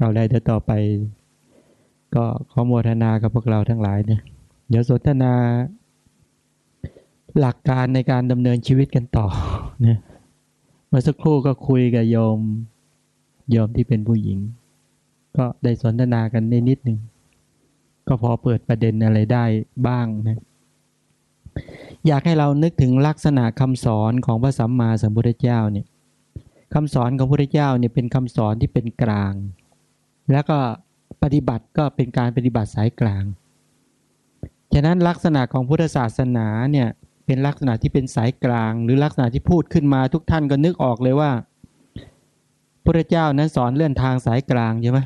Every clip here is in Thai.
เราได้เดี๋ยวต่อไป ก็ขอโมทนากับพวกเราทั้งหลายเนี่ยเดี๋ยวสนทนา หลักการในการดำเนินชีวิตกันต่อเนี่ยเมื่อสักครู่ก็คุยกับโยมโยมที่เป็นผู้หญิง ก็ได้สนทนากันนิดหนึ่งก็พอเปิดประเด็นอะไรได้บ้างนะอยากให้เรานึกถึงลักษณะคำสอนของพระสัมมาสัมพุทธเจ้าเนี่ยคำสอนของพระพุทธเจ้าเนี่ยเป็นคำสอนที่เป็นกลาง แล้วก็ปฏิบัติก็เป็นการปฏิบัติสายกลาง ฉะนั้นลักษณะของพุทธศาสนาเนี่ยเป็นลักษณะที่เป็นสายกลาง หรือลักษณะที่พูดขึ้นมาทุกท่านก็นึกออกเลยว่าพระเจ้านั้นสอนเลื่อนทางสายกลางใช่ไหม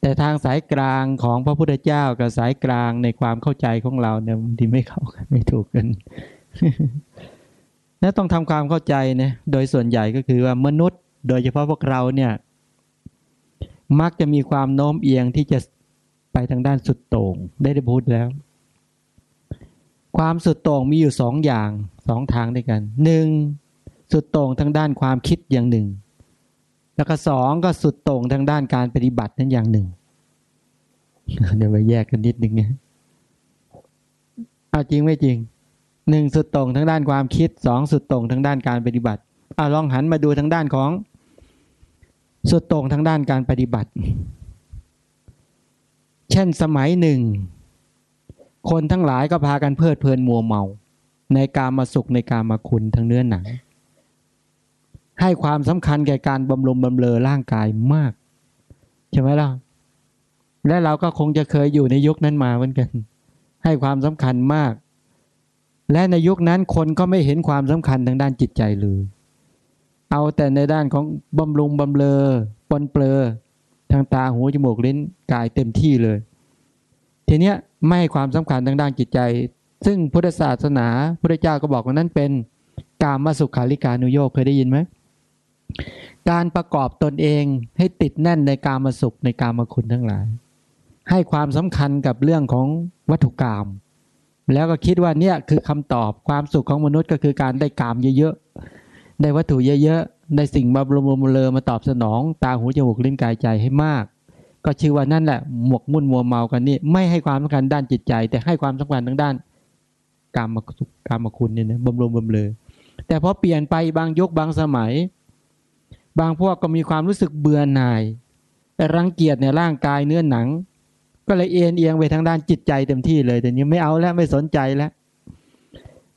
แต่ทางสายกลางของพระพุทธเจ้ากับสายกลางในความเข้าใจของเราเนี่ยบางทีไม่เข้ากันไม่ถูกกันและต้องทำความเข้าใจนะโดยส่วนใหญ่ก็คือว่ามนุษย์ โดยเฉพาะพวกเราเนี่ย มักจะมีความโน้มเอียงที่จะไปทางด้านสุดโต่งได้ได้พูดแล้ว ความสุดโต่งมีอยู่สองอย่างสองทางด้วยกันหนึ่งสุดโต่งทางด้านความคิดอย่างหนึ่ง แล้วก็สองก็สุดโต่งทางด้านการปฏิบัตินั้นอย่างหนึ่งเดี๋ยวไปแยกกันนิดนึงนะเอาจริงไม่จริงหนึ่งสุดโต่งทางด้านความคิดสองสุดโต่งทางด้านการปฏิบัติเอาลองหันมาดูทางด้านของ สุดโต่งทางด้านการปฏิบัติ เช่นสมัยหนึ่ง คนทั้งหลายก็พากันเพลิดเพลินมัวเมา ในการมาสุขในการมาคุณทางเนื้อหนัง ให้ความสำคัญแก่การบำรุงบำเรอร่างกายมาก ใช่ไหมล่ะ และเราก็คงจะเคยอยู่ในยุคนั้นมาเหมือนกัน ให้ความสำคัญมาก และในยุคนั้นคนก็ไม่เห็นความสำคัญทางด้านจิตใจเลย เอาแต่ในด้านของบำรุงบำเรอปนเปลือทางตาหูจมูกลิ้นกายเต็มที่เลย ทีเนี้ยไม่ให้ความสำคัญทางด้านจิตใจ ซึ่งพุทธศาสนาพระเจ้าก็บอกว่านั้นเป็นกามมาสุขาริการุโยคเคยได้ยินไหมการประกอบตนเองให้ติดแน่นในกามาสุขในกามาคุณทั้งหลาย ให้ความสำคัญกับเรื่องของวัตถุกรรมแล้วก็คิดว่าเนี่ยคือคำตอบความสุขของมนุษย์ก็คือการได้กามเยอะ ได้วัตถุเยอะๆ ได้สิ่งมาบรมเลอมาตอบสนอง ตาหูจมูกลิ้นกายใจให้มาก ก็ชื่อว่านั่นแหละหมกมุ่นมัวเมากันนี่ไม่ให้ความสำคัญด้านจิตใจ แต่ให้ความสำคัญทางด้านกามมาสุกามมาคุณเนี่ยนะบำรุงบำเลอแต่พอเปลี่ยนไปบางยุคบางสมัย บางพวกก็มีความรู้สึกเบื่อหน่ายแต่รังเกียจในร่างกายเนื้อหนัง ก็เลยเอ็นเอียงไปทางด้านจิตใจเต็มที่เลยแต่นี้ไม่เอาแล้วไม่สนใจแล้ว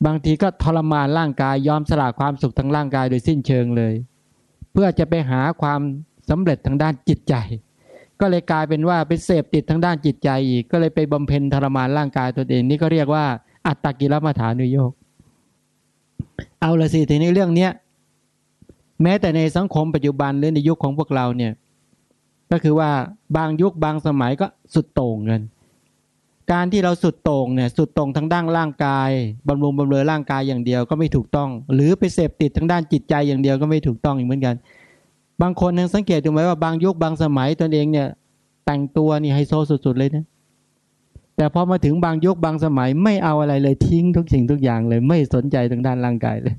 บางทีก็ทรมานร่างกายยอมสละความสุขทางร่างกายโดยสิ้นเชิงเลย เพื่อจะไปหาความสำเร็จทางด้านจิตใจ ก็เลยกลายเป็นว่าไปเสพติดทางด้านจิตใจอีก ก็เลยไปบำเพ็ญทรมานร่างกายตัวเอง นี่ก็เรียกว่า อัตตกิรมาฐานุโยกเอาละสิทีนี้เรื่องเนี้ยแม้แต่ในสังคมปัจจุบันหรือในยุคของพวกเราเนี่ย ก็คือว่าบางยุคบางสมัยก็สุดโต่งกัน การที่เราสุดต่งเนี่ยสุดต่งทางด้านร่างกายบำรุงบำเรอร่างกายอย่างเดียวก็ไม่ถูกต้อง หรือไปเสพติดทางด้านจิตใจอย่างเดียวก็ไม่ถูกต้องอีกเหมือนกัน บางคนยังสังเกตดูไหมว่าบางยุคบางสมัยตนเองเนี่ยแต่งตัวนี่ไฮโซสุดๆเลยนะแต่พอมาถึงบางยุคบางสมัยไม่เอาอะไรเลยทิ้งทุกสิ่งทุกอย่างเลย ไม่สนใจทางด้านร่างกายเลย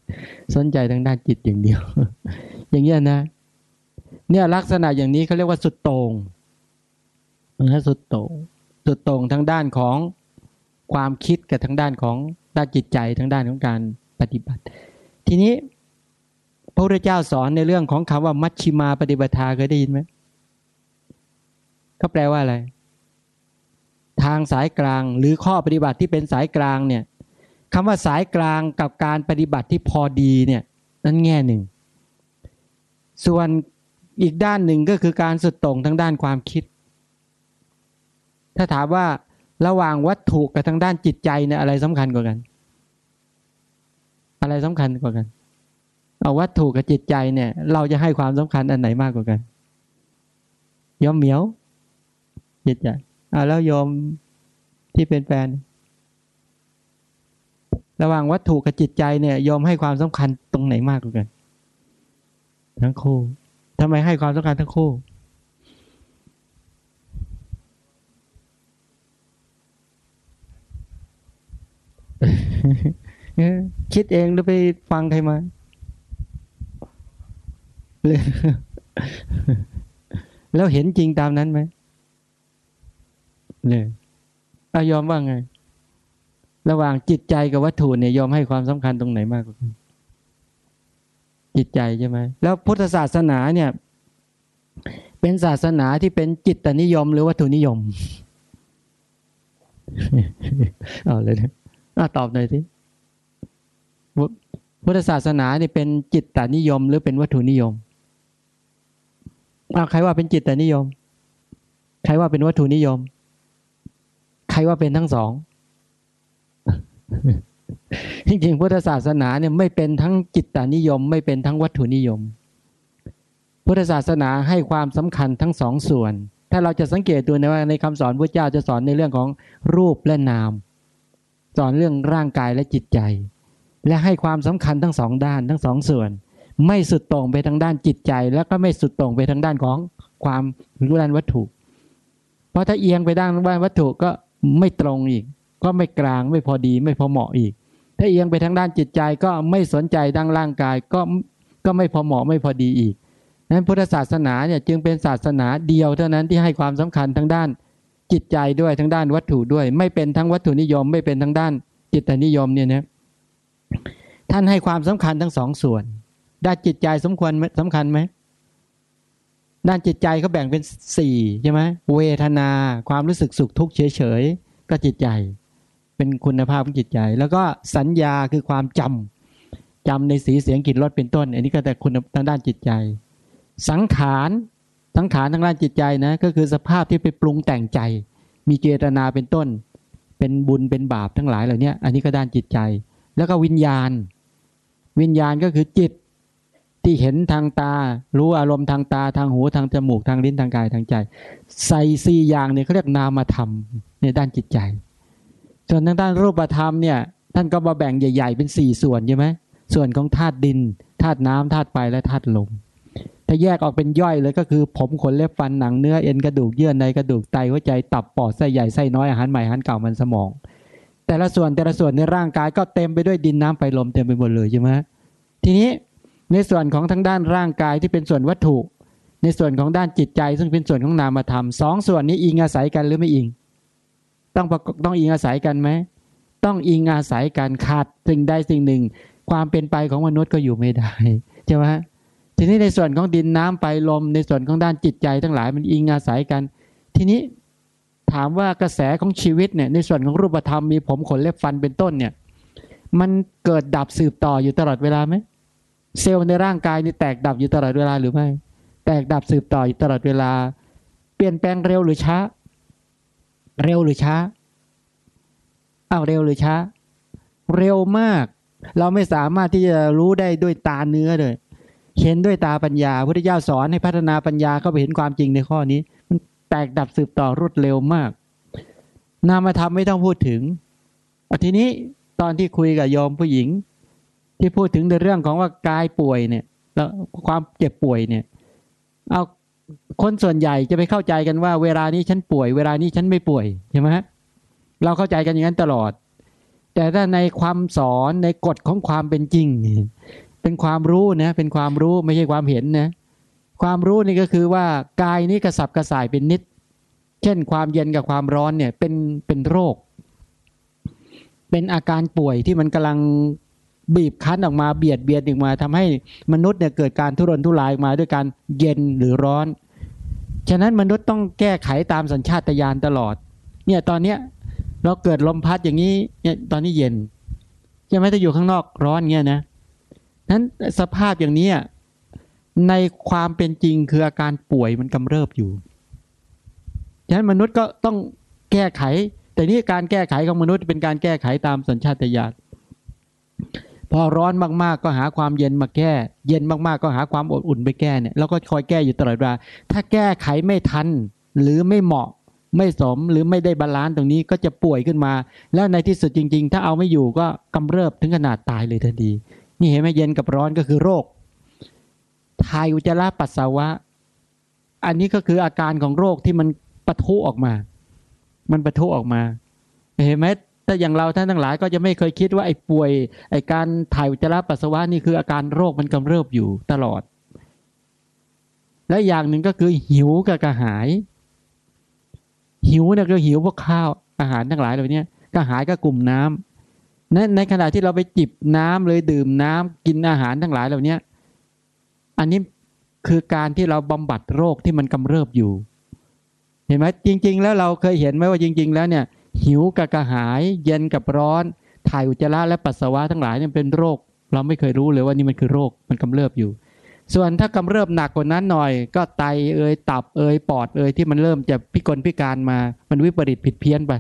สนใจทางด้านจิตอย่างเดียว อย่างเงี้ยนะ เนี่ยลักษณะอย่างนี้เขาเรียกว่าสุดโต่งนะสุดโต่ง สุดต่งทางด้านของความคิดกับทางด้านของด้านจิตใจทางด้านของการปฏิบัติ ทีนี้พระพุทธเจ้าสอนในเรื่องของคำว่ามัชชิมาปฏิบัติเคยได้ยินไหมเขาแปลว่าอะไร ทางสายกลางหรือข้อปฏิบัติที่เป็นสายกลางเนี่ยคำว่าสายกลางกับการปฏิบัติที่พอดีเนี่ยนั่นแง่หนึ่ง ส่วนอีกด้านหนึ่งก็คือการสุดตรงทางด้านความคิด ถ้าถามว่าระหว่างวัตถุกับทางด้านจิตใจเนี่ยอะไรสำคัญกว่ากัน อะไรสำคัญกว่ากัน เอาวัตถุกับจิตใจเนี่ย เราจะให้ความสำคัญอันไหนมากกว่ากันยอมเหมียว จิตใจอ่าแล้วโยมที่เป็นแฟนระหว่างวัตถุกับจิตใจเนี่ยยอมให้ความสำคัญตรงไหนมากกว่ากัน ทั้งคู่ทำไมให้ความสำคัญทั้งคู่ คิดเองหรือไปฟังใครมาแล้วเห็นจริงตามนั้นไหมเนี่ยอายอมว่าไง ระหว่างจิตใจกับวัตถุเนี่ยยอมให้ความสำคัญตรงไหนมากกว่ากันจิตใจใช่ไหมแล้วพุทธศาสนาเนี่ย เป็นศาสนาที่เป็นจิตนิยม หรือวัตถุนิยม เอาเลยนะ ตอบหน่อยสิพุทธศาสนาเนี่ยเป็นจิตตนิยม หรือเป็นวัตถุนิยมเอาใครว่าเป็นจิตตนิยม ใครว่าเป็นวัตถุนิยม ใครว่าเป็นทั้งสองจริงๆพุทธศาสนาเนี่ยไม่เป็นทั้งจิตตานิยม ไม่เป็นทั้งวัตถุนิยม พุทธศาสนาให้ความสำคัญทั้งสองส่วน ถ้าเราจะสังเกตดูนะว่าในคำสอนพระเจ้าจะสอนในเรื่องของรูปและนาม สอนเรื่องร่างกายและจิตใจ และให้ความสำคัญทั้งสองด้านทั้งสองส่วน ไม่สุดตรงไปทางด้านจิตใจ แล้วก็ไม่สุดตรงไปทางด้านของความรู้ด้านวัตถุ เพราะถ้าเอียงไปด้านวัตถุก็ไม่ตรงอีก ก็ไม่กลางไม่พอดีไม่พอเหมาะอีก ถ้าเอียงไปทางด้านจิตใจก็ไม่สนใจดังร่างกายก็ก็ไม่พอเหมาะไม่พอดีอีกนั้นพุทธศาสนาเนี่ยจึงเป็นศาสนาเดียวเท่านั้นที่ให้ความสำคัญทั้งด้าน จิตใจด้วยทั้งด้านวัตถุด้วย ไม่เป็นทั้งวัตถุนิยม ไม่เป็นทั้งด้านจิตนิยมเนี่ยนะท่านให้ความสำคัญทั้งสองส่วน ด้านจิตใจสมควรสำคัญไหมด้านจิตใจเขาแบ่งเป็นสี่ใช่ไหมเวทนา ความรู้สึกสุขทุกข์เฉยๆก็จิตใจ เป็นคุณภาพของจิตใจ แล้วก็สัญญาคือความจำจำในสีเสียงกลิ่นรสเป็นต้น อันนี้ก็แต่คุณทางด้านจิตใจ สังขาร สังขารทางด้านจิตใจนะก็คือสภาพที่ไปปรุงแต่งใจ มีเจตนาเป็นต้น เป็นบุญเป็นบาปทั้งหลายเหล่านี้อันนี้ก็ด้านจิตใจ แล้วก็วิญญาณ วิญญาณก็คือจิตที่เห็นทางตา รู้อารมณ์ทางตาทางหูทางจมูกทางลิ้นทางกายทางใจ ใส่สี่อย่างเนี่ยเขาเรียกนามธรรมในด้านจิตใจ ส่วนทางด้านรูปธรรมเนี่ยท่านก็มาแบ่งใหญ่ ๆ เป็นสี่ส่วนใช่ไหมส่วนของธาตุดินธาตุน้ำธาตุไฟและธาตุลม ถ้าแยกออกเป็นย่อยเลยก็คือ ผมขนเล็บฟันหนังเนื้อเอ็นกระดูกเยื่อในกระดูกไตหัวใจตับปอดไส้ใหญ่ไส้น้อยอาหารใหม่อาหารเก่ามันสมอง แต่ละส่วนแต่ละส่วนในร่างกายก็เต็มไปด้วยดินน้ำไฟลมเต็มไปหมดเลยใช่ไหมทีนี้ในส่วนของทางด้านร่างกายที่เป็นส่วนวัตถุ ในส่วนของด้านจิตใจ ซึ่งเป็นส่วนของนามธรรมสองส่วนนี้อิงอาศัยกันหรือไม่อิง ต้องต้องอิงอาศัยกันไหมต้องอิงอาศัยกันขาดสิ่งใดสิ่งหนึ่ง ความเป็นไปของมนุษย์ก็อยู่ไม่ได้ใช่ไหม ทีนี้ในส่วนของดินน้ำไฟลม ในส่วนของด้านจิตใจทั้งหลายมันอิงอาศัยกัน ทีนี้ถามว่ากระแสของชีวิตเนี่ยในส่วนของรูปธรรมมีผมขนเล็บฟันเป็นต้นเนี่ย มันเกิดดับสืบต่ออยู่ตลอดเวลาไหมเซลล์ในร่างกายนี่แตกดับอยู่ตลอดเวลาหรือไม่ แตกดับสืบต่ออยู่ตลอดเวลา เปลี่ยนแปลงเร็วหรือช้า เร็วหรือช้าอ้าวเร็วหรือช้า เร็วมาก เราไม่สามารถที่จะรู้ได้ด้วยตาเนื้อเลย เห็นด้วยตาปัญญาพุทธเจ้าสอนให้พัฒนาปัญญาเข้าไปเห็นความจริงในข้อนี้ มันแตกดับสืบต่อรวดเร็วมาก นามธรรมไม่ต้องพูดถึงทีนี้ตอนที่คุยกับยอมผู้หญิง ที่พูดถึงในเรื่องของว่ากายป่วยเนี่ยแล้วความเจ็บป่วยเนี่ย เอาคนส่วนใหญ่จะไปเข้าใจกันว่า เวลานี้ฉันป่วย เวลานี้ฉันไม่ป่วยใช่ไหมฮะเราเข้าใจกันอย่างนั้นตลอด แต่ถ้าในความสอนในกฎของความเป็นจริง เป็นความรู้นะเป็นความรู้ไม่ใช่ความเห็นนะความรู้นี่ก็คือว่ากายนี้กระสับกระส่ายเป็นนิด เช่น ความเย็นกับความร้อนเนี่ยเป็นเป็นโรค เป็นอาการป่วยที่มันกำลังบีบคั้นออกมาเบียดเบียนออกมาทำให้มนุษย์เนี่ยเกิดการทุรนทุรายออกมาด้วยการเย็นหรือร้อน ฉะนั้นมนุษย์ต้องแก้ไขตามสัญชาตญาณตลอด เนี่ยตอนเนี้ยเราเกิดลมพัดอย่างนี้เนี่ยตอนนี้เย็นใช่ไหมถ้าอยู่ข้างนอกร้อนเงี้ยนะ นั้นสภาพอย่างนี้ในความเป็นจริงคืออาการป่วยมันกำเริบอยู่ฉะนั้นมนุษย์ก็ต้องแก้ไข แต่นี่การแก้ไขของมนุษย์เป็นการแก้ไขตามสัญชาตญาณพอร้อนมากๆก็หาความเย็นมาแก้ เย็นมากๆก็หาความอบอุ่นไปแก้เนี่ยแล้วก็คอยแก้อยู่ตลอดเวลาถ้าแก้ไขไม่ทันหรือไม่เหมาะไม่สมหรือไม่ได้ balance ตรงนี้ก็จะป่วยขึ้นมา แล้วในที่สุดจริง ๆ ถ้าเอาไม่อยู่ก็กำเริบถึงขนาดตายเลยทันที นี่เห็นไหมเย็นกับร้อนก็คือโรคถ่ายอุจจาระปัสสาวะ อันนี้ก็คืออาการของโรคที่มันปะทุออกมา มันปะทุออกมา เห็นไหมถ้าอย่างเราท่านทั้งหลายก็จะไม่เคยคิดว่าไอ้ป่วย ไอ้การถ่ายอุจจาระปัสสาวะนี่คืออาการโรคมันกำเริบอยู่ตลอด และอย่างหนึ่งก็คือหิวกับกระหาย หิวเนี่ยก็หิวพวกข้าวอาหารทั้งหลายเหล่านี้กระหายก็กลุ่มน้ำ ในในขณะที่เราไปจิบน้ำเลยดื่มน้ำกินอาหารทั้งหลายเหล่านี้อันนี้คือการที่เราบำบัดโรคที่มันกำเริบอยู่ เห็นไหมจริง ๆ แล้วเราเคยเห็นไหมว่าจริง ๆ แล้วเนี่ย หิวกับกระหาย เย็นกับร้อน ถ่ายอุจจาระและปัสสาวะทั้งหลายเนี่ยเป็นโรค เราไม่เคยรู้เลยว่านี่มันคือโรคมันกำเริบอยู่ ส่วนถ้ากำเริบหนักกว่านั้นหน่อย ก็ไตเอยตับเอยปอดเอยที่มันเริ่มจะพิกลพิการมา มันวิปริตผิดเพี้ยนไป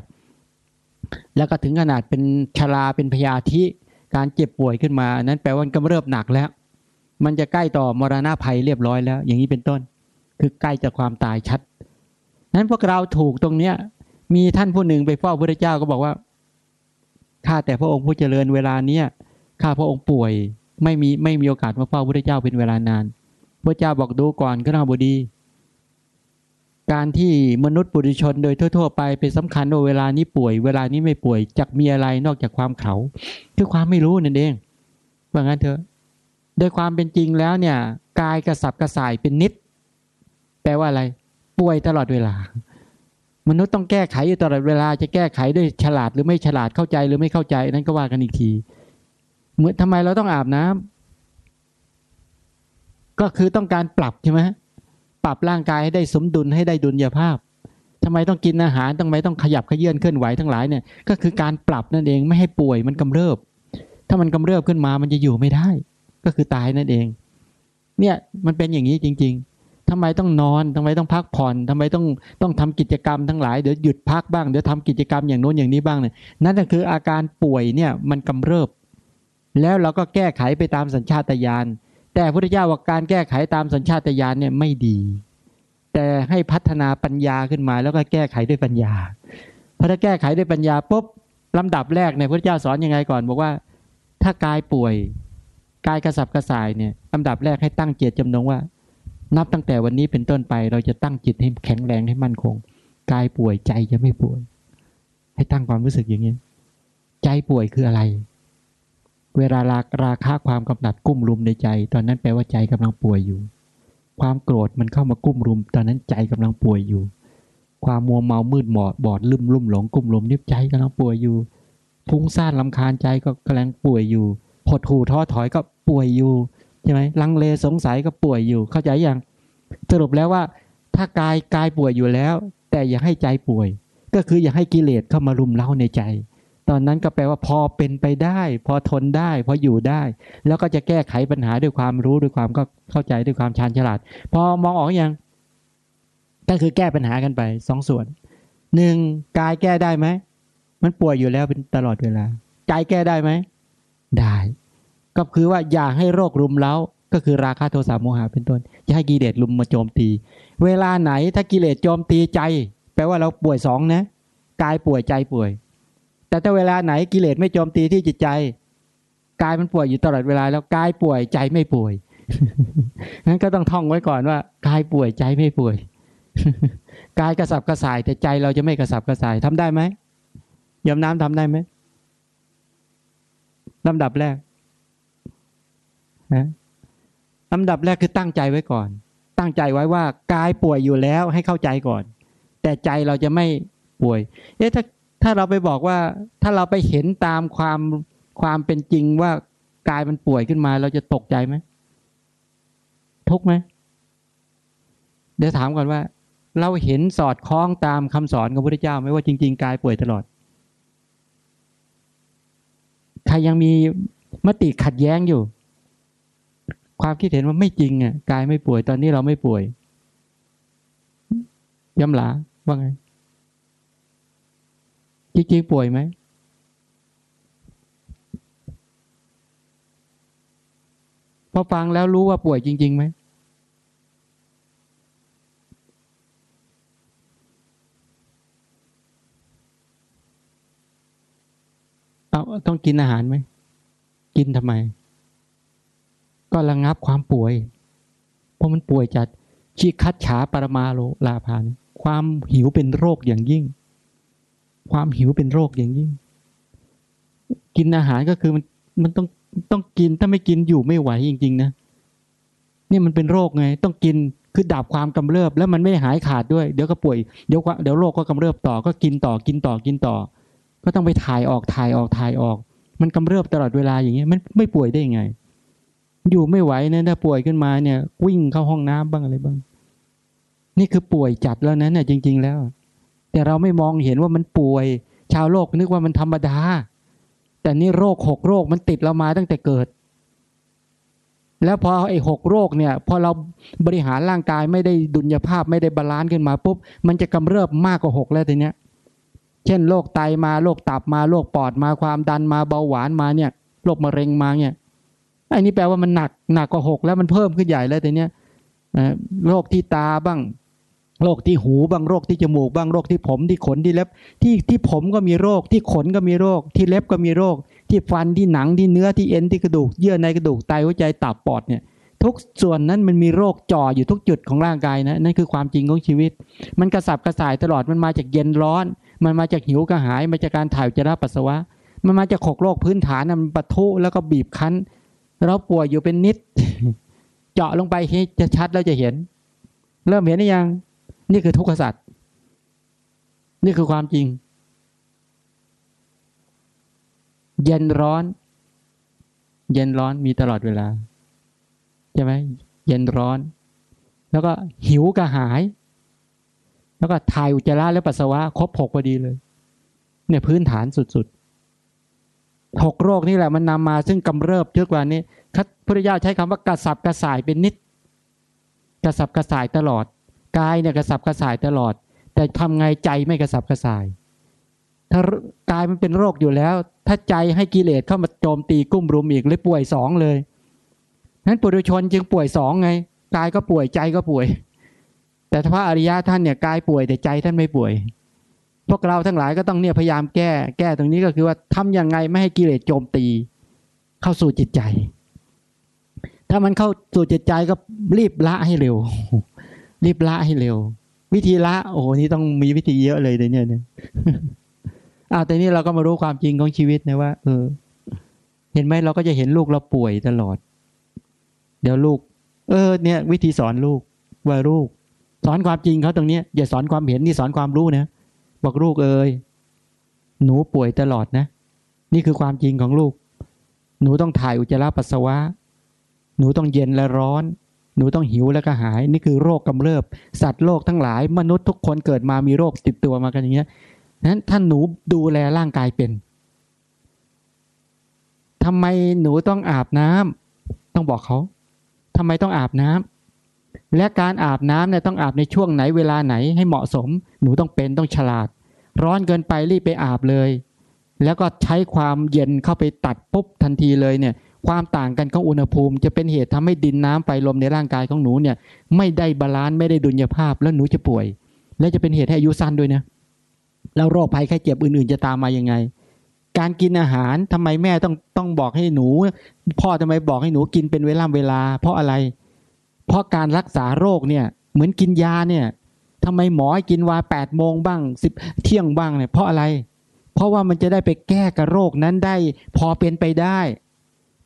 แล้วก็ถึงขนาดเป็นชราเป็นพยาธิการเจ็บป่วยขึ้นมา นั้นแปลว่ากำเริบหนักแล้ว มันจะใกล้ต่อมรณะภัยเรียบร้อยแล้ว อย่างนี้เป็นต้น คือใกล้จะความตายชัด นั้นพวกเราถูกตรงเนี้ย มีท่านผู้หนึ่งไปเฝ้าพระเจ้าก็บอกว่าข้าแต่พระองค์ผู้เจริญเวลาเนี้ยข้าพระองค์ป่วย ไม่มีไม่มีโอกาสมาเฝ้าพระเจ้าเป็นเวลานาน พระเจ้าบอกดูก่อนขณะบดี การที่มนุษย์ปุถุชนโดยทั่ว ๆ ไปเป็นสำคัญว่าเวลานี้ป่วย เวลานี้ไม่ป่วยจักมีอะไรนอกจากความเขาคือความไม่รู้นั่นเองว่างั้นเถอะโดยความเป็นจริงแล้วเนี่ยกายกระสับกระส่ายเป็นนิด แปลว่าอะไร ป่วยตลอดเวลา มนุษย์ต้องแก้ไขอยู่ตลอดเวลาจะแก้ไขด้วยฉลาดหรือไม่ฉลาดเข้าใจหรือไม่เข้าใจนั้นก็ว่ากันอีกทีเมื่อทำไมเราต้องอาบน้ำก็คือต้องการปรับใช่ไหม ปรับร่างกายให้ได้สมดุลให้ได้ดุลยภาพทำไมต้องกินอาหารทำไมต้องขยับขยื่นเคลื่อนไหวทั้งหลายเนี่ยก็คือการปรับนั่นเองไม่ให้ป่วยมันกำเริบ ถ้ามันกำเริบขึ้นมามันจะอยู่ไม่ได้ ก็คือตายนั่นเอง เนี่ยมันเป็นอย่างนี้จริง ๆทำไมต้องนอนทำไมต้องพักผ่อนทำไมต้องต้องทำกิจกรรมทั้งหลายเดี๋ยวหยุดพักบ้างเดี๋ยวทำกิจกรรมอย่างโน้นอย่างนี้บ้างเนี่ยนั่นก็คืออาการป่วยเนี่ยมันกำเริบ แล้วเราก็แก้ไขไปตามสัญชาตญาณ แต่พระพุทธเจ้าว่าการแก้ไขตามสัญชาตญาณเนี่ยไม่ดี แต่ให้พัฒนาปัญญาขึ้นมา แล้วก็แก้ไขด้วยปัญญาพอถ้าแก้ไขด้วยปัญญาปุ๊บลำดับแรกเนี่ยพระเจ้าสอนยังไงก่อน บอกว่า ถ้ากายป่วยกายกระสับกระส่ายเนี่ยลำดับแรกให้ตั้งเจตจำนงว่า นับตั้งแต่วันนี้เป็นต้นไป เราจะตั้งจิตให้แข็งแรงให้มั่นคงกายป่วยใจจะไม่ป่วย ให้ตั้งความรู้สึกอย่างนี้ ใจป่วยคืออะไร เวลาราราคาความกำหนัดกุ้มรุมในใจ ตอนนั้นแปลว่าใจกำลังป่วยอยู่ ความโกรธมันเข้ามากุ้มรุม ตอนนั้นใจกำลังป่วยอยู่ ความมัวเมามืดหมอดบอดลืมลุ่มหลงกุ้มรุมนิบใจกำลังป่วยอยู่ฟุ้งซ่านลำคาญใจก็กำลังป่วยอยู่หดหูท้อถอยก็ป่วยอยู่ใช่ไหมลังเลสงสัยก็ป่วยอยู่ เข้าใจยังสรุปแล้วว่า ถ้ากายกายป่วยอยู่แล้ว แต่อย่าให้ใจป่วย ก็คืออย่าให้กิเลสเข้ามารุมเร้าในใจ ตอนนั้นก็แปลว่าพอเป็นไปได้ พอทนได้ พออยู่ได้ แล้วก็จะแก้ไขปัญหาด้วยความรู้ด้วยความก็เข้าใจด้วยความชาญฉลาด พอมองออกอยังก็คือแก้ปัญหากันไปสองส่วนหนึ่งกายแก้ได้ไหมมันป่วยอยู่แล้วเป็นตลอดเวลาใจแก้ได้ไหมได้ ก็คือว่าอย่าให้โรครุมเร้าก็คือราคะโทสะโมหะเป็นต้นอย่าให้กิเลสรุมมาโจมตี เวลาไหนถ้ากิเลสโจมตีใจ แปลว่าเราป่วยสองนะกายป่วยใจป่วย แต่ถ้าเวลาไหนกิเลสไม่โจมตีที่จิตใจกายมันป่วยอยู่ตลอดเวลาแล้วกายป่วยใจไม่ป่วยงั้นก็ต้องท่องไว้ก่อนว่ากายป่วยใจไม่ป่วยกายกระสับกระส่าย แต่ใจเราจะไม่กระสับกระส่ายทำได้ไหมยมน้ำทำได้ไหมลำดับแรกนะลำดับแรกคือตั้งใจไว้ก่อน ตั้งใจไว้ว่ากายป่วยอยู่แล้วให้เข้าใจก่อน แต่ใจเราจะไม่ป่วย เอ๊ะถ้า ถ้าเราไปบอกว่าถ้าเราไปเห็นตามความความเป็นจริงว่ากายมันป่วยขึ้นมา เราจะตกใจไหมทุกไหมเดี๋ยวถามก่อนว่า เราเห็นสอดคล้องตามคำสอนของพระพุทธเจ้าไหมว่าจริง ๆ กายป่วยตลอด ใครยังมีมติขัดแย้งอยู่ ความคิดเห็นว่าไม่จริงอะกายไม่ป่วยตอนนี้เราไม่ป่วยย้ำหลาว่าไง จริงๆป่วยไหมพอฟังแล้วรู้ว่าป่วยจริงๆไหมเอาต้องกินอาหารไหม กินทำไม ก็ระงงับความป่วย เพราะมันป่วยจัดชีคัดฉาปรมาโลลาพานความหิวเป็นโรคอย่างยิ่ง ความหิวเป็นโรคอย่างยิ่ง กินอาหารก็คือมันมันต้องต้องกินถ้าไม่กินอยู่ไม่ไหวจริง ๆ นะนี่มันเป็นโรคไง ต้องกินคือดับความกำเริบ แล้วมันไม่หายขาดด้วย เดี๋ยวก็ป่วยเดี๋ยวเดี๋ยวโรคก็กำเริบต่อก็กินต่อกินต่อกินต่อ ก็ต้องไปถ่ายออกถ่ายออกถ่ายออก มันกำเริบตลอดเวลาอย่างเงี้ยมันไม่ป่วยได้ยังไง อยู่ไม่ไหวเนี่ยถ้าป่วยขึ้นมาเนี่ย วิ่งเข้าห้องน้ำบ้างอะไรบ้าง นี่คือป่วยจัดแล้วนะเนี่ยจริง ๆ แล้ว แต่เราไม่มองเห็นว่ามันป่วย ชาวโลกนึกว่ามันธรรมดา แต่นี่โรคหกโรคมันติดเรามาตั้งแต่เกิด แล้วพอไอ้หกโรคเนี่ยพอเราบริหารร่างกายไม่ได้ดุลยภาพไม่ได้ balance ขึ้นมาปุ๊บมันจะกำเริบมากกว่าหกแล้วทีเนี้ย เช่นโรคไตมาโรคตับมาโรคปอดมาความดันมาเบาหวานมาเนี่ยโรคมะเร็งมาเนี่ยไอ้นี่แปลว่ามันหนักหนักกว่าหกแล้วมันเพิ่มขึ้นใหญ่แล้วทีเนี้ยโรคที่ตาบ้าง โรคที่หูบ้างโรคที่จมูกบ้างโรคที่ผมที่ขนที่เล็บ ที่ที่ผมก็มีโรค ที่ขนก็มีโรค ที่เล็บก็มีโรค ที่ฟันที่หนังที่เนื้อที่เอ็นที่กระดูกเยื่อในกระดูกไตหัวใจตับปอดเนี่ย ทุกส่วนนั้นมันมีโรคจ่ออยู่ทุกจุดของร่างกายนะนั่นคือความจริงของชีวิต มันกระสับกระส่ายตลอดมันมาจากเย็นร้อน มันมาจากหิวกระหายมาจากการถ่ายอุจจาระปัสสาวะ มันมาจากขกโรคพื้นฐานมันปะทุแล้วก็บีบคั้น เราป่วยอยู่เป็นนิด เจาะลงไปจะชัดแล้วจะเห็น เริ่มเห็นหรือยัง นี่คือทุกขสัตว์นี่คือความจริง เย็นร้อน เย็นร้อนมีตลอดเวลา ใช่ไหมเย็นร้อน แล้วก็หิวกระหาย แล้วก็ถ่ายอุจจาระและปัสสาวะครบหกพอดีเลย เนี่ยพื้นฐานสุดๆหกโรคนี่แหละมันนำมาซึ่งกำเริบเยอะกว่านี้พระพุทธเจ้าใช้คำว่ากระสับกระส่ายเป็นนิด กระสับกระส่ายตลอด กายเนี่ยกระสับกระส่ายตลอด แต่ทำไงใจไม่กระสับกระส่าย ถ้ากายมันเป็นโรคอยู่แล้ว ถ้าใจให้กิเลสเข้ามาโจมตีกุ้มรุมอีกเลยป่วยสองเลยนั้นปุถุชนจึงป่วยสองไงกายก็ป่วยใจก็ป่วย แต่พระอริยะท่านเนี่ยกายป่วยแต่ใจท่านไม่ป่วย พวกเราทั้งหลายก็ต้องเนี่ยพยายามแก้ แก้ตรงนี้ก็คือว่าทำยังไงไม่ให้กิเลสโจมตี เข้าสู่จิตใจ ถ้ามันเข้าสู่จิตใจก็รีบละให้เร็ว รีบละให้เร็ว วิธีละ โอ้โหนี่ต้องมีวิธีเยอะเลยเดี๋ยวนี้เนี่ยอ้าวแต่นี้เราก็มารู้ความจริงของชีวิตนะว่า เออ เห็นไหมเราก็จะเห็นลูกเราป่วยตลอด เดี๋ยวลูก เออ เนี่ย วิธีสอนลูกว่าลูก สอนความจริงเขาตรงเนี้ยอย่าสอนความเห็นนี่สอนความรู้นะบอกลูกเอ้ยหนูป่วยตลอดนะ นี่คือความจริงของลูก หนูต้องถ่ายอุจจาระปัสสาวะ หนูต้องเย็นและร้อน หนูต้องหิวแล้วก็หาย นี่คือโรคกำเริบ สัตว์โลกทั้งหลาย มนุษย์ทุกคนเกิดมามีโรคติดตัวมากันอย่างเงี้ยนั้นท่านหนูดูแลร่างกายเป็นทำไมหนูต้องอาบน้ำต้องบอกเขาทำไมต้องอาบน้ำและการอาบน้ำเนี่ยต้องอาบในช่วงไหนเวลาไหนให้เหมาะสม หนูต้องเป็นต้องฉลาด ร้อนเกินไปรีบไปอาบเลย แล้วก็ใช้ความเย็นเข้าไปตัดปุ๊บทันทีเลยเนี่ย ความต่างกันของอุณหภูมิ จะเป็นเหตุทำให้ดินน้ำไฟลมในร่างกายของหนูเนี่ย ไม่ได้บาลานซ์ไม่ได้ดุลยภาพแล้วหนูจะป่วย และจะเป็นเหตุให้อายุสั้นด้วยนะแล้วโรคภัยไข้เจ็บอื่นๆ จะตามมายังไง การกินอาหารทำไมแม่ต้องต้องบอกให้หนู พ่อทำไมบอกให้หนูกินเป็นเวลาเวลา เพราะอะไร เพราะการรักษาโรคเนี่ย เหมือนกินยาเนี่ยทำไมหมอให้กินวาแปดโมงบ้างสิบเที่ยงบ้างเนี่ยเพราะอะไร เพราะว่ามันจะได้ไปแก้กับโรคนั้นได้ พอเป็นไปได้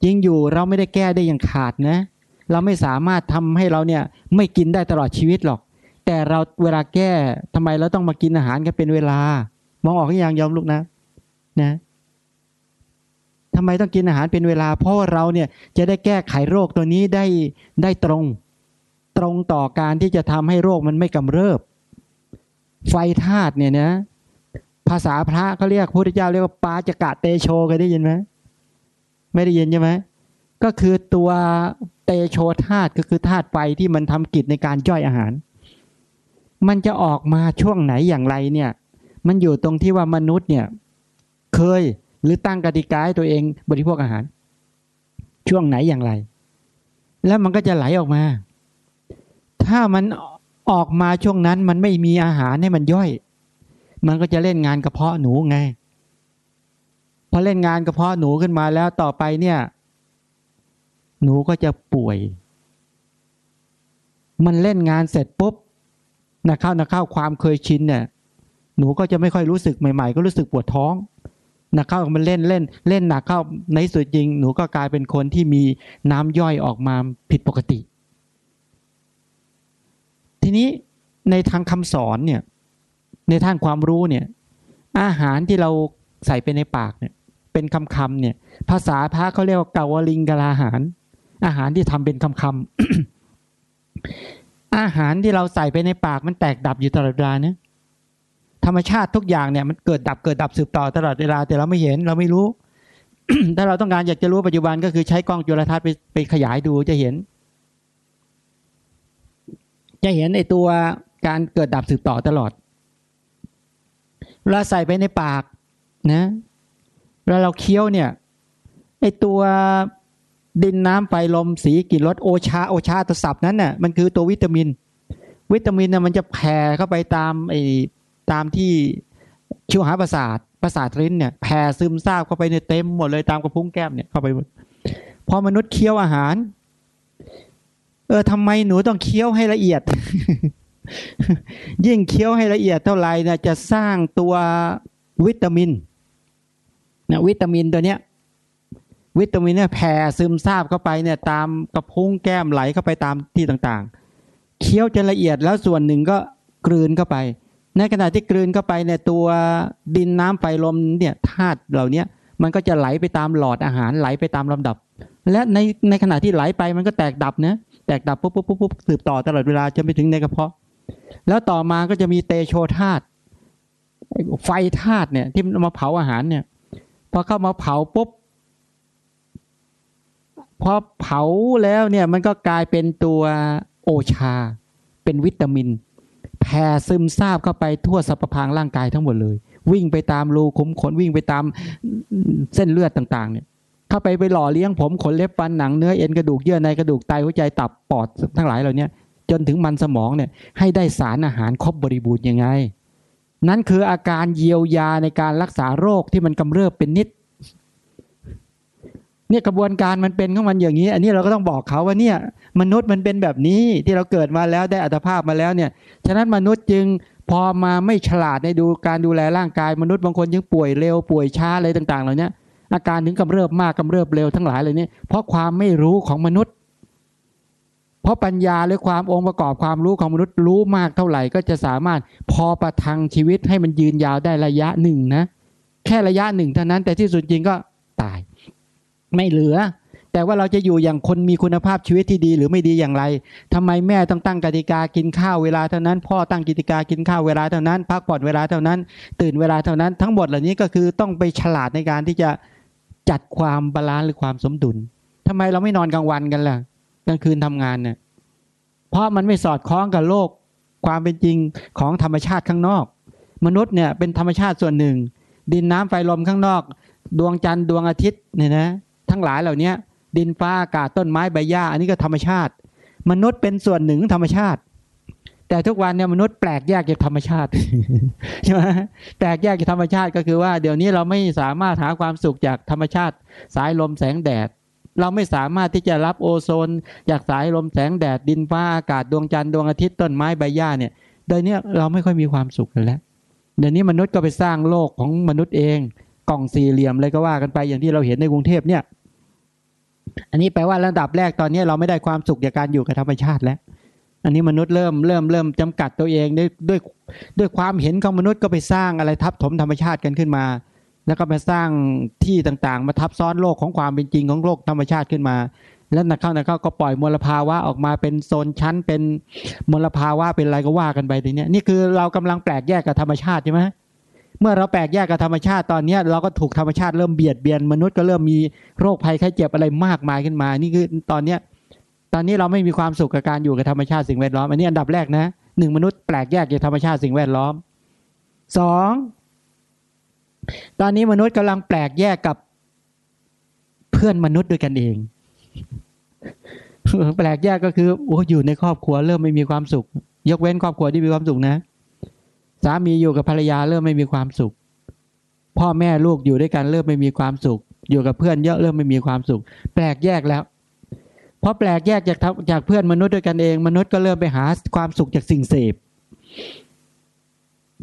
จริงอยู่เราไม่ได้แก้ได้อย่างขาดนะ เราไม่สามารถทำให้เราเนี่ยไม่กินได้ตลอดชีวิตหรอก แต่เราเวลาแก้ทำไมเราต้องมากินอาหารกันเป็นเวลา มองออกอยังยอมลูกนะ นะทำไมต้องกินอาหารเป็นเวลา เพราะเราเนี่ยจะได้แก้ไขโรคตัวนี้ได้ได้ตรง ตรงต่อการที่จะทำให้โรคมันไม่กำเริบ ไฟธาตุเนี่ยนะ ภาษาพระเขาเรียกพระพุทธเจ้าเรียกว่าปาจกะเตโชเคยได้ยินไหม ไม่ได้เยินใช่ไหมก็คือตัวเตโชธาตุก็คือธาตุไฟที่มันทำกิจในการย่อยอาหาร มันจะออกมาช่วงไหนอย่างไรเนี่ย มันอยู่ตรงที่ว่ามนุษย์เนี่ย เคยหรือตั้งกติกาให้ตัวเองบริโภคอาหาร ช่วงไหนอย่างไร แล้วมันก็จะไหลออกมา ถ้ามันออกมาช่วงนั้นมันไม่มีอาหารให้มันย่อย มันก็จะเล่นงานกระเพาะหนูไง พอเล่นงานกระเพาะหนูขึ้นมาแล้วต่อไปเนี่ย หนูก็จะป่วย มันเล่นงานเสร็จปุ๊บนะเข้านะเข้าความเคยชินเนี่ยหนูก็จะไม่ค่อยรู้สึกใหม่ ๆ ก็รู้สึกปวดท้องนะเข้ามันเล่นเล่นเล่นหนักเข้าในสุดจริง หนูก็กลายเป็นคนที่มีน้ำย่อยออกมาผิดปกติ ทีนี้ในทางคำสอนเนี่ยในทางความรู้เนี่ย อาหารที่เราใส่ไปในปากเนี่ย เป็นคำคำเนี่ย ภาษาพระเขาเรียกว่าเกาวลิงกลาหาร อาหารที่ทำเป็นคำคำอาหารที่เราใส่ไปในปากมันแตกดับอยู่ตลอดเวลาเนี่ยธรรมชาติทุกอย่างเนี่ยมันเกิดดับเกิดดับสืบต่อตลอดเวลา แต่เราไม่เห็นเราไม่รู้ ถ้าเราต้องการอยากจะรู้ปัจจุบันก็คือใช้กล้องจุลทรรศน์ไปไปขยายดูจะเห็น จะเห็นไอตัวการเกิดดับสืบต่อตลอด เราใส่ไปในปากนะ แล้วเราเคี้ยวเนี่ยไอตัวดินน้ำไฟลมสีกลิ่นรสโอชาโอชาตัวสับนั้นน่ะมันคือตัววิตามิน วิตามินน่ะมันจะแผ่เข้าไปตามไอตามที่ชิวหาประสาทประสาทลิ้นเนี่ยแผ่ซึมซาบเข้าไปในเต็มหมดเลยตามกระพุ้งแก้มเนี่ยเข้าไปหมดพอมนุษย์เคี้ยวอาหาร เออทำไมหนูต้องเคี้ยวให้ละเอียด ยิ่งเคี้ยวให้ละเอียดเท่าไหร่นะจะสร้างตัววิตามิน นะวิตามินตัวเนี้ยวิตามินเนี่ยแผ่ซึมซาบเข้าไปเนี่ยตามกระพุ้งแก้มไหลเข้าไปตามที่ต่างๆ เคี้ยวจนละเอียดแล้วส่วนหนึ่งก็กลืนเข้าไป ในขณะที่กลืนเข้าไปเนี่ยตัวดินน้ำไฟลมเนี่ยธาตุเหล่านี้มันก็จะไหลไปตามหลอดอาหารไหลไปตามลำดับ และในในขณะที่ไหลไปมันก็แตกดับนะแตกดับปุ๊บปุ๊บปุ๊บปุ๊บสืบต่อตลอดเวลาจนไปถึงในกระเพาะ แล้วต่อมาก็จะมีเตโชธาตุไฟธาตุเนี่ยที่มาเผาอาหารเนี่ย พอเข้ามาเผาปุ๊บพอเผาแล้วเนี่ยมันก็กลายเป็นตัวโอชา เป็นวิตามินแผ่ซึมซาบเข้าไปทั่วสรรพพางร่างกายทั้งหมดเลย วิ่งไปตามรูขุมขนวิ่งไปตามเส้นเลือดต่าง ๆ เนี่ย เข้าไปไปหล่อเลี้ยงผมขนเล็บฟันหนังเนื้อเอ็นกระดูกเยื่อในกระดูกไตหัวใจตับปอดทั้งหลายเหล่านี้จนถึงมันสมองเนี่ยให้ได้สารอาหารครบบริบูรณ์ยังไง นั่นคืออาการเยียวยาในการรักษาโรคที่มันกำเริบเป็นนิดเนี่ยกระบวนการมันเป็นของมันอย่างนี้ อันนี้เราก็ต้องบอกเขาว่าเนี่ยมนุษย์มันเป็นแบบนี้ที่เราเกิดมาแล้วได้อัตภาพมาแล้วเนี่ยฉะนั้นมนุษย์จึงพอมาไม่ฉลาดในดูการดูแลร่างกาย มนุษย์บางคนยังป่วยเร็วป่วยช้าอะไรต่าง ๆ เหล่านี้อาการถึงกำเริบมากกำเริบเร็วทั้งหลายเล่านี้เพราะความไม่รู้ของมนุษย์ เพราะปัญญาหรือความองค์ประกอบความรู้ของมนุษย์รู้มากเท่าไหร่ก็จะสามารถพอประทังชีวิตให้มันยืนยาวได้ระยะหนึ่งนะ แค่ระยะหนึ่งเท่านั้นแต่ที่สุดจริงก็ตาย ไม่เหลือ แต่ว่าเราจะอยู่อย่างคนมีคุณภาพชีวิตที่ดีหรือไม่ดีอย่างไรทำไมแม่ต้องตั้งกติกากินข้าวเวลาเท่านั้น พ่อตั้งกติกากินข้าวเวลาเท่านั้น พักผ่อนเวลาเท่านั้น ตื่นเวลาเท่านั้น ทั้งหมดเหล่านี้ก็คือต้องไปฉลาดในการที่จะจัดความ balance หรือความสมดุลทำไมเราไม่นอนกลางวันกันล่ะ กลางคืนทำงานเนี่ยเพราะมันไม่สอดคล้องกับโลกความเป็นจริงของธรรมชาติข้างนอก มนุษย์เนี่ยเป็นธรรมชาติส่วนหนึ่ง ดินน้ำไฟลมข้างนอก ดวงจันทร์ดวงอาทิตย์เนี่ยนะทั้งหลายเหล่านี้ดินฟ้าอากาศต้นไม้ใบหญ้า อันนี้ก็ธรรมชาติ มนุษย์เป็นส่วนหนึ่งธรรมชาติ แต่ทุกวันเนี่ยมนุษย์แปลกแยกจากธรรมชาติใช่ไหมแปลกแยกจากธรรมชาติก็คือว่า เดี๋ยวนี้เราไม่สามารถหาความสุขจากธรรมชาติ สายลมแสงแดด เราไม่สามารถที่จะรับโอโซน จากสายลมแสงแดดดินฟ้าอากาศดวงจันทร์ดวงอาทิตย์ต้นไม้ใบหญ้าเนี่ยโดยนี้เราไม่ค่อยมีความสุขกันแล้วเดี๋ยวนี้มนุษย์ก็ไปสร้างโลกของมนุษย์เอง กล่องสี่เหลี่ยมเลยก็ว่ากันไปอย่างที่เราเห็นในกรุงเทพเนี่ยอันนี้แปลว่าระดับแรกตอนนี้เราไม่ได้ความสุขจากการอยู่กับธรรมชาติแล้ว อันนี้มนุษย์เริ่มเริ่มเริ่มจำกัดตัวเองด้วยด้วยด้วยความเห็นของมนุษย์ก็ไปสร้างอะไรทับถมธรรมชาติกันขึ้นมา แล้วก็ไปสร้างที่ต่างๆ มาทับซ้อนโลกของความเป็นจริงของโลกธรรมชาติขึ้นมา แล้วนักเข้านักเข้าก็ปล่อยมลภาวะออกมาเป็นโซนชั้นเป็นมลภาวะเป็นอะไรก็ว่ากันไปทีนี้นี่คือเรากำลังแปลกแยกกับธรรมชาติใช่ไหมเมื่อเราแปลกแยกกับธรรมชาติตอนนี้เราก็ถูกธรรมชาติเริ่มเบียดเบียนมนุษย์ก็เริ่มมีโรคภัยไข้เจ็บอะไรมากมายขึ้นมา นี่คือตอนเนี้ยตอนนี้เราไม่มีความสุขกับการอยู่กับธรรมชาติสิ่งแวดล้อม อันนี้อันดับแรกนะหนึ่งมนุษย์แปลกแยกจากธรรมชาติสิ่งแวดล้อมสอง ตอนนี้มนุษย์กำลังแปลกแยกกับเพื่อนมนุษย์ด้วยกันเอง แปลกแยกก็คือโอ้อยู่ในครอบครัวเริ่มไม่มีความสุข ยกเว้นครอบครัวที่มีความสุขนะ สามีอยู่กับภรรยาเริ่มไม่มีความสุข พ่อแม่ลูกอยู่ด้วยกันเริ่มไม่มีความสุข อยู่กับเพื่อนเยอะเริ่มไม่มีความสุข แปลกแยกแล้วเพราะแปลกแยกจากจากเพื่อนมนุษย์ด้วยกันเอง มนุษย์ก็เริ่มไปหาความสุขจากสิ่งเสพ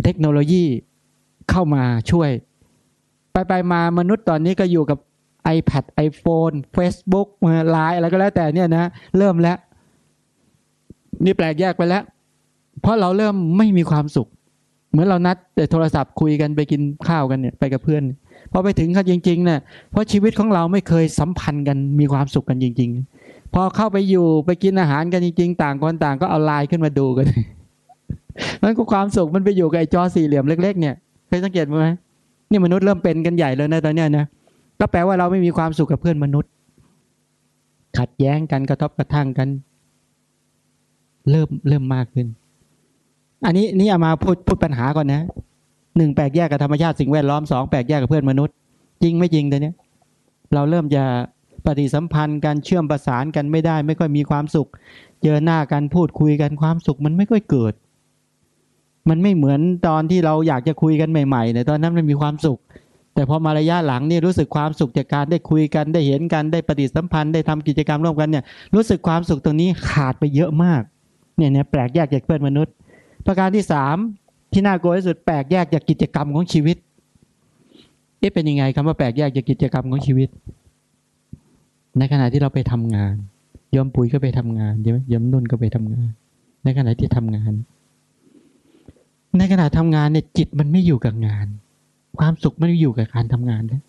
เทคโนโลยีเข้ามาช่วย ไปไปมามนุษย์ตอนนี้ก็อยู่กับ iPad iPhone Facebook ไลน์อะไรก็แล้วแต่เนี่ยนะ เริ่มแล้ว นี่แปลกแยกไปแล้ว เพราะเราเริ่มไม่มีความสุข เหมือนเรานัดแต่โทรศัพท์คุยกันไปกินข้าวกันเนี่ยไปกับเพื่อนพอไปถึงเขาจริงๆเนี่ยเพราะชีวิตของเราไม่เคยสัมพันธ์กันมีความสุขกันจริง ๆ พอเข้าไปอยู่ไปกินอาหารกันจริง ๆ ต่างคนต่างก็เอาไลน์ขึ้นมาดูกันมันก็ความสุขมันไปอยู่กับไอ้จอสี่เหลี่ยมเล็ก ๆ เนี่ยเคยสังเกตไหม นี่มนุษย์เริ่มเป็นกันใหญ่เลยนะตอนนี้นะก็แปลว่าเราไม่มีความสุขกับเพื่อนมนุษย์ ขัดแย้งกันกระทบกระทั่งกัน เริ่มเริ่มมากขึ้น อันนี้นี่เอามาพูดพูดปัญหาก่อนนะหนึ่งแปลกแยกกับธรรมชาติสิ่งแวดล้อมสองแปลกแยกกับเพื่อนมนุษย์ จริงไม่จริงตัวเนี้ยเราเริ่มจะปฏิสัมพันธ์กันเชื่อมประสานกันไม่ได้ ไม่ค่อยมีความสุข เจอหน้ากันพูดคุยกันความสุขมันไม่ค่อยเกิด มันไม่เหมือนตอนที่เราอยากจะคุยกันใหม่ๆเนี่ยตอนนั้นมันมีความสุข แต่พอมาระยะหลังนี่รู้สึกความสุขจากการได้คุยกันได้เห็นกันได้ปฏิสัมพันธ์ได้ทำกิจกรรมร่วมกันเนี่ยรู้สึกความสุขตรงนี้ขาดไปเยอะมากเนี่ยเนี่ยแปลกแยกจากเพื่อนมนุษย์ ประการที่สามที่น่ากลัวที่สุดแปลกแยกจากกิจกรรมของชีวิตเอ๊ะเป็นยังไงคำว่าแปลกแยกจากกิจกรรมของชีวิต ในขณะที่เราไปทำงานยอมปุ๋ยก็ไปทำงานใช่ไหมยอมนุ่นก็ไปทำงาน ในขณะที่ทำงาน ในขณะทำงานเนี่ยจิตมันไม่อยู่กับงาน ความสุขไม่อยู่กับการทำงานแล้ว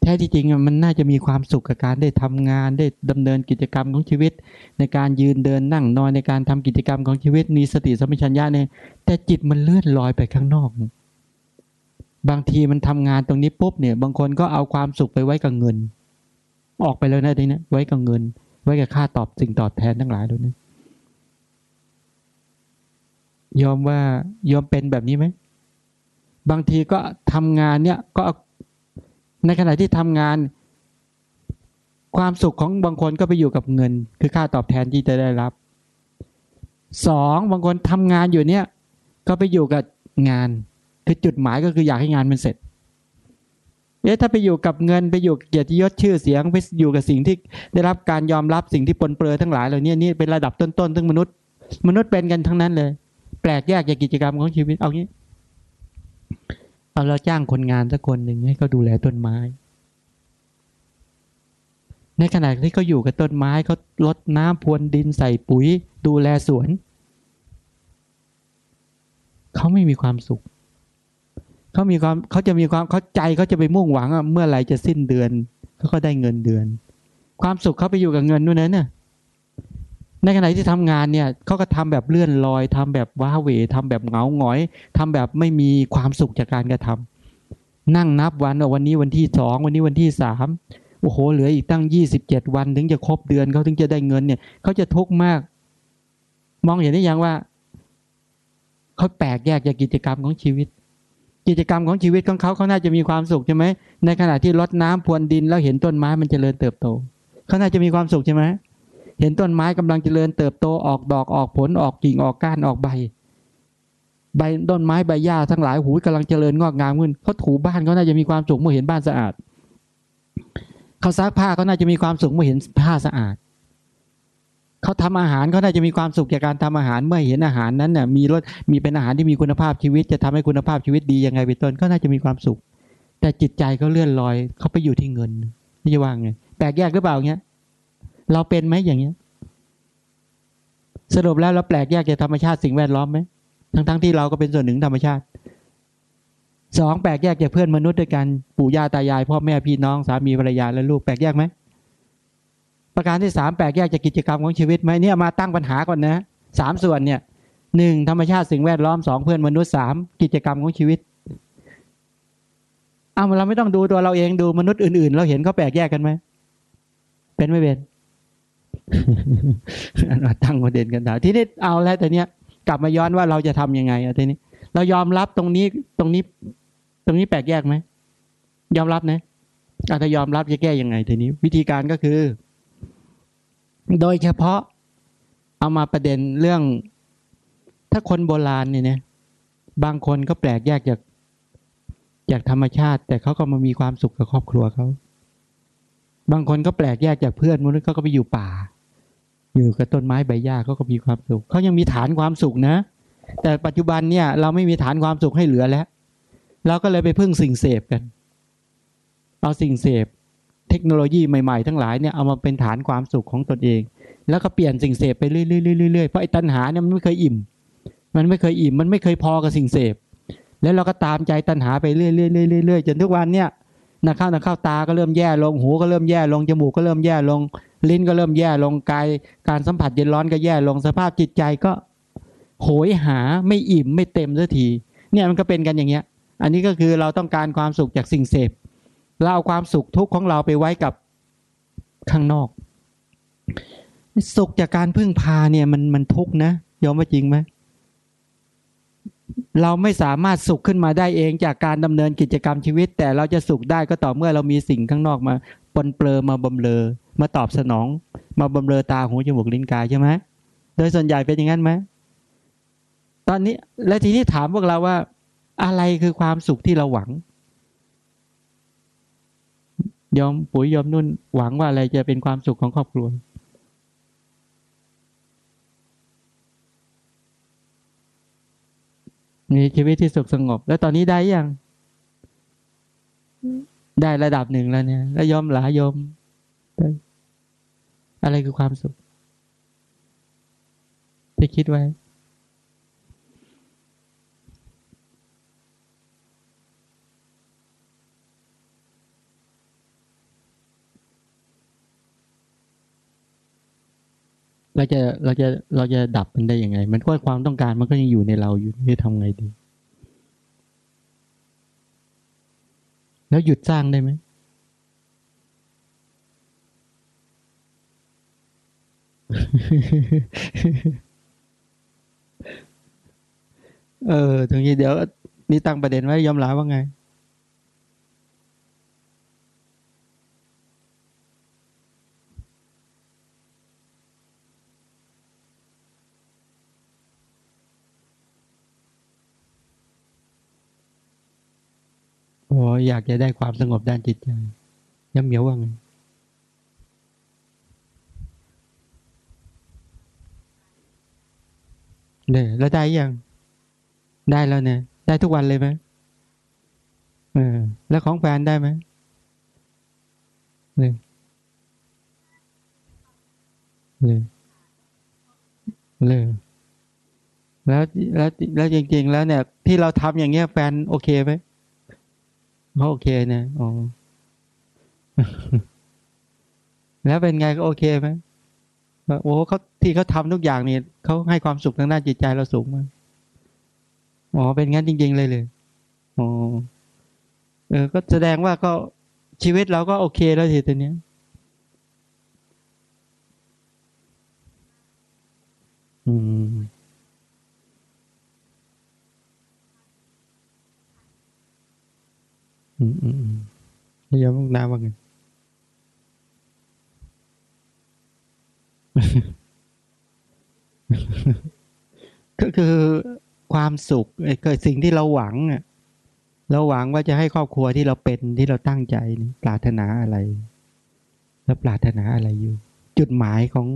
แท้ที่จริงมันน่าจะมีความสุขกับการได้ทำงานได้ดำเนินกิจกรรมของชีวิต ในการยืนเดินนั่งนอนในการทำกิจกรรมของชีวิตมีสติสัมปชัญญะเนี่ยแต่จิตมันเลื่อนลอยไปข้างนอก บางทีมันทำงานตรงนี้ปุ๊บเนี่ย บางคนก็เอาความสุขไปไว้กับเงิน ออกไปเลยนะทีนี้ไว้กับเงิน ไว้กับค่าตอบสิ่งตอบแทนทั้งหลายด้วยนะ ยอมว่ายอมเป็นแบบนี้ไหม บางทีก็ทำงานเนี่ยก็ในขณะที่ทำงาน ความสุขของบางคนก็ไปอยู่กับเงิน คือค่าตอบแทนที่จะได้รับสองบางคนทำงานอยู่เนี่ย ก็ไปอยู่กับงาน คือจุดหมายก็คืออยากให้งานมันเสร็จเอ๊ะถ้าไปอยู่กับเงินไปอยู่เกียรติยศชื่อเสียงไปอยู่กับสิ่งที่ได้รับการยอมรับสิ่งที่ปนเปื้อทั้งหลายเหล่านี้นี่เป็นระดับต้นๆทั้งมนุษย์ มนุษย์เป็นกันทั้งนั้นเลย แปลกแยกจากกิจกรรมของชีวิต เอางี้ เอาเราจ้างคนงานสักคนหนึ่งให้เขาดูแลต้นไม้ ในขณะที่เขาอยู่กับต้นไม้เขาลดน้ำพรวนดินใส่ปุ๋ย ดูแลสวน เขาไม่มีความสุขเขามีความเขาจะมีความเขาใจเขาจะไปมุ่งหวังเมื่อไหร่จะสิ้นเดือนเขาก็ได้เงินเดือน ความสุขเขาไปอยู่กับเงินนู่นนั่นน่ะ ในขณะที่ทำงานเนี่ยเขาก็ทำแบบเลื่อนลอยทำแบบว้าเหวทำแบบเหงาหงอยทำแบบไม่มีความสุขจากการกระทำนั่งนับวันวันนี้วันที่สองวันนี้วันที่สามโอ้โหเหลืออีกตั้งยี่สิบเจ็ดวัน ถึงจะครบเดือนเขาถึงจะได้เงินเนี่ยเขาจะทุกข์มาก มองเห็นได้ยังว่าเขาแปลกแยกจากกิจกรรมของชีวิต กิจกรรมของชีวิตของเขาเขาน่าจะมีความสุขใช่ไหมในขณะที่รดน้ำพรวนดินแล้วเห็นต้นไม้มันจเจริญเติบโตเขาน่าจะมีความสุขใช่ไหม เห็นต้นไม้กำลังเจริญเติบโตออกดอกออกผลออกกิ่งออกก้านออกใบ ใบต้นไม้ใบหญ้าทั้งหลายหูกำลังเจริญงอกงามขึ้นเขาถูบ้านเขาน่าจะมีความสุขเมื่อเห็นบ้านสะอาดเขาซักผ้าเขาน่าจะมีความสุขเมื่อเห็นผ้าสะอาดเขาทำอาหารเขาน่าจะมีความสุขจากการทำอาหารเมื่อเห็นอาหารนั้นเนี่ยมีรสมีเป็นอาหารที่มีคุณภาพชีวิต จะทำให้คุณภาพชีวิตดียังไงเป็นต้นก็น่าจะมีความสุข แต่จิตใจเขาเลื่อนลอยเขาไปอยู่ที่เงินนี่จะว่าไงแปลกแยกหรือเปล่าเงี้ย เราเป็นไหมอย่างเงี้ย สรุปแล้วเราแปลกแยกจากธรรมชาติสิ่งแวดล้อมไหมทั้งทั้งที่เราก็เป็นส่วนหนึ่งธรรมชาติสองแปลกแยกจากเพื่อนมนุษย์ด้วยกันปู่ย่าตายายพ่อแม่พี่น้องสามีภรรยาและลูกแปลกแยกไหมประการที่สามแปลกแยกจากกิจกรรมของชีวิตไหมเนี่ยมาตั้งปัญหาก่อนนะสามส่วนเนี่ยหนึ่งธรรมชาติสิ่งแวดล้อมสองเพื่อนมนุษย์สามกิจกรรมของชีวิตเอาเราไม่ต้องดูตัวเราเองดูมนุษย์อื่นๆ เราเห็นเขาแปลกแยกกันไหมเป็นไม่เป็น ตั้งประเด็นกันถาทีนี้เอาแล้วแต่เนี้ยกลับมาย้อนว่าเราจะทํำยังไงอะทีนี้ เรายอมรับตรงนี้ตรงนี้ ตรงนี้แปลกแยกไหมยอมรับนะอาถ้ายอมรับจะแก้ยังไงทีนี้ วิธีการก็คือ โดยเฉพาะเอามาประเด็นเรื่อง ถ้าคนโบราณเนี่ยนะบางคนก็แปลกแยกจากจากธรรมชาติ แต่เขาก็มามีความสุขกับครอบครัวเขาบางคนก็แปลกแยกจากเพื่อนมนุษย์เขาก็ไปอยู่ป่า อยู่กับต้นไม้ใบหญ้าเขาก็มีความสุขเขายังมีฐานความสุขนะ แต่ปัจจุบันเนี่ย เราไม่มีฐานความสุขให้เหลือแล้ว เราก็เลยไปพึ่งสิ่งเสพกัน เอาสิ่งเสพ เทคโนโลยีใหม่ๆ ทั้งหลายเนี่ยเอามาเป็นฐานความสุขของตนเอง แล้วก็เปลี่ยนสิ่งเสพไปเรื่อยๆๆเพราะไอ้ตัณหาเนี่ยมันไม่เคยอิ่ม มันไม่เคยอิ่ม มันไม่เคยพอกับสิ่งเสพ แล้วเราก็ตามใจตัณหาไปเรื่อยๆเรื่อยๆจนทุกวันเนี่ยนักเข้านักเข้าตาก็เริ่มแย่ลงหูก็เริ่มแย่ลงจมูกก็เริ่มแย่ลง ลิ้นก็เริ่มแย่ลงกายการสัมผัสเย็นร้อนก็แย่ลงสภาพจิตใจก็โหยหาไม่อิ่มไม่เต็มสักทีเนี่ยมันก็เป็นกันอย่างเงี้ย อันนี้ก็คือเราต้องการความสุขจากสิ่งเสพเราเอาความสุขทุกข์ของเราไปไว้กับข้างนอก สุขจากการพึ่งพาเนี่ยมันมันทุกข์นะยอมว่าจริงไหมเราไม่สามารถสุขขึ้นมาได้เองจากการดำเนินกิจกรรมชีวิต แต่เราจะสุขได้ก็ต่อเมื่อเรามีสิ่งข้างนอกมาปนเปลือมาบำเรอ มาตอบสนอง มาบำเรอตาหูจมูกลิ้นกายใช่ไหมโดยส่วนใหญ่เป็นอย่างนั้นไหมตอนนี้และทีนี้ถามพวกเราว่า อะไรคือความสุขที่เราหวังยอมปุ๋ยยอมนุ่นหวังว่าอะไรจะเป็นความสุขของครอบครัว มีชีวิตที่สุขสงบ แล้วตอนนี้ได้ยัง ได้ระดับหนึ่งแล้วเนี่ย แล้วยอมหลายอม อะไรคือความสุขที่คิดไว้ เราจะเราจะเราจะดับมันได้ยังไง มันก็ความต้องการมันก็ยังอยู่ในเราอยู่ที่ทำไงดี แล้วหยุดสร้างได้ไหม เออ ตรงนี้เดี๋ยวนี่ตั้งประเด็นไว้ยอมลาว่าไง โอ้อยากจะได้ความสงบด้านจิตใจย้ำเหมียวว่าไง เนี่ยแล้วได้ยัง ได้แล้วเนี่ย ได้ทุกวันเลยไหมเออ แล้วของแฟนได้ไหมเนี่ยเลยเลยแล้วแล้วแล้วจริง ๆ แล้วเนี่ย ที่เราทำอย่างเงี้ยแฟนโอเคไหมเขาโอเคนะอ๋อแล้วเป็นไงก็โอเคไหม โอ้เขาที่เขาทาทุกอย่างนี่เขาให้ความสุขทางด้านจิตใจเราสูงมากอ๋อเป็นงั้นจริง ๆ เลยเลยอ๋อเออ ก็แสดงว่าก็ชีวิตเราก็โอเคแล้วทีตัวเนี้ยอืมอืมอืมอืมยอมน้ำว่าไง ก็คือความสุขเกิดสิ่งที่เราหวังอะเราหวังว่าจะให้ครอบครัวที่เราเป็นที่เราตั้งใจปรารถนาอะไร แล้วปรารถนาอะไรอยู่ จุดหมายของ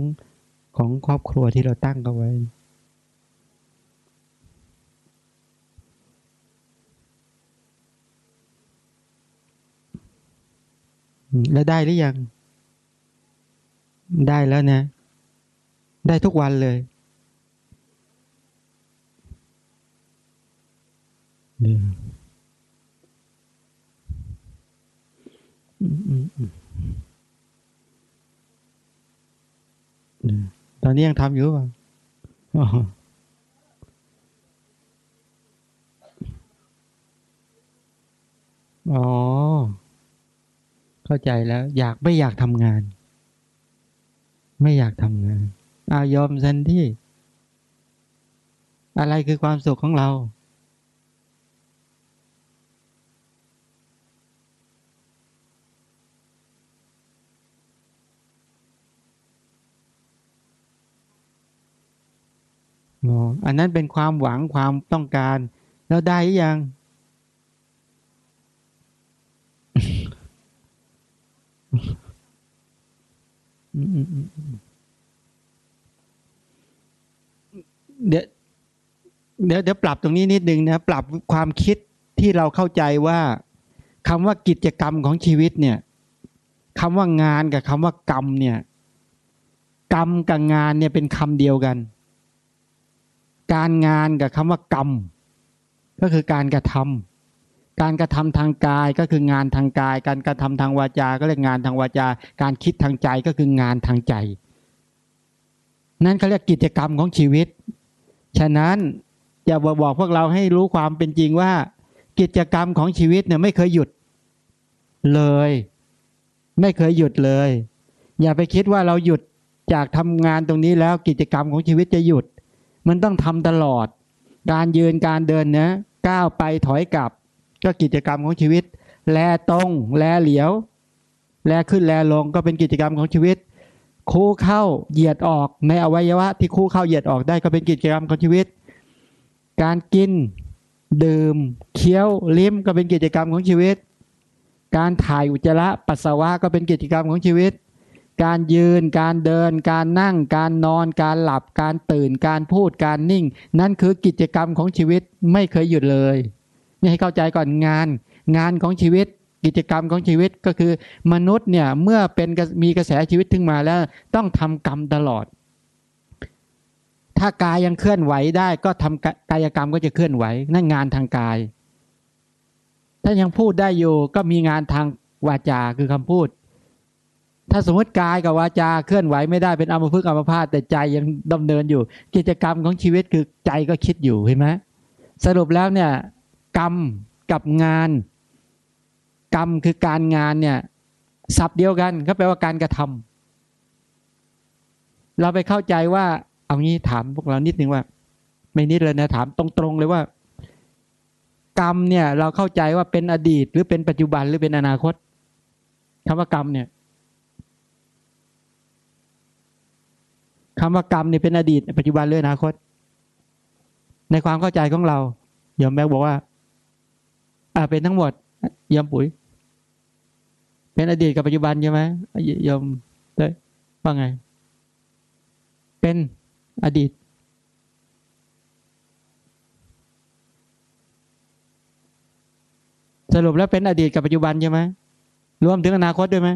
ของครอบครัวที่เราตั้งเอาไว้แล้วได้หรือยัง ได้แล้วนะ ได้ทุกวันเลยตอนนี้ยังทำอยู่ป่ะอ๋อ เข้าใจแล้ว อยากไม่อยากทำงาน ไม่อยากทำงาน อายอมสันที่ อะไรคือความสุขของเรา อันนั้นเป็นความหวังความต้องการ แล้วได้ยัง เดี๋ยวเดี๋ยวเดี๋ยวปรับตรงนี้นิดนึงนะปรับความคิดที่เราเข้าใจว่าคำว่ากิจกรรมของชีวิตเนี่ยคำว่างานกับคำว่ากรรมเนี่ย กรรมกับงานเนี่ยเป็นคำเดียวกัน การงานกับคำว่ากรรม ก็คือการกระทำการกระทำทางกายก็คืองานทางกาย การกระทำทางวาจา ก็เรียกงานทางวาจา การคิดทางใจก็คืองานทางใจ นั่นเขาเรียกกิจกรรมของชีวิต ฉะนั้นอย่าบอกพวกเราให้รู้ความเป็นจริงว่า กิจกรรมของชีวิตเนี่ยไม่เคยหยุดเลย ไม่เคยหยุดเลย อย่าไปคิดว่าเราหยุดจากทำงานตรงนี้แล้วกิจกรรมของชีวิตจะหยุด มันต้องทำตลอด การยืนการเดินนะก้าวไปถอยกลับ ก็กิจกรรมของชีวิต แลตรง แลเหลียว แลขึ้นแลลงก็เป็นกิจกรรมของชีวิต คู่เข้าเหยียดออกในอวัยวะ ที่คู่เข้าเหยียดออกได้ก็เป็นกิจกรรมของชีวิต การกิน ดื่ม เคี้ยวลิ้มก็เป็นกิจกรรมของชีวิต การถ่ายอุจจาระปัสสาวะก็เป็นกิจกรรมของชีวิต การยืน การเดิน การนั่ง การนอน การหลับ การตื่น การพูด การนิ่ง นั่นคือกิจกรรมของชีวิตไม่เคยหยุดเลย นี่ให้เข้าใจก่อนงาน งานของชีวิต กิจกรรมของชีวิตก็คือ มนุษย์เนี่ยเมื่อเป็นมีกระแสชีวิตถึงมาแล้วต้องทำกรรมตลอด ถ้ากายยังเคลื่อนไหวได้ก็ทำกายกรรมก็จะเคลื่อนไหวนั่นงานทางกาย ถ้ายังพูดได้อยู่ก็มีงานทางวาจาคือคำพูด ถ้าสมมติกายกับวาจาเคลื่อนไหวไม่ได้เป็นอัมพฤกษ์อัมพาตแต่ใจยังดำเนินอยู่ กิจกรรมของชีวิตคือใจก็คิดอยู่เห็นไหมสรุปแล้วเนี่ยกรรมกับงาน กรรมคือการงานเนี่ยสับเดียวกันก็แปลว่าการกระทำเราไปเข้าใจว่า เอางี้ถามพวกเรานิดนึงว่า ไม่นิดเลยนะถามตรงๆเลยว่า กรรมเนี่ย เราเข้าใจว่าเป็นอดีต หรือเป็นปัจจุบันหรือเป็นอนาคตคำว่ากรรมเนี่ยคำว่ากรรมเนี่ยเป็นอดีต ปัจจุบันเรื่ออนาคต ในความเข้าใจของเรายอมแบกบอกว่า อ่าเป็นทั้งหมดยอมปุ๋ย เป็นอดีตกับปัจจุบันใช่ไหมยอมเลยว่าไง เป็นอดีต สรุปแล้วเป็นอดีตกับปัจจุบันใช่ไหมรวมถึงอนาคตด้วยไหม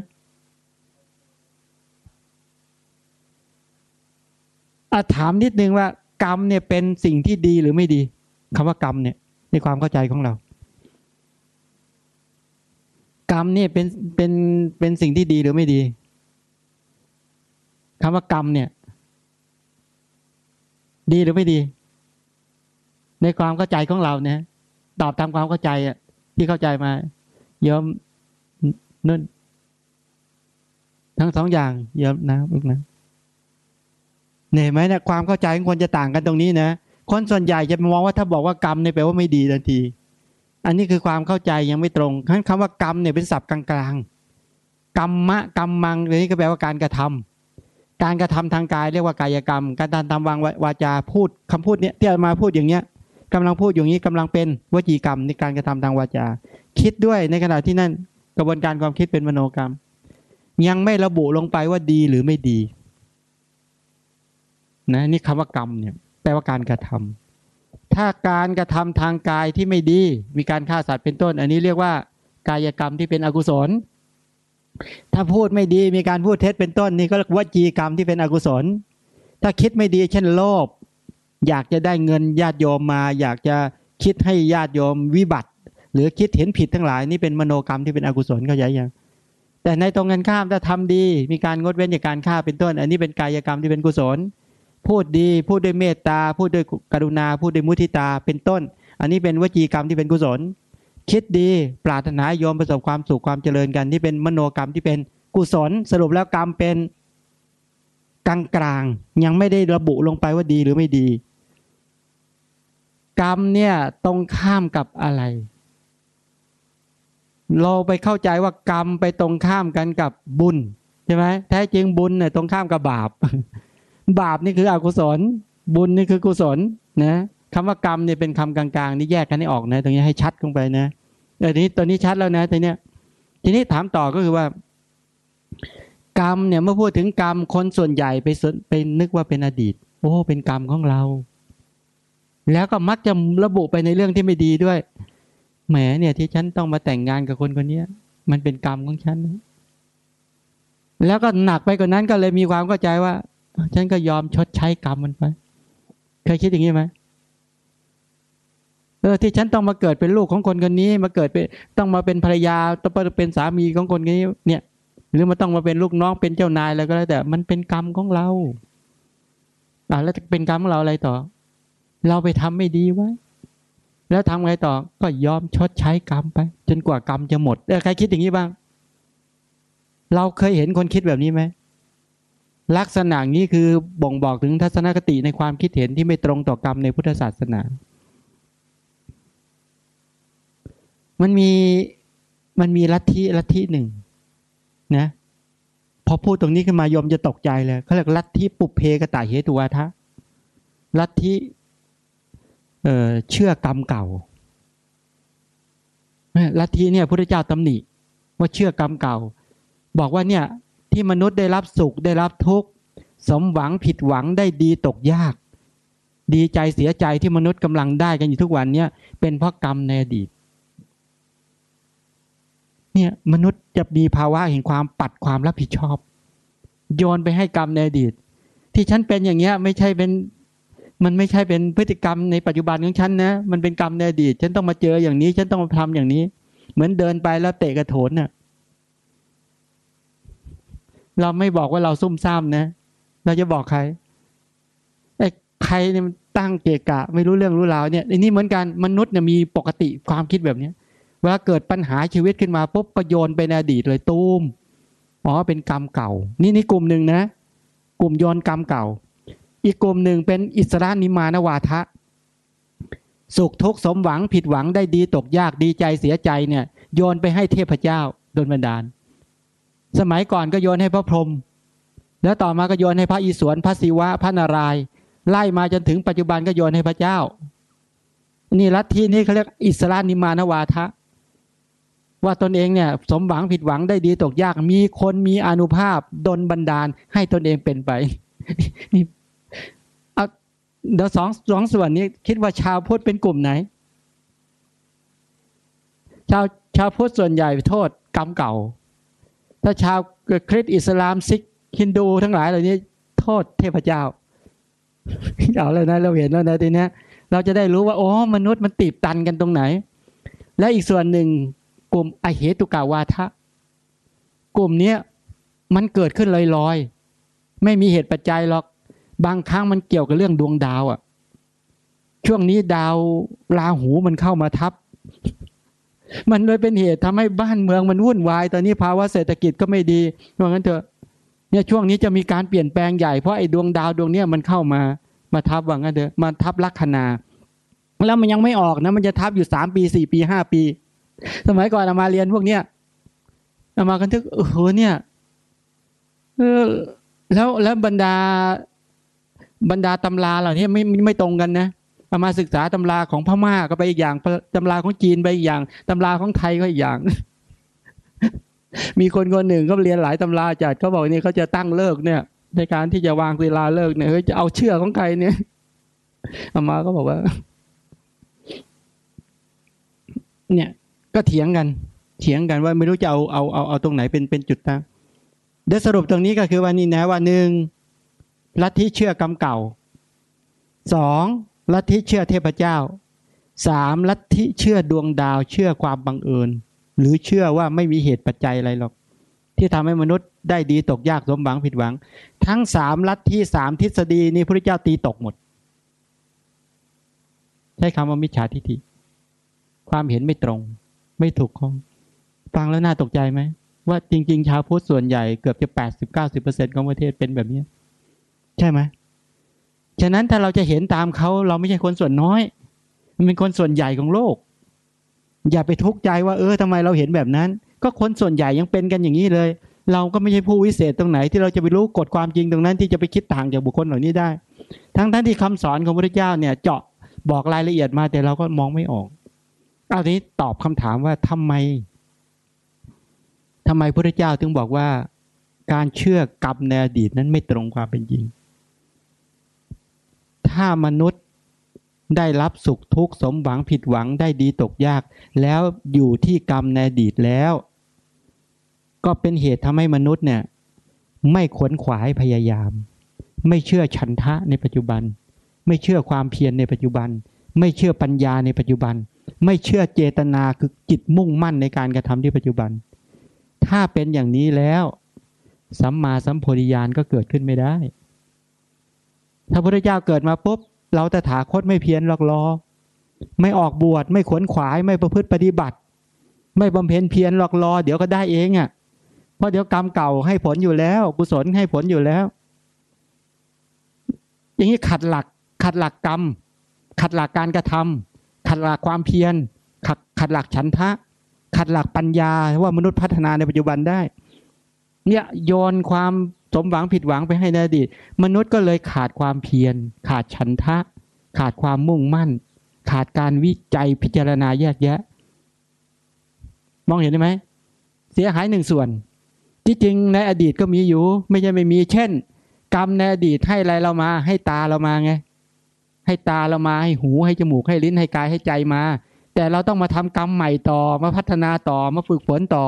อาถามนิดนึงว่ากรรมเนี่ยเป็นสิ่งที่ดีหรือไม่ดีคำว่ากรรมเนี่ยในความเข้าใจของเรา กรรมเนี่ยเป็นเป็นเป็นสิ่งที่ดีหรือไม่ดีคำว่ากรรมเนี่ย ดีหรือไม่ดี ในความเข้าใจของเราเนี่ยตอบตามความเข้าใจอะ ที่เข้าใจมายอมนุ่นทั้งสองอย่างยอมนะลูกนะเนี่ยไหมเนี่ยความเข้าใจของคนจะต่างกันตรงนี้นะคนส่วนใหญ่จะมองว่าถ้าบอกว่ากรรมเนี่ยแปลว่าไม่ดีทันที อันนี้คือความเข้าใจยังไม่ตรงขั้นคำว่ากรรมเนี่ยเป็นศัพท์กลางๆกรรมะกรรมมังนี่ก็แปลว่าการกระทำการกระทำทางกายเรียกว่ากายกรรม การทำวางวาจาพูดคำพูดเนี้ยที่มาพูดอย่างเนี้ยกำลังพูดอย่างนี้กำลังเป็นวจีกรรมในการกระทำทางวาจา คิดด้วยในขณะที่นั่นกระบวนการความคิดเป็นมโนกรรม ยังไม่ระบุลงไปว่าดีหรือไม่ดีนะนี่คำว่ากรรมเนี่ยแปลว่าการกระทำ ถ้าการกระทำทางกายที่ไม่ดี มีการฆ่าสัตว์เป็นต้น อันนี้เรียกว่ากายกรรมที่เป็นอกุศล ถ้าพูดไม่ดีมีการพูดเท็จเป็นต้น นี่ก็เรียกวจีกรรมที่เป็นอกุศล ถ้าคิดไม่ดี เช่นโลภอยากจะได้เงินญาติโยมมา อยากจะคิดให้ญาติโยมวิบัติ หรือคิดเห็นผิดทั้งหลายนี่เป็นมโนกรรมที่เป็นอกุศลเขาใหญ่ยังแต่ในตรงกันข้ามถ้าทำดี มีการงดเว้นจากการฆ่าเป็นต้น อันนี้เป็นกายกรรมที่เป็นกุศล พูดดี พูดด้วยเมตตา พูดด้วยกรุณา พูดด้วยมุทิตา เป็นต้น อันนี้เป็นวจีกรรมที่เป็นกุศล คิดดี ปรารถนายอมประสบความสุขความเจริญกัน ที่เป็นมโนกรรมที่เป็นกุศล สรุปแล้วกรรมเป็นกลางกลางยังไม่ได้ระบุลงไปว่าดีหรือไม่ดี กรรมเนี่ยตรงข้ามกับอะไร เราไปเข้าใจว่ากรรมไปตรงข้ามกันกับบุญใช่ไหมแท้จริงบุญเนี่ยตรงข้ามกับบาป บาปนี่คืออกุศล บุญนี่คือกุศลนะคำว่ากรรมเนี่ยเป็นคำกลางๆนี่แยกกันให้ออกนะ ตรงนี้ให้ชัดลงไปนะเดี๋ยวนี้ตัวนี้ชัดแล้วนะตัวเนี้ยทีนี้ถามต่อก็คือว่า กรรมเนี่ยเมื่อพูดถึงกรรมคนส่วนใหญ่ไปไปนึกว่าเป็นอดีต โอ้เป็นกรรมของเรา แล้วก็มักจะระบุไปในเรื่องที่ไม่ดีด้วยแหมเนี่ยที่ฉันต้องมาแต่งงานกับคนคนนี้มันเป็นกรรมของฉัน แล้วก็หนักไปกว่านั้นก็เลยมีความเข้าใจว่า ฉันก็ยอมชดใช้กรรมมันไปเคยคิดอย่างนี้ไหมเออที่ฉันต้องมาเกิดเป็นลูกของคนคนนี้ มาเกิดเป็นต้องมาเป็นภรรยาต้องเป็นสามีของคนนี้ เนี่ย หรือมาต้องมาเป็นลูกน้องเป็นเจ้านายอะไรก็แล้วแต่มันเป็นกรรมของเราอ่าแล้วเป็นกรรมของเราอะไรต่อ เราไปทำไม่ดีไว้ แล้วทำไงต่อก็ยอมชดใช้กรรมไป จนกว่ากรรมจะหมดเออใครคิดอย่างนี้บ้าง เราเคยเห็นคนคิดแบบนี้ไหม ลักษณะนี้คือบ่งบอกถึงทัศนคติในความคิดเห็นที่ไม่ตรงต่อกรรมในพุทธศาสนา มันมีมันมีลัทธิลัทธิหนึ่งนะพอพูดตรงนี้ขึ้นมายมจะตกใจเลยเขาเรียกลัทธิปุเพกตาเหตุวาทะลัทธิเเชื่อกรรมเก่าลัทธิเนี่ยพระเจ้าตำหนิว่าเชื่อกรรมเก่า บอกว่าเนี่ย ที่มนุษย์ได้รับสุขได้รับทุกข์สมหวังผิดหวังได้ดีตกยาก ดีใจเสียใจที่มนุษย์กำลังได้กันอยู่ทุกวันเนี่ยเป็นเพราะกรรมในอดีตเนี่ยมนุษย์จะมีภาวะแห่งความปัดความรับผิดชอบ โยนไปให้กรรมในอดีต ที่ฉันเป็นอย่างเงี้ยไม่ใช่เป็นมันไม่ใช่เป็นพฤติกรรมในปัจจุบันของฉันนะ มันเป็นกรรมในอดีต ฉันต้องมาเจออย่างนี้ ฉันต้องมาทำอย่างนี้ เหมือนเดินไปแล้วเตะกระโถนน่ะ เราไม่บอกว่าเราซุ่มซ่ามนะ เราจะบอกใครไอ้ใครเนี่ยมันตั้งเกะกะ ไม่รู้เรื่องรู้ราวเนี่ยอันนี้เหมือนกันมนุษย์เนี่ยมีปกติความคิดแบบเนี้ยเวลาเกิดปัญหาชีวิตขึ้นมาปุ๊บก็โยนไปในอดีตเลยตูมอ๋อเป็นกรรมเก่า นี่นี่กลุ่มหนึ่งนะ กลุ่มโยนกรรมเก่า อีกกลุ่มหนึ่งเป็นอิสระนิมานวาทะ สุขทุกข์สมหวังผิดหวังได้ดีตกยากดีใจเสียใจเนี่ย โยนไปให้เทพเจ้าโดนบันดาล สมัยก่อนก็โยนให้พระพรหมแล้วต่อมาก็โยนให้พระอิศวรพระศิวะพระนารายณ์ไล่มาจนถึงปัจจุบันก็โยนให้พระเจ้า นี่ลัทธินี้เขาเรียกอิสรานิมานวาทะ ว่าตนเองเนี่ย สมหวังผิดหวังได้ดีตกยาก มีคนมีอนุภาพดนบันดาลให้ตนเองเป็นไปนี่เดี๋ยวสองสองส่วนนี้ คิดว่าชาวพุทธเป็นกลุ่มไหน ชาวชาวพุทธส่วนใหญ่โทษกรรมเก่า ถ้าชาวคริสต์อิสลามซิกฮินดูทั้งหลายเหล่านี้ โทษเทพเจ้าเอาเลยนะเราเห็นแล้วนะทีนี้เราจะได้รู้ว่า โอ้มนุษย์มันตีบตันกันตรงไหน และอีกส่วนหนึ่งกลุ่มอเหตุกาวาทะกลุ่มเนี้ยมันเกิดขึ้นลอยๆ ไม่มีเหตุปัจจัยหรอก บางครั้งมันเกี่ยวกับเรื่องดวงดาวอะ่ะ ช่วงนี้ดาวราหูมันเข้ามาทับ มันเลยเป็นเหตุทำให้บ้านเมืองมันวุ่นวาย ตอนนี้ภาวะเศรษฐกิจก็ไม่ดีเพราะงั้นเถอะเนี่ยช่วงนี้จะมีการเปลี่ยนแปลงใหญ่เพราะไอ้ดวงดาวดวงเนี้ยมันเข้ามามาทับว่างั้นเถอะมาทับลัคนา แล้วมันยังไม่ออกนะ มันจะทับอยู่สามปีสี่ปีห้าปี สมัยก่อนอามาเรียนพวกเนี้ยอามากันทึกเออเนี่ยเออแล้วแล้วบรรดาบรรดาตำราเหล่านี้ไม่ไม่ตรงกันนะ เอามาศึกษาตำราของพม่าก็ไปอีกอย่างตำราของจีนไปอีกอย่างตำราของไทยก็อีกอย่าง มีคนคนหนึ่งก็เรียนหลายตำราจัดเขาบอกนี่เขาจะตั้งเลิกเนี่ย ในการที่จะวางเวลาเลิกเนี่ยจะเอาเชื่อของใครเนี่ยอามาก็บอกว่า เนี่ย ก็เถียงกัน เถียงกันว่าไม่รู้จะเอาเอาเอาเอาตรงไหนเป็นเป็นจุดตั้งเดี๋ยวสรุปตรงนี้ก็คือว่านี่นะว่าหนึ่งลัทธิเชื่อกรรมเก่าสอง ลัทธิเชื่อเทพเจ้าสามลัทธิเชื่อดวงดาว เชื่อความบังเอิญ หรือเชื่อว่าไม่มีเหตุปัจจัยอะไรหรอก ที่ทำให้มนุษย์ได้ดีตกยากสมหวังผิดหวัง ทั้งสามลัทธิสามทฤษฎีนี้พระเจ้าตีตกหมด ใช้คำว่ามิจฉาทิฏฐิความเห็นไม่ตรง ไม่ถูกข้อง ฟังแล้วน่าตกใจไหม ว่าจริง ๆ ชาวพุทธส่วนใหญ่เกือบจะแปดสิบเก้าสิบเปอร์เซ็นของประเทศเป็นแบบนี้ ใช่ไหม ฉะนั้นถ้าเราจะเห็นตามเขาเราไม่ใช่คนส่วนน้อย มันเป็นคนส่วนใหญ่ของโลก อย่าไปทุกข์ใจว่าเออทำไมเราเห็นแบบนั้น ก็คนส่วนใหญ่ยังเป็นกันอย่างนี้เลย เราก็ไม่ใช่ผู้วิเศษตรงไหน ที่เราจะไปรู้กฎความจริงตรงนั้น ที่จะไปคิดต่างจากบุคคลเหล่านี้ได้ ทั้งท่านที่คำสอนของพระเจ้าเนี่ยเจาะบอกรายละเอียดมาแต่เราก็มองไม่ออกเอาทีนี้ตอบคำถามว่าทำไมทำไมพระเจ้าถึงบอกว่า การเชื่อกรรมในอดีตนั้นไม่ตรงความเป็นจริง ถ้ามนุษย์ได้รับสุขทุกข์สมหวังผิดหวังได้ดีตกยาก แล้วอยู่ที่กรรมในอดีตแล้ว ก็เป็นเหตุทำให้มนุษย์เนี่ยไม่ขวนขวายพยายาม ไม่เชื่อฉันทะในปัจจุบัน ไม่เชื่อความเพียรในปัจจุบัน ไม่เชื่อปัญญาในปัจจุบัน ไม่เชื่อเจตนาคือจิตมุ่งมั่นในการกระทำที่ปัจจุบัน ถ้าเป็นอย่างนี้แล้วสัมมาสัมโพธิญาณก็เกิดขึ้นไม่ได้ ถ้าพระเจ้าเกิดมาปุ๊บ เราแต่ถาคตไม่เพี้ยรหรอกรอไม่ออกบวชไม่ขวนขวายไม่ประพฤติปฏิบัติ ไม่บำเพ็ญเพียรหรอกรอเดี๋ยวก็ได้เองอะ่ะเพราะเดี๋ยวกรรมเก่าให้ผลอยู่แล้ว กุศลให้ผลอยู่แล้ว อย่างนี้ขัดหลัก ขัดหลักกรรม ขัดหลักการกระทำขัดหลักความเพียรขัดขัดหลักฉันทะ ขัดหลักปัญญาว่ามนุษย์พัฒนาในปัจจุบันได้ เนี่ยโยนความ สมหวังผิดหวังไปให้ในอดีต มนุษย์ก็เลยขาดความเพียร ขาดฉันทะ ขาดความมุ่งมั่น ขาดการวิจัยพิจารณาแยกแยะ มองเห็นไหมเสียหายหนึ่งส่วน ที่จริงในอดีตก็มีอยู่ ไม่ใช่ไม่มี เช่น กรรมในอดีตให้อะไรเรามา ให้ตาเรามาไง ให้ตาเรามาให้หูให้จมูกให้ลิ้นให้กายให้ใจมา แต่เราต้องมาทำกรรมใหม่ต่อมาพัฒนาต่อมาฝึกฝนต่อ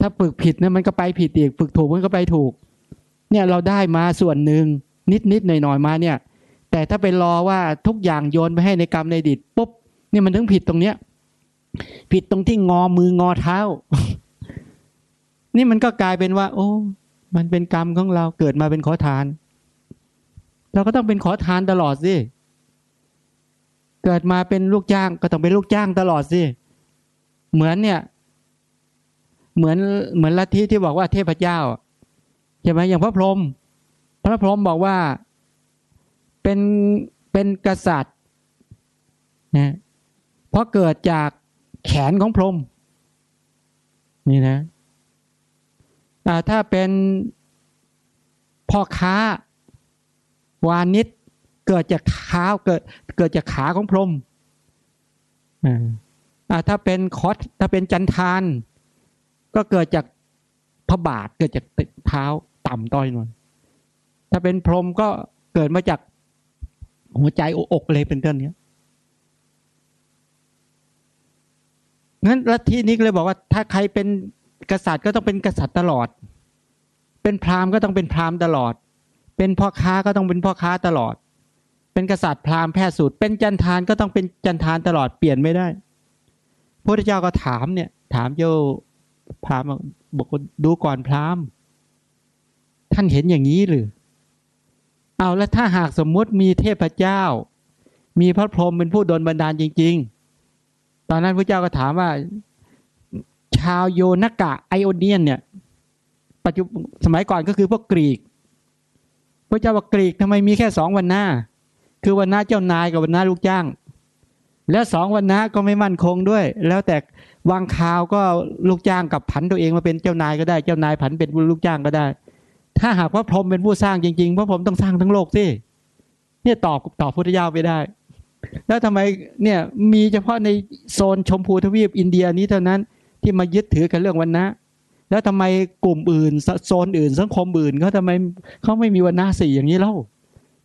ถ้าฝึกผิดเนี่ยมันก็ไปผิดอีกฝึกถูกมันก็ไปถูก เนี่ยเราได้มาส่วนหนึ่งนิดนิดหน่อยหน่อยมาเนี่ย แต่ถ้าไปรอว่าทุกอย่างโยนไปให้ในกรรมในดิตปุ๊บเนี่ยมันถึงผิดตรงเนี้ย ผิดตรงที่งอมืองอเท้า นี่มันก็กลายเป็นว่า โอ้ มันเป็นกรรมของเราเกิดมาเป็นขอทาน เราก็ต้องเป็นขอทานตลอดสิเกิดมาเป็นลูกจ้างก็ต้องเป็นลูกจ้างตลอดสิเหมือนเนี่ย เหมือนเหมือนลัทธิที่บอกว่าเทพเจ้าใช่ไหมอย่างพระพรหมพระพรหมบอกว่าเป็นเป็นกษัตริย์นะเพราะเกิดจากแขนของพรหมนี่นะถ้าเป็นพ่อค้าวานิชเกิดจากเท้าเกิดเกิดจากขาของพรหมอ่าถ้าเป็นคอสถ้าเป็นจันทาน ก็เกิดจากพระบาทเกิดจากเท้าต่ำต้อยนวลถ้าเป็นพรหมก็เกิดมาจากหัวใจอกเลยเป็นต้นเนี้ยงั้นลัทธินี้เลยบอกว่า ถ้าใครเป็นกษัตริย์ก็ต้องเป็นกษัตริย์ตลอด เป็นพราหมณ์ก็ต้องเป็นพราหมณ์ตลอด เป็นพ่อค้าก็ต้องเป็นพ่อค้าตลอด เป็นกษัตริย์พราหมณ์แพทย์สูตร เป็นจันทานก็ต้องเป็นจันทานตลอดเปลี่ยนไม่ได้พระพุทธเจ้าก็ถามเนี่ย ถามโย พราหมณ์บอกดูก่อนพราหมณ์ ท่านเห็นอย่างนี้หรือเอาแล้วถ้าหากสมมุติมีเทพเจ้า มีพระพรหมเป็นผู้ดลบันดาลจริง ๆ ตอนนั้นพระเจ้าก็ถามว่า ชาวโยนกะไอโอเดียนเนี่ย ปัจจุสมัยก่อนก็คือพวกกรีก พระเจ้าว่ากรีกทำไมมีแค่สองวันหน้า คือวันหน้าเจ้านายกับวันหน้าลูกจ้าง แล้วสองวันหน้าก็ไม่มั่นคงด้วย แล้วแต่ วางข่าวก็ลูกจ้างกับผันตัวเองมาเป็นเจ้านายก็ได้ เจ้านายผันเป็นลูกจ้างก็ได้ ถ้าหากว่าพรหมเป็นผู้สร้างจริงๆเพราะผมต้องสร้างทั้งโลกสิเนี่ยตอบตอบพุทธยาไปได้ แล้วทำไมเนี่ยมีเฉพาะในโซนชมพูทวีปอินเดียนี้เท่านั้นที่มายึดถือกันเรื่องวันนะแล้วทำไมกลุ่มอื่นโซนอื่น สังคมอื่นเขาทำไมเขาไม่มีวันนะสี่อย่างนี้เล่า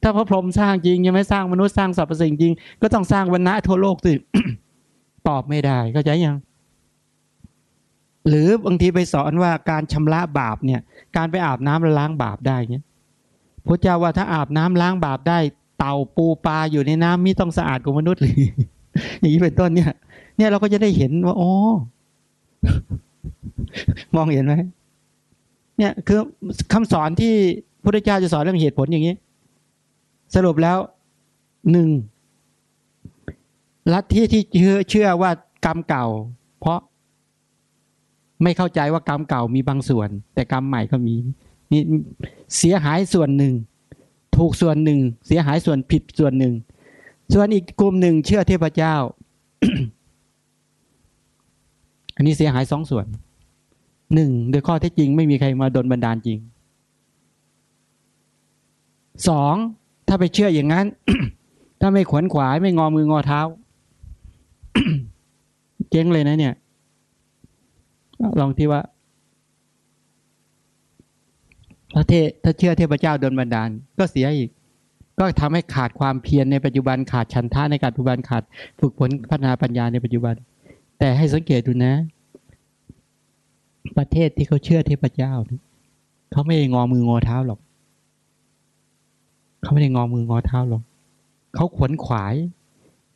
ถ้าพระพรหมสร้างจริงยังไม่สร้างมนุษย์สร้างสรรพสิ่งจริง ก็ต้องสร้างวันนะทั่วโลกสิตอบไม่ได้เข้าใจยัง หรือบางทีไปสอนว่าการชำระบาปเนี่ย การไปอาบน้ำล้างบาปได้เนี่ยพระเจ้าว่าถ้าอาบน้ำล้างบาปได้ เต่าปูปลาอยู่ในน้ำไม่ต้องสะอาดกว่ามนุษย์เลยอย่างนี้เป็นต้นเนี่ย เนี่ยเราก็จะได้เห็นว่าอ๋อมองเห็นไหมเนี่ยคือคำสอนที่พระเจ้าจะสอนเรื่องเหตุผลอย่างนี้ สรุปแล้วหนึ่งลัทธิที่เชื่อเชื่อว่ากรรมเก่า เพราะ ไม่เข้าใจว่ากรรมเก่ามีบางส่วน แต่กรรมใหม่ก็มีนี่เสียหายส่วนหนึ่ง ถูกส่วนหนึ่ง เสียหายส่วนผิดส่วนหนึ่ง ส่วนอีกกลุ่มหนึ่งเชื่อเทพเจ้า อันนี้เสียหายสองส่วนหนึ่งโดยข้อเท็จจริงไม่มีใครมาดนบันดาลจริงสองถ้าไปเชื่ออย่างนั้น ถ้าไม่ขวนขวายไม่งอมืองอเท้า เจ๊งเลยนะเนี่ย ลองที่ว่าพระเทถ้าเชื่อเทพเจ้าโดนบันดาล ก็เสียอีก ก็ทำให้ขาดความเพียรในปัจจุบันขาดชันท่าในการปัจจุบันขาดฝึกฝนพัฒนาปัญญาในปัจจุบัน แต่ให้สังเกตดูนะ ประเทศที่เขาเชื่อเทพเจ้าเขาไม่ได้งอมืองอเท้าหรอกเขาไม่ได้งอมืองอเท้าหรอกเขาขวนขวาย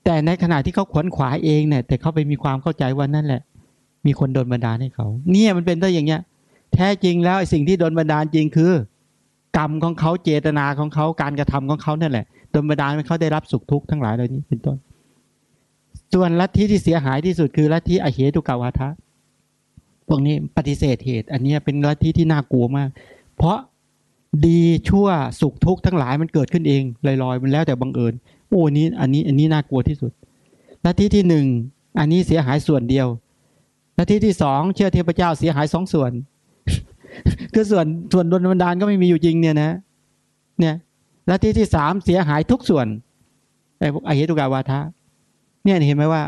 แต่ในขณะที่เขาขวนขวายเองเนี่ย แต่เขาไปมีความเข้าใจว่านั่นแหละ มีคนโดนบันดาลให้เขา เนี่ยมันเป็นตัวอย่างเงี้ย แท้จริงแล้วไอ้สิ่งที่โดนบันดาลจริงคือ กรรมของเขาเจตนาของเขาการกระทำของเขาเนั่นแหละโดนบันดาลให้เขาได้รับสุขทุกข์ทั้งหลายเหล่านี้เป็นต้น ส่วนลัทธิที่เสียหายที่สุดคือลัทธิอเหตุกาวาทะพวกนี้ปฏิเสธเหตุ อันนี้เป็นลัทธิที่น่ากลัวมาก เพราะดีชั่วสุขทุกข์ทั้งหลายมันเกิดขึ้นเองลอยๆมันแล้วแต่บังเอิญโอ้นี้อันนี้อันนี้น่ากลัวที่สุดลัทธิที่หนึ่งอันนี้เสียหายส่วนเดียว ลัทธิที่สองเชื่อเทพเจ้าเสียหายสองส่วน คือส่วนส่วนดลบันดาลก็ไม่มีอยู่จริงเนี่ยนะ เนี่ยลัทธิที่สามเสียหายทุกส่วนไอ้พวกอเหตุกาวาทะเนี่ยเห็นไหมว่า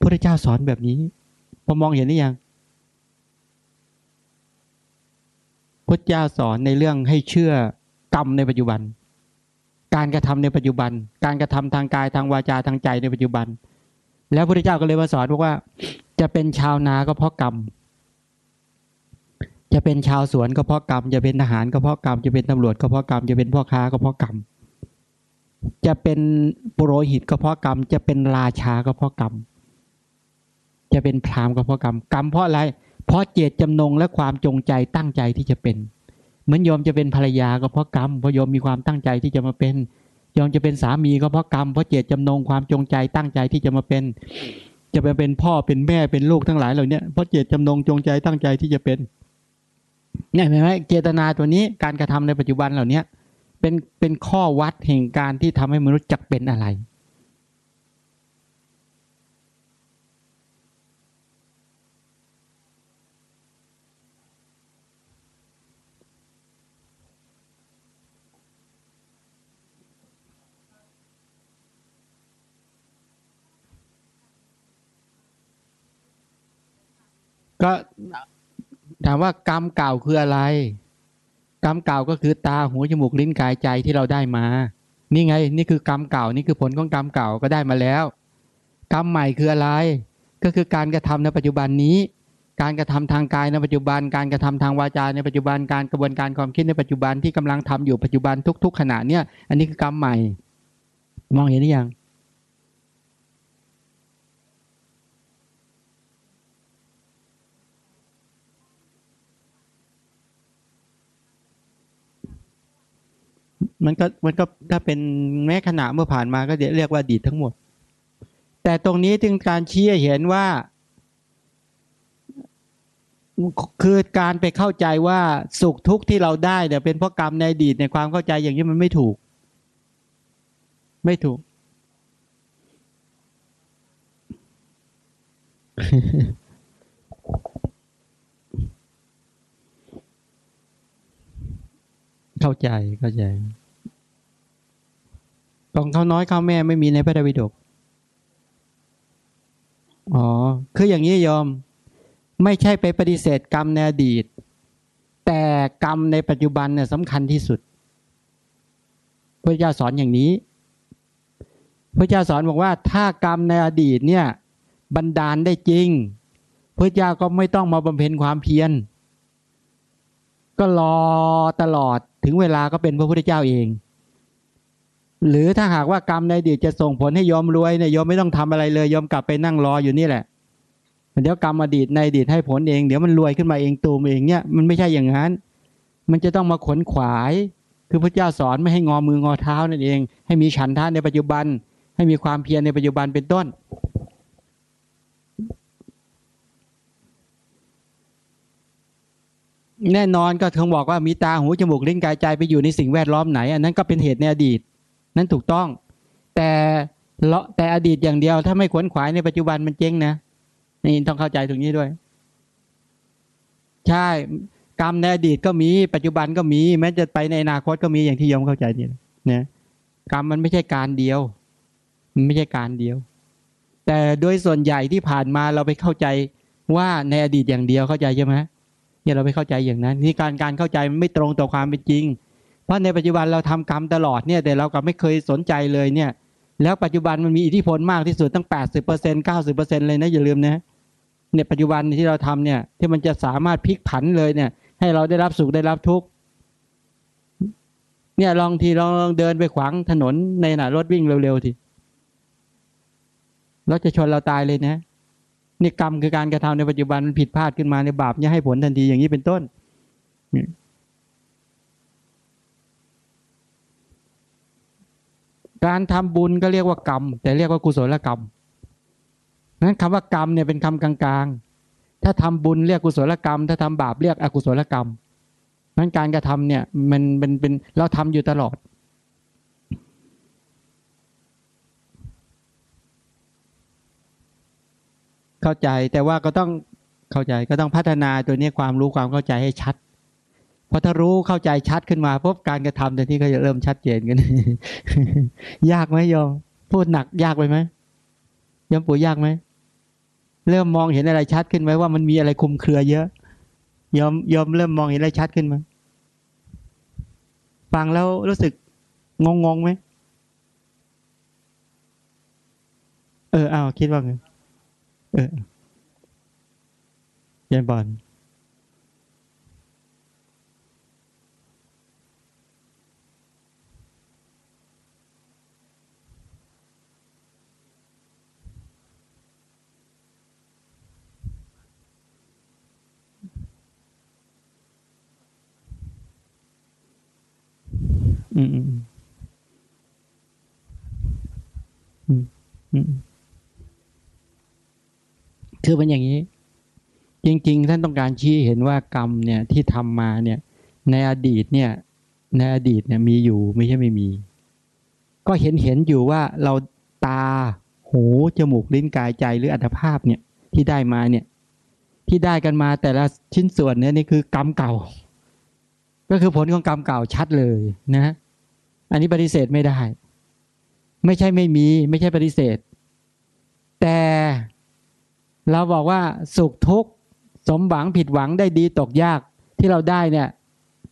พระเจ้าสอนแบบนี้พอมองเห็นหรือยังพุทธเจ้าสอนในเรื่องให้เชื่อกรรมในปัจจุบัน การกระทำในปัจจุบัน การกระทำทางกายทางวาจาทางใจในปัจจุบัน แล้วพระเจ้าก็เลยมาสอนบอกว่า จะเป็นชาวนาก็เพราะกรรม จะเป็นชาวสวนก็เพราะกรรม จะเป็นทหารก็เพราะกรรม จะเป็นตำรวจก็เพราะกรรม จะเป็นพ่อค้าก็เพราะกรรม จะเป็นปุโรหิตก็เพราะกรรม จะเป็นราชาก็เพราะกรรม จะเป็นพราหมณ์ก็เพราะกรรม กรรมเพราะอะไร เพราะเจตจำนงและความจงใจตั้งใจที่จะเป็น เหมือนโยมจะเป็นภรรยาก็เพราะกรรม เพราะโยมมีความตั้งใจที่จะมาเป็น โยมจะเป็นสามีก็เพราะกรรม เพราะเจตจำนงความจงใจตั้งใจที่จะมาเป็น จะไปเป็นพ่อเป็นแม่เป็นลูกทั้งหลายเหล่านี้เพราะเจตจำนงจงใจตั้งใจที่จะเป็นเนี่ยเห็นไหมเจตนาตัวนี้การกระทำในปัจจุบันเหล่านี้เป็นเป็นข้อวัดแห่งการที่ทำให้มนุษย์จักเป็นอะไร ก็ถามว่ากรรมเก่าคืออะไร กรรมเก่าก็คือตาหูจมูกลิ้นกายใจที่เราได้มา นี่ไง นี่คือกรรมเก่านี่คือผลของกรรมเก่าก็ได้มาแล้ว กรรมใหม่คืออะไร ก็คือการกระทำในปัจจุบันนี้ การกระทำทางกายในปัจจุบัน การกระทำทางวาจาในปัจจุบันการกระบวนการความคิดในปัจจุบันที่กำลังทำอยู่ปัจจุบันทุก ๆ ขณะเนี่ยอันนี้คือกรรมใหม่ มองเห็นหรือยัง มันก็มันก็ถ้าเป็นแม้ขณะเมื่อผ่านมาก็เรียกว่าดีทั้งหมด แต่ตรงนี้ถึงการชี้เห็นว่า คือการไปเข้าใจว่าสุขทุกข์ที่เราได้เนี่ยเป็นเพราะกรรมในอดีตในความเข้าใจอย่างนี้มันไม่ถูก ไม่ถูก เข้าใจเข้าใจ ของเขาน้อยเขาแม่ไม่มีในพระธรรมวิดกอ๋อ คืออย่างนี้ยอม ไม่ใช่ไปปฏิเสธกรรมในอดีต แต่กรรมในปัจจุบันเนี่ยสำคัญที่สุด พระเจ้าสอนอย่างนี้ พระเจ้าสอนบอกว่า ถ้ากรรมในอดีตเนี่ย บันดาลได้จริง พระเจ้าก็ไม่ต้องมาบำเพ็ญความเพียร ก็รอตลอดถึงเวลาก็เป็นพระพุทธเจ้าเอง หรือถ้าหากว่ากรรมในอดีตจะส่งผลให้ยอมรวยเนี่ยยอมไม่ต้องทำอะไรเลยยอมกลับไปนั่งรออยู่นี่แหละเดี๋ยวกรรมอดีตในอดีตให้ผลเองเดี๋ยวมันรวยขึ้นมาเองตูมเองเนี่ยมันไม่ใช่อย่างนั้น มันจะต้องมาขนขวาย คือพระเจ้าสอนไม่ให้งอมืองอเท้านั่นเอง ให้มีฉันทะในปัจจุบัน ให้มีความเพียรในปัจจุบันเป็นต้น แน่นอนก็คงบอกว่ามีตาหูจมูกลิ้นกายใจไปอยู่ในสิ่งแวดล้อมไหน อันนั้นก็เป็นเหตุในอดีต นั้นถูกต้อง แต่เลาะแต่อดีตอย่างเดียว ถ้าไม่ขวนขวายในปัจจุบันมันเจ๊งนะนี่ต้องเข้าใจตรงนี้ด้วย ใช่ กรรมในอดีตก็มีปัจจุบันก็มี แม้จะไปในอนาคตก็มีอย่างที่ยมเข้าใจนี่นะกรรมมันไม่ใช่การเดียว มันไม่ใช่การเดียว แต่โดยส่วนใหญ่ที่ผ่านมาเราไปเข้าใจว่าในอดีตอย่างเดียวเข้าใจใช่ไหมเนี่ยเราไปเข้าใจอย่างนั้นนี่การการเข้าใจมันไม่ตรงต่อความเป็นจริง เพราะในปัจจุบันเราทำกรรมตลอดเนี่ยแต่เราก็ไม่เคยสนใจเลยเนี่ยแล้วปัจจุบันมันมีอิทธิพลมากที่สุดตั้งแปดสิบเปอร์เซ็นเก้าสิบเปอร์เซ็นเลยนะอย่าลืมนะเนี่ยปัจจุบันที่เราทำเนี่ย ที่มันจะสามารถพลิกผันเลยเนี่ย ให้เราได้รับสุขได้รับทุกข์เนี่ยลองทีลองลองเดินไปขวางถนนในขณะรถวิ่งเร็วๆทีรถจะชนเราตายเลยนะนี่กรรมคือการกระทำในปัจจุบันมันผิดพลาดขึ้นมาในบาปจะให้ผลทันทีอย่างนี้เป็นต้น การทำบุญก็เรียกว่ากรรม แต่เรียกว่ากุศลกรรมนั้นคำว่ากรรมเนี่ยเป็นคำกลางๆ ถ้าทำบุญเรียกกุศลกรรม ถ้าทำบาปเรียกอกุศลกรรมนั้นการกระทำเนี่ยมันเป็นเป็นเราทำอยู่ตลอด เข้าใจแต่ว่าก็ต้องเข้าใจก็ต้องพัฒนาตัวนี้ความรู้ความเข้าใจให้ชัด พอถ้ารู้เข้าใจชัดขึ้นมาพบการกระทำแตัวนี้ก็จะเริ่มชัดเจนกัน ยากไหมโยมพูดหนักยากไปไหมยมปู่ยากไหมเริ่มมองเห็นอะไรชัดขึ้นไหมว่ามันมีอะไรคุมเครือเยอะยอมยอมเริ่มมองเห็นอะไรชัดขึ้นไหมฟังแล้วรู้สึกงงงไหมเออเอาคิดว่าไงเออยันบอล อืมอืมอืมอืมคือเป็นอย่างนี้ จริง ๆ ท่านต้องการชี้เห็นว่ากรรมเนี่ยที่ทำมาเนี่ย ในอดีตเนี่ย ในอดีตเนี่ยมีอยู่ไม่ใช่ไม่มี ก็เห็นเห็นอยู่ว่าเราตาหูจมูกลิ้นกายใจหรืออัตภาพเนี่ยที่ได้มาเนี่ย ที่ได้กันมาแต่ละชิ้นส่วนเนี่ยนี่คือกรรมเก่า ก็คือผลของกรรมเก่าชัดเลยนะ อันนี้ปฏิเสธไม่ได้ ไม่ใช่ไม่มี ไม่ใช่ปฏิเสธ แต่เราบอกว่าสุขทุกข์สมหวังผิดหวังได้ดีตกยากที่เราได้เนี่ย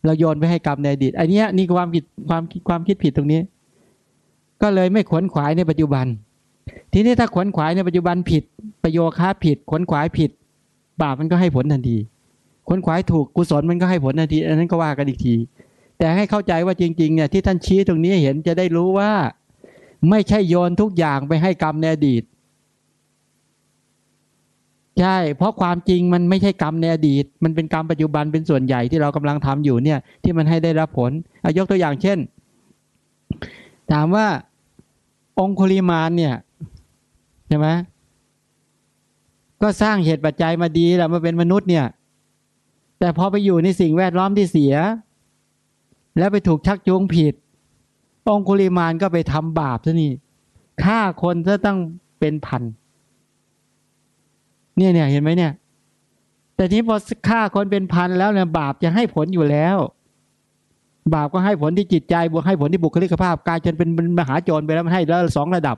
เราโยนไปให้กรรมในอดีตอันนี้นี่ความผิดความความคิดผิดตรงนี้ ก็เลยไม่ขวนขวายในปัจจุบัน ทีนี้ถ้าขวนขวายในปัจจุบันผิด ประโยค้าผิดขวนขวายผิด บาปมันก็ให้ผลทันที ขวนขวายถูกกุศลมันก็ให้ผลทันทีอันนั้นก็ว่ากันอีกที แต่ให้เข้าใจว่าจริงๆเนี่ยที่ท่านชี้ตรงนี้เห็นจะได้รู้ว่า ไม่ใช่โยนทุกอย่างไปให้กรรมในอดีต ใช่ เพราะความจริงมันไม่ใช่กรรมในอดีต มันเป็นกรรมปัจจุบันเป็นส่วนใหญ่ที่เรากำลังทำอยู่เนี่ย ที่มันให้ได้รับผลอยกตัวอย่างเช่น ถามว่าองคุลิมานเนี่ยใช่ไหมก็สร้างเหตุปัจจัยมาดีแหละมาเป็นมนุษย์เนี่ย แต่พอไปอยู่ในสิ่งแวดล้อมที่เสีย แล้วไปถูกชักจูงผิด องคุลิมานก็ไปทำบาปซะนี่ฆ่าคนซะตั้งเป็นพันเนี่ยเนี่ยเห็นไหมเนี่ย แต่นี้พอฆ่าคนเป็นพันแล้วเนี่ยบาปจะให้ผลอยู่แล้ว บาปก็ให้ผลที่จิตใจบวกให้ผลที่บุคลิกภาพกายจนเป็นมหาโจรไปแล้วมันให้แล้วสองระดับ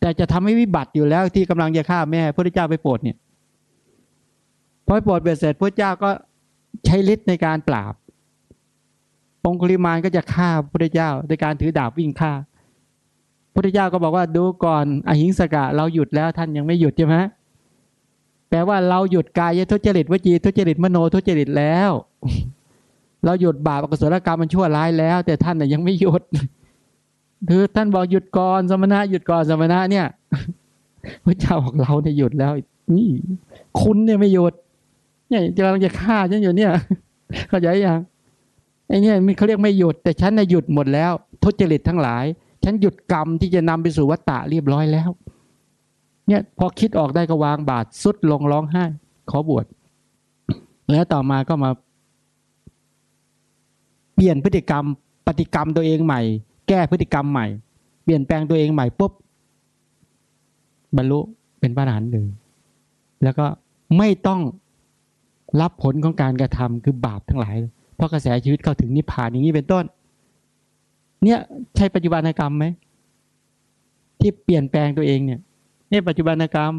แต่จะทำให้วิบัติอยู่แล้วที่กำลังจะฆ่าแม่พระเจ้าไปโปรดเนี่ยพอโปรดเบ็ดเสร็จพระเจ้าก็ ใช้ฤทธิ์ในการปราบองคุลิมานก็จะฆ่าพระเจ้าในการถือดาบวิ่งฆ่าพระเจ้าก็บอกว่าดูก่อนอหิงสกะ เราหยุดแล้วท่านยังไม่หยุดใช่ไหมแปลว่าเราหยุดกายทุจริตวจีทุจริตมโนทุจริตแล้ว เราหยุดบาปอกุศลกรรมมันชั่วร้ายแล้ว แต่ท่านน่ยยังไม่หยุดคือท่านบอกหยุดก่อนสมณะหยุดก่อนสมณะเนี่ยพระเจ้าบอกเราเนี่ยหยุดแล้วนี่คุณเนี่ยไม่หยุด เนี่ยกำลังจะฆ่าฉันอยู่เนี่ย เข้าใจยังไอ้เนี่ยมันเขาเรียกไม่หยุด แต่ฉันน่ยหยุดหมดแล้ว ทุจริตทั้งหลาย ฉันหยุดกรรมที่จะนำไปสู่วัฏฏะเรียบร้อยแล้ว เนี่ยพอคิดออกได้ก็วางบาตรสุดลงร้องไห้ ขอบวชแล้วต่อมาก็มา เปลี่ยนพฤติกรรมปฏิกรรมตัวเองใหม่ แก้พฤติกรรมใหม่ เปลี่ยนแปลงตัวเองใหม่ปุ๊บบรรลุเป็นพระอรหันต์เลยแล้วก็ไม่ต้อง รับผลของการกระทำคือบาปทั้งหลาย เพราะกระแสชีวิตเข้าถึงนิพพานอย่างนี้เป็นต้น เนี่ยใช่ปัจจุบันกรรมไหมที่เปลี่ยนแปลงตัวเองเนี่ยนี่ปัจจุบันกรรม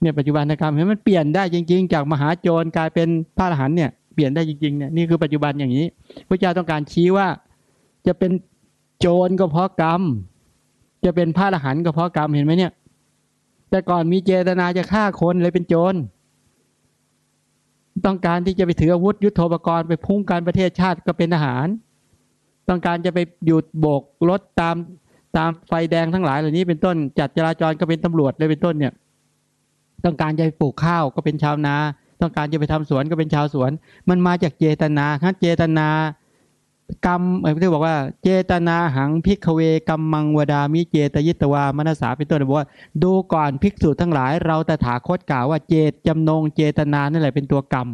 เนี่ยปัจจุบันกรรมเห็นมันเปลี่ยนได้จริง ๆ จากมหาโจรกลายเป็นพระอรหันต์เนี่ยเปลี่ยนได้จริงๆเนี่ยนี่คือปัจจุบันอย่างนี้พระเจ้าต้องการชี้ว่า จะเป็นโจรก็เพราะกรรม จะเป็นพระอรหันต์ก็เพราะกรรมเห็นไหมเนี่ย แต่ก่อนมีเจตนาจะฆ่าคนเลยเป็นโจร ต้องการที่จะไปถืออาวุธยุโทโธปกรณ์ไปพุ่งการประเทศชาติก็เป็นทหาร ต้องการจะไปหยุดโบกรถตามตามไฟแดงทั้งหลายเหล่านี้เป็นต้นจัดจราจรก็เป็นตำรวจเลยเป็นต้นเนี่ย ต้องการจะไปปลูกข้าวก็เป็นชาวนา ต้องการจะไปทำสวนก็เป็นชาวสวน มันมาจากเจตนาครับเจตนา กรรมเออที่บอกว่า เจตนาหังพิกเวกรรมมังวดามิเจตยิตวามนัสาเป็นต้นบอกว่า ดูก่อนภิกษุทั้งหลาย เราแต่ถาคตกล่าวว่าเจตจำนงเจตนานั่นแหละเป็นตัวกรรม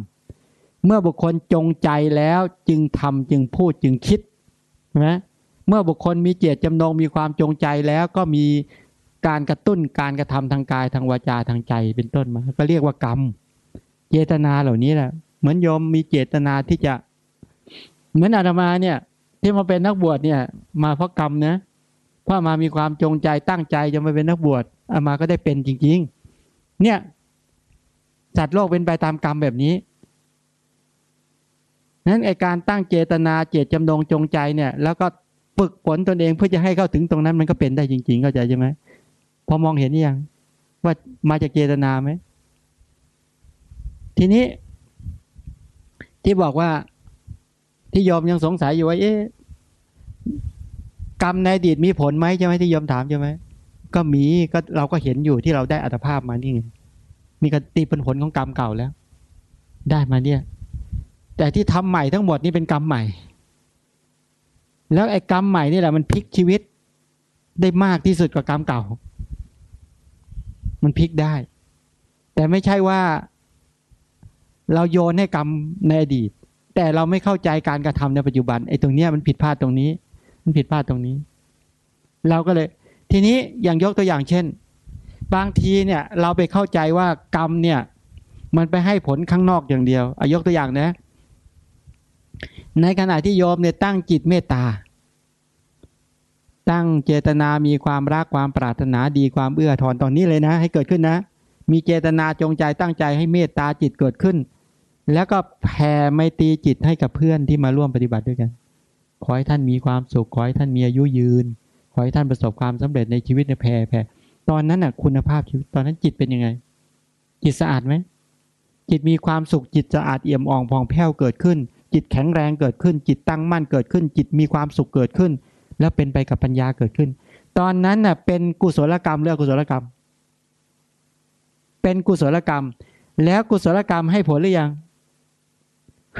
เมื่อบุคคลจงใจแล้วจึงทำจึงพูดจึงคิดนะเมื่อบุคคลมีเจตจำนงมีความจงใจแล้วก็มีการกระตุ้นการกระทำทางกายทางวาจาทางใจเป็นต้นมา ก็เรียกว่ากรรม เจตนาเหล่านี้แหละเหมือนโยมมีเจตนาที่จะ เหมือนอาตมาเนี่ย ที่มาเป็นนักบวชเนี่ย มาเพราะกรรมนะเพราะมามีความจงใจตั้งใจจะมาเป็นนักบวชอามาก็ได้เป็นจริง ๆ เนี่ยสัตว์โลกเป็นไปตามกรรมแบบนี้นั้นไอการตั้งเจตนาเจตจำนงจงใจเนี่ย แล้วก็ฝึกฝนตนเองเพื่อจะให้เข้าถึงตรงนั้นมันก็เป็นได้จริงๆเข้าใจใช่ไหมพอมองเห็นยังว่ามาจากเจตนาไหมทีนี้ ที่บอกว่า ที่ยอมยังสงสัยอยู่ว่าเอ๊ะกรรมในอดีตมีผลไหมใช่ไหมที่ยอมถามใช่ไหมก็มีก็เราก็เห็นอยู่ที่เราได้อัตภาพมานี่ไงมีกติเป็นผลของกรรมเก่าแล้ว ได้มาเนี่ย แต่ที่ทำใหม่ทั้งหมดนี่เป็นกรรมใหม่ แล้วไอ้กรรมใหม่นี่แหละมันพลิกชีวิตได้มากที่สุดกว่ากรรมเก่า มันพลิกได้ แต่ไม่ใช่ว่า เราโยนให้กรรมในอดีต แต่เราไม่เข้าใจการกระทำในปัจจุบันไอ้ตรงเนี้ยมันผิดพลาดตรงนี้ มันผิดพลาดตรงนี้ เราก็เลย ทีนี้อย่างยกตัวอย่างเช่น บางทีเนี่ยเราไปเข้าใจว่ากรรมเนี่ย มันไปให้ผลข้างนอกอย่างเดียวอายกตัวอย่างนะในขณะที่โยมเนี่ยตั้งจิตเมตตา ตั้งเจตนามีความรักความปรารถนาดีความเอื้อทอนตอนนี้เลยนะ ให้เกิดขึ้นนะ มีเจตนาจงใจตั้งใจให้เมตตาจิตเกิดขึ้น แล้วก็แผ่ไมตรีจิตให้กับเพื่อนที่มาร่วมปฏิบัติด้วยกัน ขอให้ท่านมีความสุข ขอให้ท่านมีอายุยืน ขอให้ท่านประสบความสำเร็จในชีวิตในแผ่แผ่ตอนนั้นน่ะคุณภาพชีวิตตอนนั้นจิตเป็นยังไง จิตสะอาดไหม จิตมีความสุขจิตสะอาดเอี่ยมอ่องผ่องแผ้วเกิดขึ้น จิตแข็งแรงเกิดขึ้น จิตตั้งมั่นเกิดขึ้น จิตมีความสุขเกิดขึ้น แล้วเป็นไปกับปัญญาเกิดขึ้น ตอนนั้นน่ะเป็นกุศลกรรมเรื่องกุศลกรรม เป็นกุศลกรรม แล้วกุศลกรรมให้ผลหรือยัง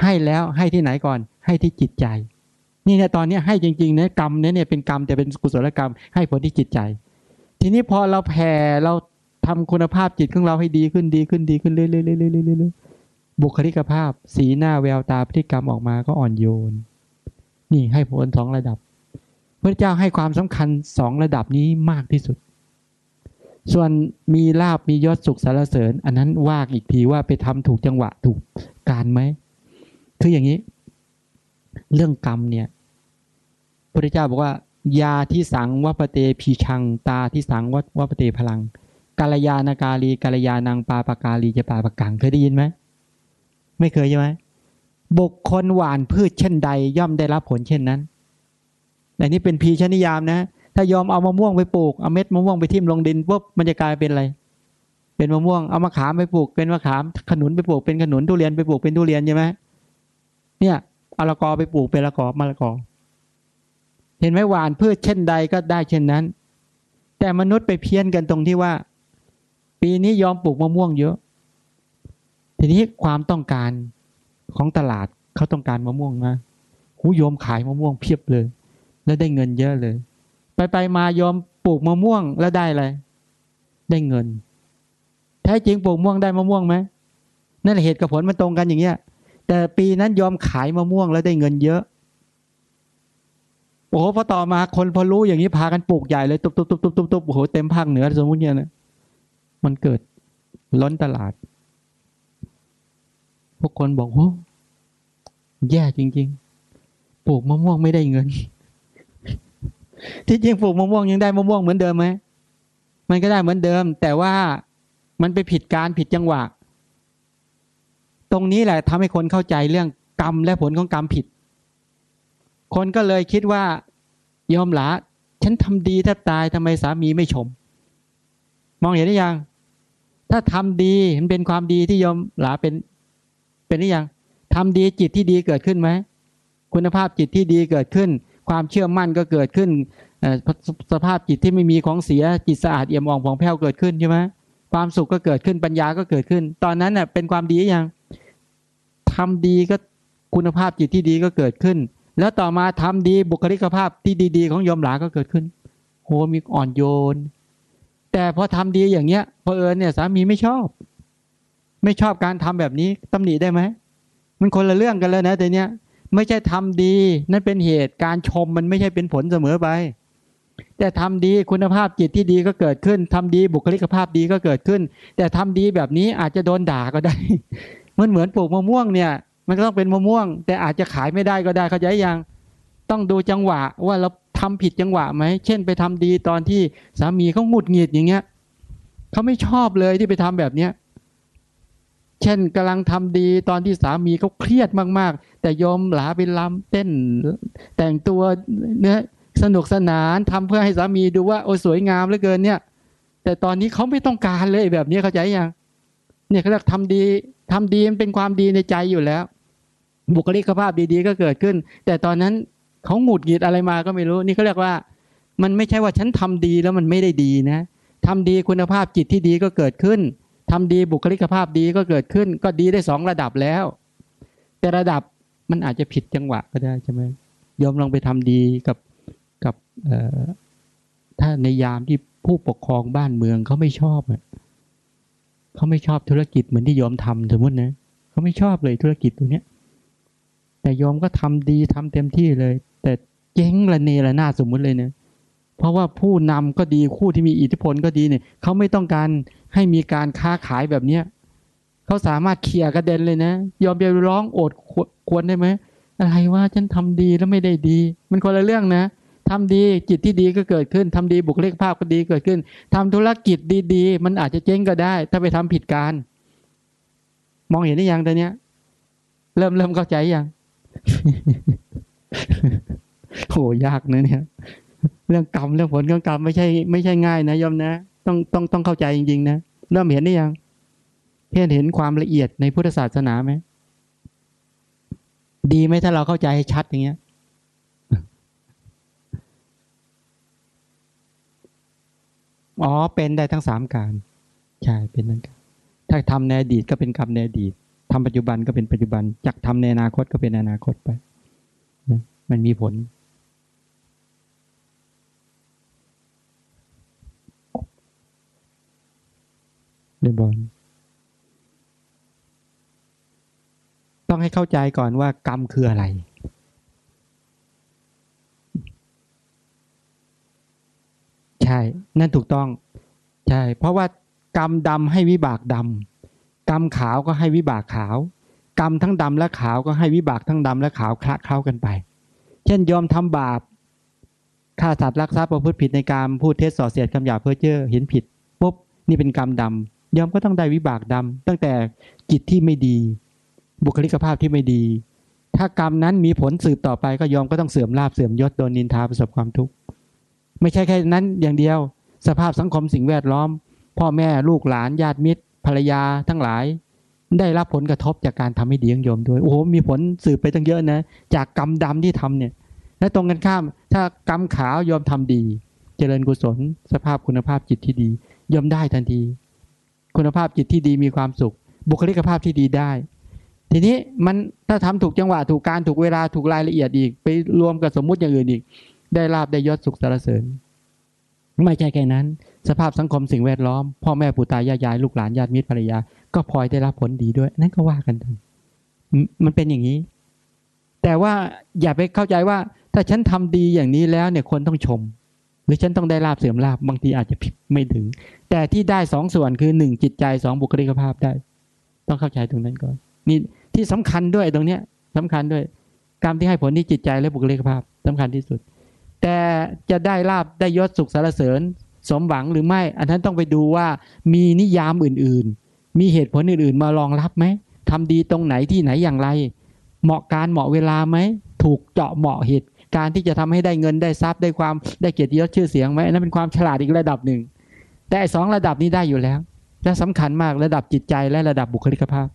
ให้แล้วให้ที่ไหนก่อนให้ที่จิตใจ นี่เนี่ยตอนนี้ให้จริงๆเนี่ยกรรมเนี่ยเนี่ยเป็นกรรมแต่เป็นกุศลกรรม ให้ผลที่จิตใจ ทีนี้พอเราแผ่เราทำคุณภาพจิตของเราให้ดีขึ้นดีขึ้นดีขึ้นเรื่อยๆบุคลิกภาพ สีหน้าแววตาพฤติกรรมออกมาก็อ่อนโยน นี่ให้ผลสองระดับ พระเจ้าให้ความสำคัญสองระดับนี้มากที่สุด ส่วนมีลาบมียศสุขสารเสริญ อันนั้นว่าอีกทีว่าไปทำถูกจังหวะถูกการไหม คืออย่างนี้ เรื่องกรรมเนี่ยพระเจ้าบอกว่า ยาที่สังวัปเตพีชัง ตาที่สังวัวัปเตพลังกาลยานากาลีกาลยานังปาปากาลีจะปาปากังเคยได้ยินไหมไม่เคยใช่ไหมบุคคลหวานพืชเช่นใด ย่อมได้รับผลเช่นนั้นแต่นี่เป็นพีชนิยามนะ ถ้ายอมเอามะม่วงไปปลูกเอาเม็ดมะม่วงไปทิ่มลงดินปุ๊บมันจะกลายเป็นอะไร เป็นมะม่วงเอามะขามไปปลูกเป็นมะขามขนุนไปปลูกเป็นขนุนทุเรียนไปปลูกเป็นทุเรียนใช่ไหม เนี่ยเอาละกอไปปลูกเป็นละกอมะละกอ เห็นไหมหวานพืชเช่นใดก็ได้เช่นนั้น แต่มนุษย์ไปเพี้ยนกันตรงที่ว่า ปีนี้ยอมปลูกมะม่วงเยอะ ทีนี้ความต้องการของตลาดเขาต้องการมะม่วงนะหูยอมขายมะม่วงเพียบเลย แล้วได้เงินเยอะเลย ไปไปมายอมปลูกมะม่วงแล้วได้อะไรได้เงินแท้จริงปลูกม่วงได้มะม่วงไหมนั่นแหละเหตุกับผลมันตรงกันอย่างเงี้ย แต่ปีนั้นยอมขายมะม่วงแล้วได้เงินเยอะโอ้โหพอต่อมาคนพอรู้อย่างนี้พากันปลูกใหญ่เลยตุบตุบตุบตุบตุบตุบโอ้โหเต็มภาคเหนือสมมติเนี่ยนะมันเกิดล้นตลาด พวกคนบอกโอ้แย่จริง ๆ ปลูกมะม่วงไม่ได้เงิน ที่จริงปลูกมะม่วงยังได้มะม่วงเหมือนเดิมไหมมันก็ได้เหมือนเดิม แต่ว่ามันไปผิดการผิดจังหวะ ตรงนี้แหละทำให้คนเข้าใจเรื่องกรรมและผลของกรรมผิด คนก็เลยคิดว่ายอมหลาฉันทำดีแทบตายทำไมสามีไม่ชม มองเห็นหรือยัง ถ้าทำดีมันเป็นความดีที่ยอมหลาเป็น เป็นหรือยังทำดีจิตที่ดีเกิดขึ้นไหมคุณภาพจิตที่ดีเกิดขึ้น ความเชื่อมั่นก็เกิดขึ้นสภาพจิตที่ไม่มีของเสียจิตสะอาดเอี่ยมอ่องผ่องแผ้วเกิดขึ้นใช่ไหมความสุขก็เกิดขึ้นปัญญาก็เกิดขึ้น ตอนนั้นเน่ะเป็นความดีอย่าง ทำดีก็คุณภาพจิตที่ดีก็เกิดขึ้น แล้วต่อมาทำดีบุคลิกภาพที่ดี ๆ ของยมหลาก็เกิดขึ้น โหมีอ่อนโยน แต่พอทำดีอย่างเงี้ยพอเอิญเนี่ยสามีไม่ชอบ ไม่ชอบการทำแบบนี้ตำหนิได้ไหม มันคนละเรื่องกันแล้วนะแต่เนี้ยไม่ใช่ทำดี นั่นเป็นเหตุการชมมันไม่ใช่เป็นผลเสมอไปแต่ทำดีคุณภาพจิตที่ดีก็เกิดขึ้นทำดีบุคลิกภาพดีก็เกิดขึ้น แต่ทำดีแบบนี้อาจจะโดนด่าก็ได้ มันเหมือนปลูกมะม่วงเนี่ย มันก็ต้องเป็นมะม่วง แต่อาจจะขายไม่ได้ก็ได้เขาใจยังต้องดูจังหวะว่าเราทำผิดจังหวะไหมเช่นไปทำดีตอนที่สามีเขาหงุดหงิดอย่างเงี้ยเขาไม่ชอบเลยที่ไปทำแบบเนี้ยเช่นกำลังทำดีตอนที่สามีเขาเครียดมาก ๆ แต่ยอมหลาไปลำเต้น แต่งตัวเนื้อสนุกสนานทำเพื่อให้สามีดูว่าโอ้สวยงามเหลือเกินเนี่ย แต่ตอนนี้เขาไม่ต้องการเลยแบบนี้เข้าใจยังเนี่ยเขาเรียกทำดี ทำดีมันเป็นความดีในใจอยู่แล้ว บุคลิกภาพดีๆ ก็เกิดขึ้น แต่ตอนนั้นเขาหงุดหงิดอะไรมาก็ไม่รู้ นี่เขาเรียกว่า มันไม่ใช่ว่าฉันทำดีแล้วมันไม่ได้ดีนะทำดีคุณภาพจิตที่ดีก็เกิดขึ้นทำดีบุคลิกภาพดีก็เกิดขึ้น ก็ดีได้สองระดับแล้ว แต่ระดับมันอาจจะผิดจังหวะก็ได้ใช่ไหมยอมลองไปทำดีกับกับถ้าในยามที่ผู้ปกครองบ้านเมืองเขาไม่ชอบ เขาไม่ชอบธุรกิจเหมือนที่ยอมทำสมมตินะเขาไม่ชอบเลยธุรกิจตัวเนี้ย แต่ยอมก็ทำดีทำเต็มที่เลย แต่เจ๊งละเนระนาสมมุติเลยเนะเพราะว่าผู้นำก็ดีคู่ที่มีอิทธิพลก็ดีเนี่ยเขาไม่ต้องการให้มีการค้าขายแบบเนี้ยเขาสามารถเคลียร์กระเด็นเลยนะยอมไปร้องโอดควรได้ไหมอะไรว่าฉันทำดีแล้วไม่ได้ดี มันคนละเรื่องนะ ทำดีจิตที่ดีก็เกิดขึ้นทำดีบุคลิกภาพก็ดีเกิดขึ้นทำธุรกิจดีๆ มันอาจจะเจ๊งก็ได้ ถ้าไปทำผิดการ มองเห็นได้ยังตอนเนี้ย เริ่มเริ่มเข้าใจยังโหยากนะเนี่ย เรื่องกรรมเรื่องผลของกรรมไม่ใช่ไม่ใช่ง่ายนะยอมนะ ต้องต้องต้องเข้าใจจริงๆนะเริ่มเห็นได้ยังเห็นเห็นความละเอียดในพุทธศาสนาไหมดีไหมถ้าเราเข้าใจให้ชัดอย่างเงี้ย อ๋อ เป็นได้ทั้งสามการ ใช่ เป็นทั้งการถ้าทำในอดีตก็เป็นกรรมในอดีตทำปัจจุบันก็เป็นปัจจุบันจากทำในอนาคตก็เป็นอนาคตไปมันมีผลเรียบร้อยต้องให้เข้าใจก่อนว่ากรรมคืออะไร ใช่ นั่นถูกต้อง ใช่ เพราะว่ากรรมดำให้วิบากดำกรรมขาวก็ให้วิบากขาว กรรมทั้งดำและขาวก็ให้วิบากทั้งดำและขาวคละเคล้ากันไป เช่นยอมทำบาปฆ่าสัตว์รักทรัพย์ประพฤติผิดในการพูดเท็จส่อเสียดคำหยาเพื่อเจ้อเห็นผิดปุ๊บนี่เป็นกรรมดำยอมก็ต้องได้วิบากดำตั้งแต่จิตที่ไม่ดี บุคลิกภาพที่ไม่ดี ถ้ากรรมนั้นมีผลสืบต่อไปก็ยอมก็ต้องเสื่อมลาบเสื่อมยศโดนนินทาประสบความทุกข์ ไม่ใช่แค่นั้นอย่างเดียว สภาพสังคมสิ่งแวดล้อม พ่อแม่ลูกหลานญาติมิตร ภรรยาทั้งหลาย ได้รับผลกระทบจากการทำให้ดีของโยมด้วย โอ้โหมีผลสืบไปตั้งเยอะนะ จากกรรมดำที่ทำเนี่ยและตรงกันข้าม ถ้ากรรมขาวยอมทำดี เจริญกุศล สภาพคุณภาพจิตที่ดียอมได้ทันที คุณภาพจิตที่ดีมีความสุข บุคลิกภาพที่ดีได้ ทีนี้มันถ้าทำถูกจังหวะถูกการถูกเวลาถูกรายละเอียดอีก ไปรวมกับสมมุติอย่างอื่นอีก ได้ลาบได้ยศสุขสารเสริญ ไม่ใช่แค่นั้น สภาพสังคมสิ่งแวดล้อม พ่อแม่ปู่ตายายายลูกหลานญาติมิตรภรรยา ก็พลอยได้รับผลดีด้วย นั่นก็ว่ากันมันเป็นอย่างนี้ แต่ว่าอย่าไปเข้าใจว่า ถ้าฉันทำดีอย่างนี้แล้วเนี่ยคนต้องชม หรือฉันต้องได้ลาบเสื่อมลาบบางทีอาจจะผิดไม่ถึง แต่ที่ได้สองส่วนคือหนึ่งจิตใจสองบุคลิกภาพได้ ต้องเข้าใจตรงนั้นก่อนนี่ที่สำคัญด้วยตรงเนี้ยสำคัญด้วยกรรมที่ให้ผลที่จิตใจและบุคลิกภาพสำคัญที่สุด แต่จะได้ลาบได้ยศสุขสารเสริญ สมหวังหรือไม่ อันนั้นต้องไปดูว่ามีนิยามอื่นๆ มีเหตุผลอื่นๆ มารองรับไหมทำดีตรงไหนที่ไหนอย่างไร เหมาะการเหมาะเวลาไหม ถูกเจาะเหมาะเหตุการที่จะทำให้ได้เงินได้ทรัพย์ได้ความได้เกียรติยศชื่อเสียงไหมนั่นเป็นความฉลาดอีกระดับหนึ่ง แต่สองระดับนี้ได้อยู่แล้ว และสำคัญมากระดับจิตใจและระดับบุคลิกภาพ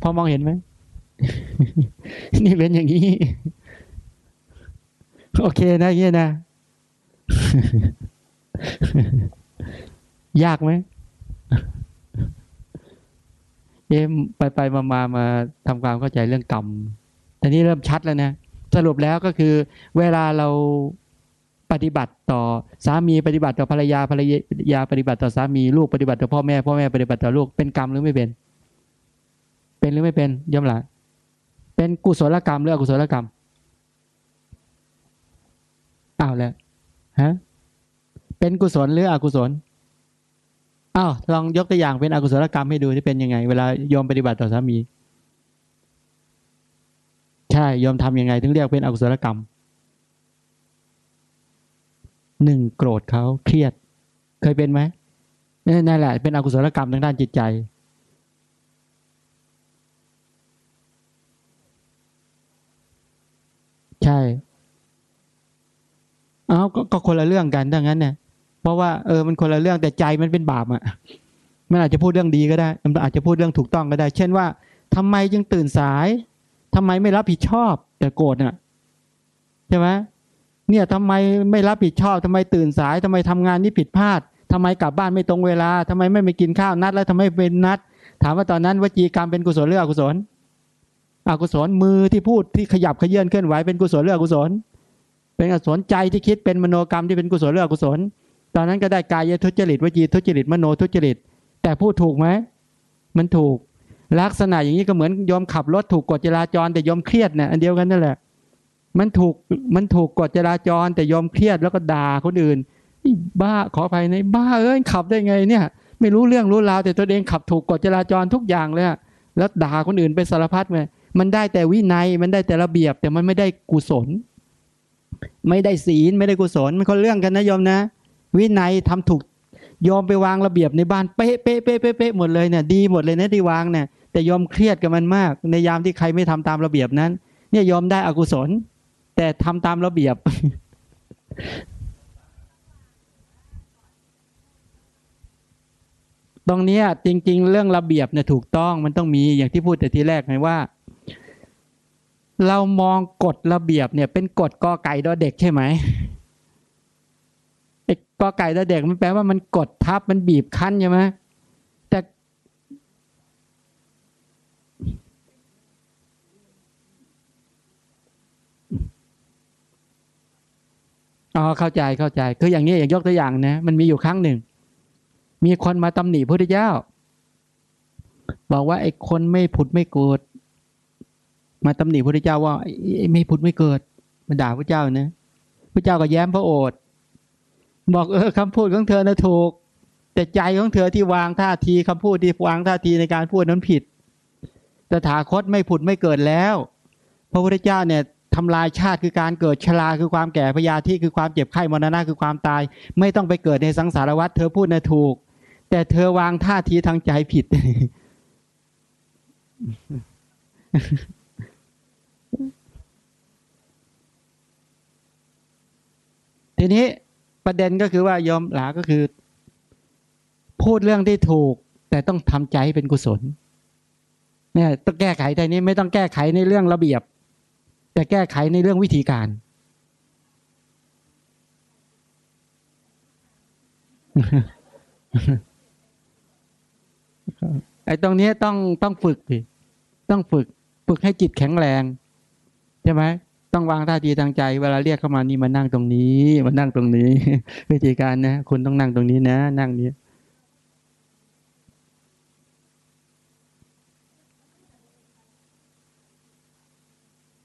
พอมองเห็นไหมนี่เป็นอย่างนี้ โอเคนะเงี้ยนะ ยากไหมเอ็มไปไปมามามาทำความเข้าใจเรื่องกรรมแต่นี้เริ่มชัดแล้วนะสรุปแล้วก็คือ เวลาเราปฏิบัติต่อสามีปฏิบัติต่อภรรยาภรรยาปฏิบัติต่อสามีลูกปฏิบัติต่อพ่อแม่พ่อแม่ปฏิบัติต่อลูกเป็นกรรมหรือไม่เป็น เป็นหรือไม่เป็นย่อมหละเป็นกุศลกรรมหรืออกุศลกรรม อ้าวแล้วฮะเป็นกุศลหรืออกุศลอ้าวลองยกตัวอย่างเป็นอกุศลกรรมให้ดูที่เป็นยังไง เวลายอมปฏิบัติต่อสามี ใช่ยอมทำยังไง ถึงเรียกเป็นอกุศลกรรมหนึ่งโกรธเขาเครียด เคยเป็นไหมนั่นแหละ เป็นอกุศลกรรมทางด้านจิตใจ ใช่ อาก็คนละเรื่องกันดังนั้นเนี่ยเพราะว่าเออมันคนละเรื่องแต่ใจมันเป็นบาปอะมันอาจจะพูดเรื่องดีก็ได้ มันอาจจะพูดเรื่องถูกต้องก็ได้ เช่นว่าทำไมจึงตื่นสายทำไมไม่รับผิดชอบ แต่โกรธน่ะใช่ไหมเนี่ยทำไมไม่รับผิดชอบทำไมตื่นสายทำไมทำงานนี่ผิดพลาดทำไมกลับบ้านไม่ตรงเวลาทำไมไม่ไปกินข้าวนัด แล้วทำไมเป็นนัด ถามว่าตอนนั้นวจีกรรมเป็นกุศลหรืออกุศลอกุศลมือที่พูดที่ขยับขยื่นเคลื่อนไหวเป็นกุศลหรืออกุศล เป็นอกุศลใจที่คิดเป็นมโนกรรมที่เป็นกุศลหรืออกุศล ตอนนั้นก็ได้กายทุจริตวจีทุจริตมโนทุจริต แต่พูดถูกไหมมันถูกลักษณะอย่างนี้ก็เหมือนยอมขับรถถูกกฎจราจรแต่ยอมเครียดเนี่ยอันเดียวกันนั่นแหละ มันถูกมันถูกกฎจราจรแต่ยอมเครียดแล้วก็ด่าคนอื่นบ้าขออภัยในบ้าเอ้ยขับได้ไงเนี่ย ไม่รู้เรื่องรู้ราวแต่ตัวเองขับถูกกฎจราจรทุกอย่างเลยแล้วด่าคนอื่นเป็นสารพัดเลยมันได้แต่วินัยมันได้แต่ระเบียบแต่มันไม่ได้กุศล ไม่ได้ศีลไม่ได้กุศลมันคนเรื่องกันนะยอมนะ วินัยทำถูกยอมไปวางระเบียบในบ้านเป๊ะเป๊ะเป๊ะเป๊ะหมดเลยเนี่ยดีหมดเลยนะที่วางเนี่ยแต่ยอมเครียดกับมันมาก ในยามที่ใครไม่ทำตามระเบียบนั้น เนี่ยยอมได้อกุศล แต่ทำตามระเบียบ ตรงนี้จริง ๆ เรื่องระเบียบเนี่ยถูกต้องมันต้องมีอย่างที่พูดแต่ทีแรกไงว่า เรามองกฎระเบียบเนี่ย เป็นกฎกอไก่ดอเด็กใช่ไหมไอ้กอไก่ตัวเด็กมันแปลว่ามันกดทับมันบีบคั้นใช่ไหมแต่ อ๋อเข้าใจเข้าใจ คืออย่างนี้อย่างยกตัวอย่างนะมันมีอยู่ครั้งหนึ่ง มีคนมาตำหนิพระพุทธเจ้า บอกว่าไอ้คนไม่ผุดไม่เกิด มาตำหนิพระเจ้าว่าไม่ผุดไม่เกิด มาด่าพระเจ้านะพระเจ้าก็แย้มพระโอษฐ์บอกเออคำพูดของเธอนะถูก แต่ใจของเธอที่วางท่าทีคำพูดที่วางท่าทีในการพูดนั้นผิดตถาคตไม่ผุดไม่เกิดแล้ว พระพุทธเจ้าเนี่ยทำลายชาติคือการเกิดชราคือความแก่พยาธิคือความเจ็บไข้มรณะคือความตาย ไม่ต้องไปเกิดในสังสารวัฏเธอพูดนะถูก แต่เธอวางท่าทีทางใจผิด ทีนี้ประเด็นก็คือว่ายอมหลาก็คือ พูดเรื่องที่ถูก แต่ต้องทำใจเป็นกุศลเนี่ยต้องแก้ไขแต่นี้ไม่ต้องแก้ไขในเรื่องระเบียบ แต่แก้ไขในเรื่องวิธีการไอ้ตรงนี้ต้องต้องฝึกสิต้องฝึก ฝึกให้จิตแข็งแรง ใช่ไหม ต้องวางท่าทีทางใจ เวลาเรียกเข้ามานี่มานั่งตรงนี้มานั่งตรงนี้ วิธีการนะคุณต้องนั่งตรงนี้นะ นั่งนี้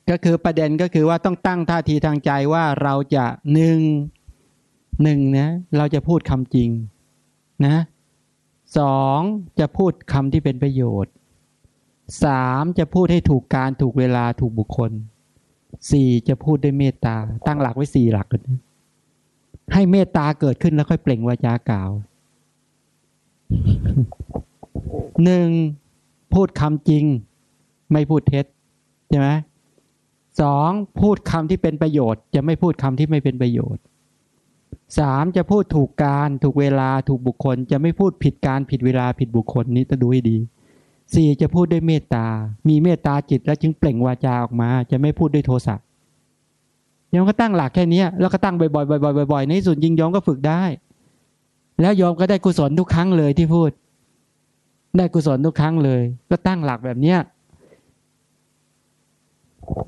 ก็คือประเด็นก็คือว่าต้องตั้งท่าทีทางใจว่าเราจะหนึ่งหนึ่งนะเราจะพูดคำจริงนะสองจะพูดคำที่เป็นประโยชน์สามจะพูดให้ถูกการถูกเวลาถูกบุคคล สี่จะพูดด้วยเมตตา ตั้งหลักไว้สี่หลักกันให้เมตตาเกิดขึ้นแล้วค่อยเปล่งวาจากล่าวหนึ่งพูดคำจริง ไม่พูดเท็จใช่ไหมสองพูดคำที่เป็นประโยชน์ จะไม่พูดคำที่ไม่เป็นประโยชน์สามจะพูดถูกการถูกเวลาถูกบุคคล จะไม่พูดผิดการผิดเวลาผิดบุคคลนี้ต้องดูให้ดี สี่จะพูดด้วยเมตตา มีเมตตาจิตแล้วจึงเปล่งวาจาออกมา จะไม่พูดด้วยโทสะโยมก็ตั้งหลักแค่นี้แล้วก็ตั้งบ่อยๆบ่อยๆบ่อยๆในที่สุดยิงโยมก็ฝึกได้ แล้วโยมก็ได้กุศลทุกครั้งเลยที่พูด ได้กุศลทุกครั้งเลย ก็ตั้งหลักแบบเนี้ย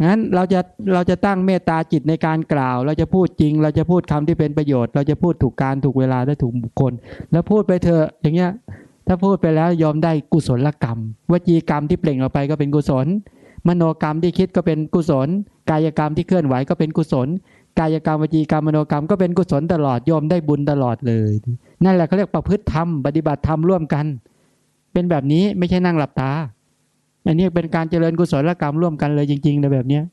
งั้นเราจะเราจะตั้งเมตตาจิตในการกล่าว เราจะพูดจริง เราจะพูดคำที่เป็นประโยชน์ เราจะพูดถูกการถูกเวลาและถูกบุคคล แล้วพูดไปเถอะอย่างเงี้ย ถ้าพูดไปแล้วยอมได้กุศลกรรม วจีกรรมที่เปล่งออกไปก็เป็นกุศล มโนกรรมที่คิดก็เป็นกุศล กายกรรมที่เคลื่อนไหวก็เป็นกุศล กายกรรมวจีกรรมมโนกรรมก็เป็นกุศลตลอดยอมได้บุญตลอดเลย นั่นแหละเขาเรียกประพฤติธรรมปฏิบัติธรรมร่วมกัน เป็นแบบนี้ไม่ใช่นั่งหลับตา อันนี้เป็นการเจริญกุศลกรรมร่วมกันเลยจริงๆในแบบเนี้ย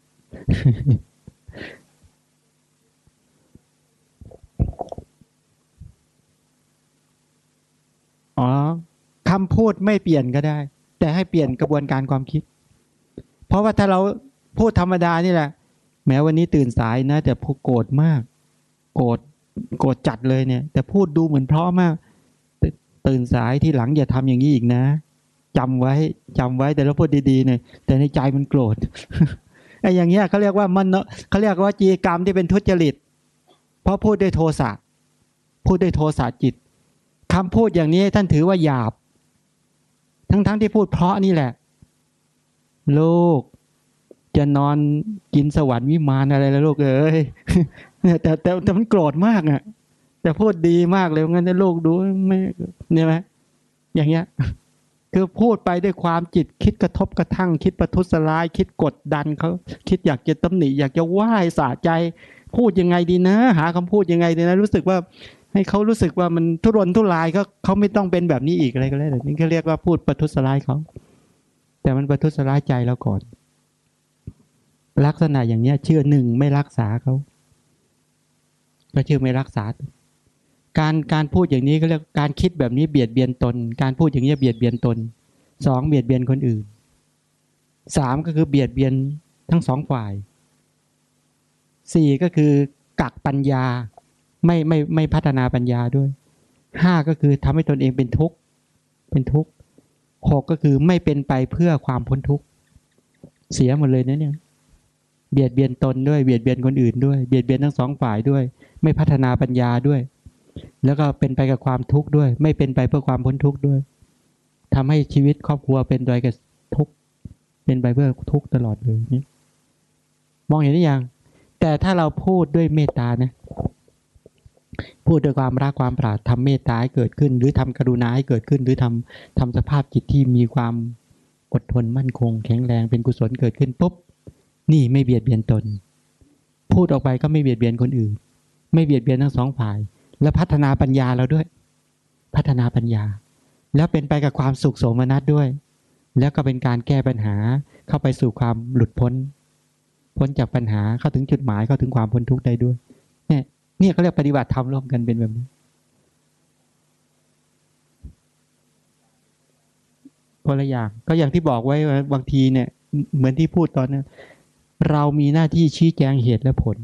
อ๋อ คำพูดไม่เปลี่ยนก็ได้ แต่ให้เปลี่ยนกระบวนการความคิด เพราะว่าถ้าเราพูดธรรมดานี่แหละ แม้วันนี้ตื่นสายนะ แต่พูดโกรธมาก โกรธโกรธจัดเลยเนี่ย แต่พูดดูเหมือนเพราะมาก ตื่นสายที่หลังอย่าทำอย่างนี้อีกนะจำไว้จำไว้แต่เราพูดดีๆเนี่ยแต่ในใจมันโกรธไอ้อย่างเงี้ยเขาเรียกว่ามันเขาเรียกว่าจีกรรมที่เป็นทุจริต เพราะพูดด้วยโทสะพูดด้วยโทสะจิตคำพูดอย่างนี้ท่านถือว่าหยาบ ทั้งๆทที่พูดเพราะนี่แหละลูกจะนอนกินสวรรค์วิมานอะไรแล้วลูกเอ้ยแต่แต่แต่มันโกรธมากอะ แต่พูดดีมากเลยงั้นลูกดูไม่เนี่ยไหมอย่างเงี้ย คือพูดไปด้วยความจิตคิดกระทบกระทั่ง คิดประทุษร้าย คิดกดดันเขาคิดอยากจะตำหนิอยากจะไหว้สะใจ พูดยังไงดีนะ หาคำพูดยังไงดีนะ รู้สึกว่า ให้เขารู้สึกว่ามันทุรนทุรายก็เขาไม่ต้องเป็นแบบนี้อีกอะไรก็แล้วแต่นี่เขาเรียกว่าพูดประทุษร้ายเขาแต่มันประทุษร้ายใจเราก่อน ลักษณะอย่างเนี้ย เชื่อหนึ่งไม่รักษาเขาก็เชื่อไม่รักษา การการพูดอย่างนี้ก็เรียกการคิดแบบนี้เบียดเบียนตน การพูดอย่างนี้เบียดเบียนตนสองเบียดเบียนคนอื่นสามก็คือเบียดเบียนทั้งสองฝ่ายสี่ก็คือกักปัญญา ไม่ไม่ไม่พัฒนาปัญญาด้วยห้าก็คือทำให้ตนเองเป็นทุกข์เป็นทุกข์หกก็คือไม่เป็นไปเพื่อความพ้นทุกข์เสียหมดเลยนะเนี่ยเบียดเบียนตนด้วยเบียดเบียนคนอื่นด้วยเบียดเบียนทั้งสองฝ่ายด้วย ไม่พัฒนาปัญญาด้วย แล้วก็เป็นไปกับความทุกข์ด้วย ไม่เป็นไปเพื่อความพ้นทุกข์ด้วยทำให้ชีวิตครอบครัวเป็นไปกับทุกข์เป็นไปเพื่อทุกข์ตลอดเลยนี่มองเห็นหรือยังแต่ถ้าเราพูดด้วยเมตตานะ พูดด้วยความรักความปราดทำเมตตาให้เกิดขึ้น หรือทำกรุณาให้เกิดขึ้น หรือทำทำสภาพจิตที่มีความอดทนมั่นคง แข็งแรงเป็นกุศลเกิดขึ้นปุ๊บนี่ไม่เบียดเบียนตน พูดออกไปก็ไม่เบียดเบียนคนอื่น ไม่เบียดเบียนทั้งสองฝ่าย และพัฒนาปัญญาเราด้วย พัฒนาปัญญา แล้วเป็นไปกับความสุขสมนัสด้วย แล้วก็เป็นการแก้ปัญหาเข้าไปสู่ความหลุดพ้น พ้นจากปัญหาเข้าถึงจุดหมายเข้าถึงความพ้นทุกข์ได้ด้วยเนี่ย เนี่ยเขาเรียกปฏิบัติธรรมร่วมกันเป็นแบบนี้ คนละอย่างก็อย่างที่บอกไว้บางทีเนี่ย เหมือนที่พูดตอนนี้นเรามีหน้าที่ชี้แจงเหตุและผล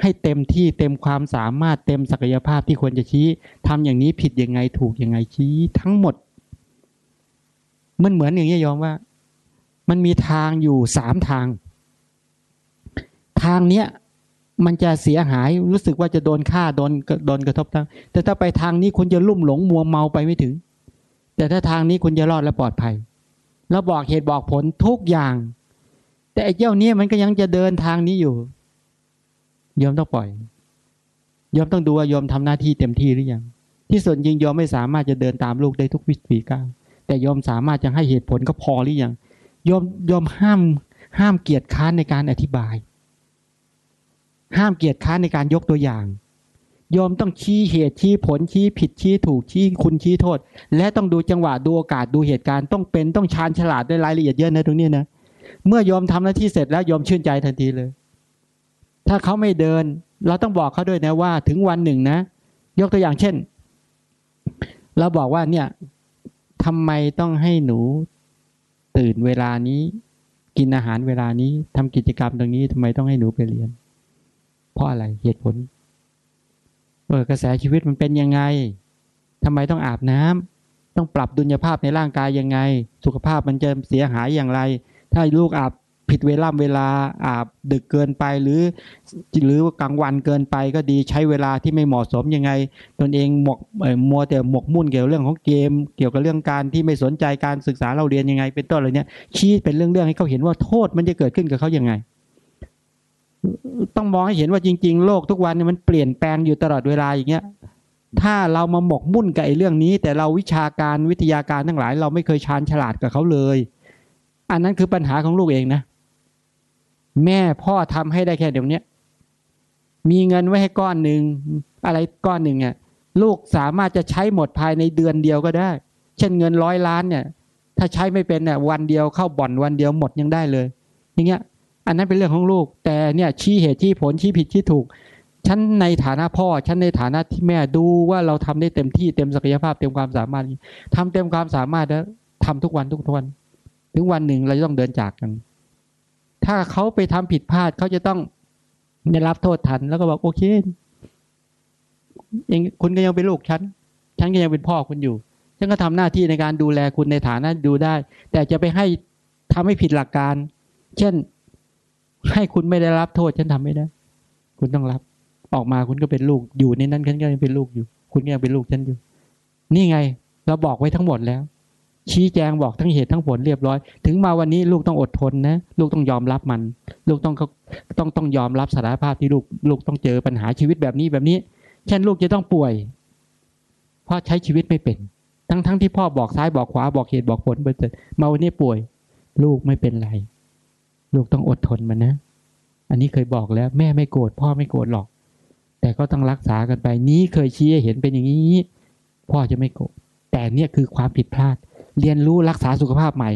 ให้เต็มที่เต็มความสามารถเต็มศักยภาพที่ควรจะชี้ทำอย่างนี้ผิดยังไงถูกยังไงชี้ทั้งหมด มันเหมือนอย่างนี้ยอมว่า มันมีทางอยู่สามทาง ทางเนี้ย มันจะเสียหายรู้สึกว่าจะโดนฆ่าโดนโดนกระทบทั้งแต่ถ้าไปทางนี้คุณจะลุ่มหลงมัวเมาไปไม่ถึง แต่ถ้าทางนี้คุณจะรอดและปลอดภัย แล้วบอกเหตุบอกผลทุกอย่าง แต่ไอ้เจ้านี้มันก็ยังจะเดินทางนี้อยู่ยอมต้องปล่อยยอมต้องดูว่ายอมทำหน้าที่เต็มที่หรือยัง ที่ส่วนยิงยอมไม่สามารถจะเดินตามลูกได้ทุกวิถีก้าวแต่ยอมสามารถจะให้เหตุผลก็พอหรือยังยอมยอมห้ามห้ามเกียรติค้านในการอธิบาย ห้ามเกียรติค้านในการยกตัวอย่างยอมต้องชี้เหตุชี้ผลชี้ผิดชี้ถูกชี้คุณชี้โทษ และต้องดูจังหวะดูโอกาสดูเหตุการณ์ต้องเป็นต้องชาญฉลาดด้วยรายละเอียดเยอะนะตรงนี้นะเมื่อยอมทำหน้าที่เสร็จแล้วยอมชื่นใจทันทีเลย ถ้าเขาไม่เดิน เราต้องบอกเขาด้วยนะว่า ถึงวันหนึ่งนะ ยกตัวอย่างเช่น เราบอกว่าเนี่ยทำไมต้องให้หนูตื่นเวลานี้ กินอาหารเวลานี้ทำกิจกรรมตรงนี้ทำไมต้องให้หนูไปเรียน เพราะอะไรเหตุผลเออกระแสชีวิตมันเป็นยังไงทำไมต้องอาบน้ำต้องปรับดุลยภาพในร่างกายยังไง สุขภาพมันจะเสียหายอย่างไร ถ้าลูกอาบผิดเวลาเวลาอาบดึกเกินไปหรือ หรือกลางวันเกินไปก็ดีใช้เวลาที่ไม่เหมาะสมยังไง ตนเองหมกมัวแต่หมกมุ่นเกี่ยวเรื่องของเกม เกี่ยวกับเรื่องการที่ไม่สนใจการศึกษาเราเรียนยังไง เป็นต้นอะไรเนี้ยชี้เป็นเรื่องๆให้เขาเห็นว่าโทษมันจะเกิดขึ้นกับเขายังไง ต้องมองให้เห็นว่าจริง ๆ โลกทุกวันนี้มันเปลี่ยนแปลงอยู่ตลอดเวลาอย่างเงี้ยถ้าเรามาหมกมุ่นกับไอ้เรื่องนี้ แต่เราวิชาการวิทยาการทั้งหลาย เราไม่เคยชาญฉลาดกับเขาเลย อันนั้นคือปัญหาของลูกเองนะ แม่พ่อทำให้ได้แค่เดี๋ยวนี้มีเงินไว้ให้ก้อนหนึ่งอะไรก้อนหนึ่งอะลูกสามารถจะใช้หมดภายในเดือนเดียวก็ได้ เช่นเงินร้อยล้านเนี่ย ถ้าใช้ไม่เป็นเนี่ยวันเดียวเข้าบ่อนวันเดียวหมดยังได้เลย อย่างเงี้ย อันนั้นเป็นเรื่องของลูก แต่เนี่ยชี้เหตุชี้ผลชี้ผิดชี้ถูกฉันในฐานะพ่อฉันในฐานะที่แม่ดูว่าเราทำได้เต็มที่เต็มศักยภาพเต็มความสามารถทำเต็มความสามารถแล้วทำทุกวันทุกวัน ถึงวันหนึ่งเราจะต้องเดินจากกัน ถ้าเขาไปทำผิดพลาดเขาจะต้องได้รับโทษทันแล้วก็บอกโอเคยังคุณก็ยังเป็นลูกฉันฉันก็ยังเป็นพ่อคุณอยู่ฉันก็ทำหน้าที่ในการดูแลคุณในฐานะดูได้ แต่จะไปให้ทำให้ผิดหลักการ เช่น ให้คุณไม่ได้รับโทษฉันทำไม่ได้ คุณต้องรับ ออกมาคุณก็เป็นลูกอยู่ในนั้นฉันก็ยังเป็นลูกอยู่ คุณก็ยังเป็นลูกฉันอยู่ นี่ไง เราบอกไว้ทั้งหมดแล้ว ชี้แจงบอกทั้งเหตุทั้งผลเรียบร้อย ถึงมาวันนี้ลูกต้องอดทนนะ ลูกต้องยอมรับมัน ลูกต้องต้องต้องยอมรับสารภาพที่ลูกลูกต้องเจอปัญหาชีวิตแบบนี้แบบนี้ เช่นลูกจะต้องป่วย เพราะใช้ชีวิตไม่เป็น ทั้งทั้งที่พ่อบอกซ้ายบอกขวาบอกเหตุบอกผลไปเสร็จมาวันนี้ป่วย ลูกไม่เป็นไร ลูกต้องอดทนมันนะ อันนี้เคยบอกแล้ว แม่ไม่โกรธพ่อไม่โกรธหรอก แต่ก็ต้องรักษากันไป นี้เคยชี้ให้เห็นเป็นอย่างนี้ พ่อจะไม่โกรธแต่เนี่ยคือความผิดพลาด เรียนรู้รักษาสุขภาพใหม่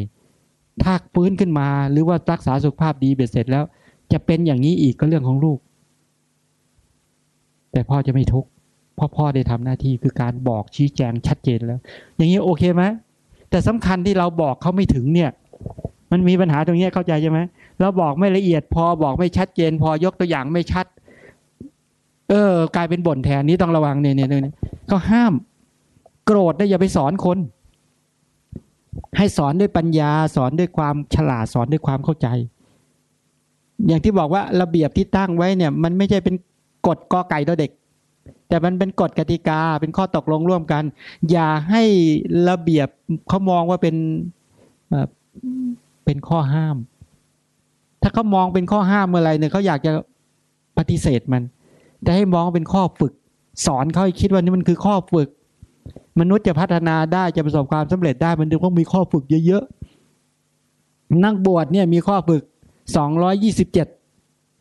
ถ้าฟื้นขึ้นมาหรือว่ารักษาสุขภาพดีเบ็ดเสร็จแล้ว จะเป็นอย่างนี้อีกก็เรื่องของลูก แต่พ่อจะไม่ทุกข์พราะพ่อได้ทำหน้าที่คือการบอกชี้แจงชัดเจนแล้ว อย่างนี้โอเคไหมแต่สำคัญที่เราบอกเขาไม่ถึงเนี่ย มันมีปัญหาตรงนี้เข้าใจใช่ไหม เราบอกไม่ละเอียดพอบอกไม่ชัดเจน พอยกตัวอย่างไม่ชัด เออ กลายเป็นบ่นแทนนี้ต้องระวังเนี่ยเนี่ยเขาห้าม โกรธได้อย่าไปสอนคน ให้สอนด้วยปัญญาสอนด้วยความฉลาดสอนด้วยความเข้าใจ อย่างที่บอกว่าระเบียบที่ตั้งไว้เนี่ย มันไม่ใช่เป็นกฎกอไก่ตัวเด็ก แต่มันเป็นกฎกติกาเป็นข้อตกลงร่วมกัน อย่าให้ระเบียบเขามองว่าเป็นเป็นข้อห้าม ถ้าเขามองเป็นข้อห้ามเมื่อไรเนี่ยเขาอยากจะปฏิเสธมัน แต่ให้มองเป็นข้อฝึก สอนเขาให้คิดว่านี่มันคือข้อฝึก มนุษย์จะพัฒนาได้จะประสบความสำเร็จได้มันต้องมีข้อฝึกเยอะๆนักบวชเนี่ยมีข้อฝึกสองร้อยี่สิบเจ็ด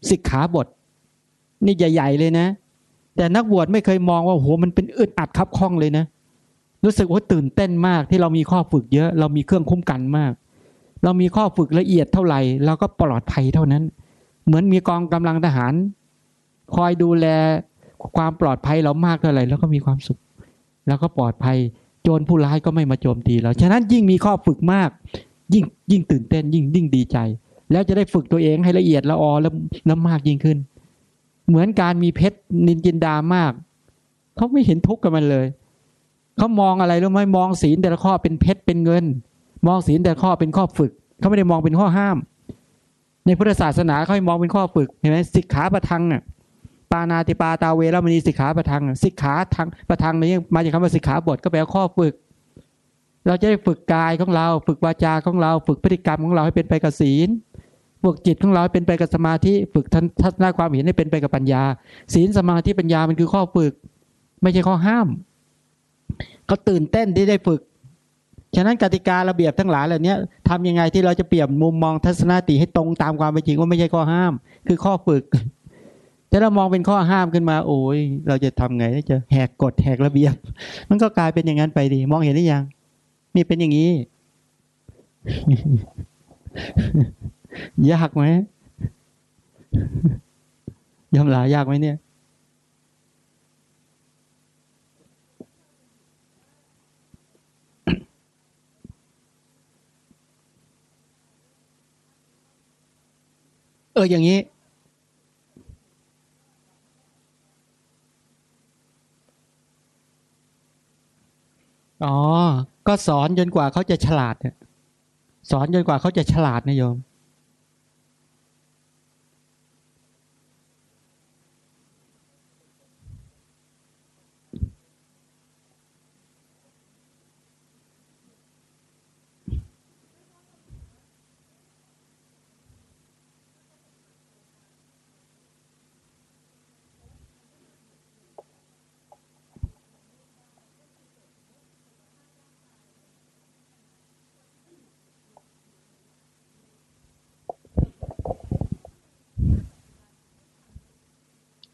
สิกขาบท นี่ใหญ่ๆเลยนะ แต่นักบวชไม่เคยมองว่าโหมันเป็นอึดอัดคับข้องเลยนะ รู้สึกว่าตื่นเต้นมากที่เรามีข้อฝึกเยอะ เรามีเครื่องคุ้มกันมาก เรามีข้อฝึกละเอียดเท่าไหร่เราก็ปลอดภัยเท่านั้น เหมือนมีกองกำลังทหาร คอยดูแลความปลอดภัยเรามากเท่าไหร่แล้วก็มีความสุข แล้วก็ปลอดภัยโจรผู้ร้ายก็ไม่มาโจมตีเราฉะนั้นยิ่งมีข้อฝึกมาก ยิ่งยิ่งตื่นเต้น ยิ่งยิ่งดีใจ แล้วจะได้ฝึกตัวเองให้ละเอียดละออแล้วแล้วมากยิ่งขึ้น เหมือนการมีเพชรนินจินดามากเขาไม่เห็นทุกข์กับมันเลยเขามองอะไรรู้ไหมมองศีลแต่ละข้อเป็นเพชรเป็นเงิน มองศีลแต่ข้อเป็นข้อฝึก เขาไม่ได้มองเป็นข้อห้าม ในพุทธศาสนาเขาให้มองเป็นข้อฝึกเห็นไหมสิกขาประทังอะปานาติปาตาเวรมณีสิกขาประทังสิกขาทางประทังนี้มาจากคำว่าสิกขาบทก็แปลว่าข้อฝึก เราจะได้ฝึกกายของเรา ฝึกวาจาของเรา ฝึกพฤติกรรมของเราให้เป็นไปกับศีลฝึกจิตของเราให้เป็นไปกับสมาธิฝึกทัศนความเห็นให้เป็นไปกับปัญญา ศีลสมาธิปัญญามันคือข้อฝึก ไม่ใช่ข้อห้ามเขาตื่นเต้นที่ได้ฝึก ฉะนั้นกติการะเบียบทั้งหลายเหล่านี้ทำยังไงที่เราจะเปลี่ยนมุมมองทัศนคติให้ตรงตามความเป็นจริงว่าไม่ใช่ข้อห้าม คือข้อฝึกถ้าเรามองเป็นข้อห้ามขึ้นมา โอ้ยเราจะทำไงจะแหกกฎแหกระเบียบ มันก็กลายเป็นอย่างนั้นไปดี มองเห็นหรือยังนี่เป็นอย่างนี้ ยากไหมยำลายากไหมเนี่ย เออ อย่างนี้ อ๋อ ก็สอนจนกว่าเขาจะฉลาดเนี่ยสอนจนกว่าเขาจะฉลาดนะโยม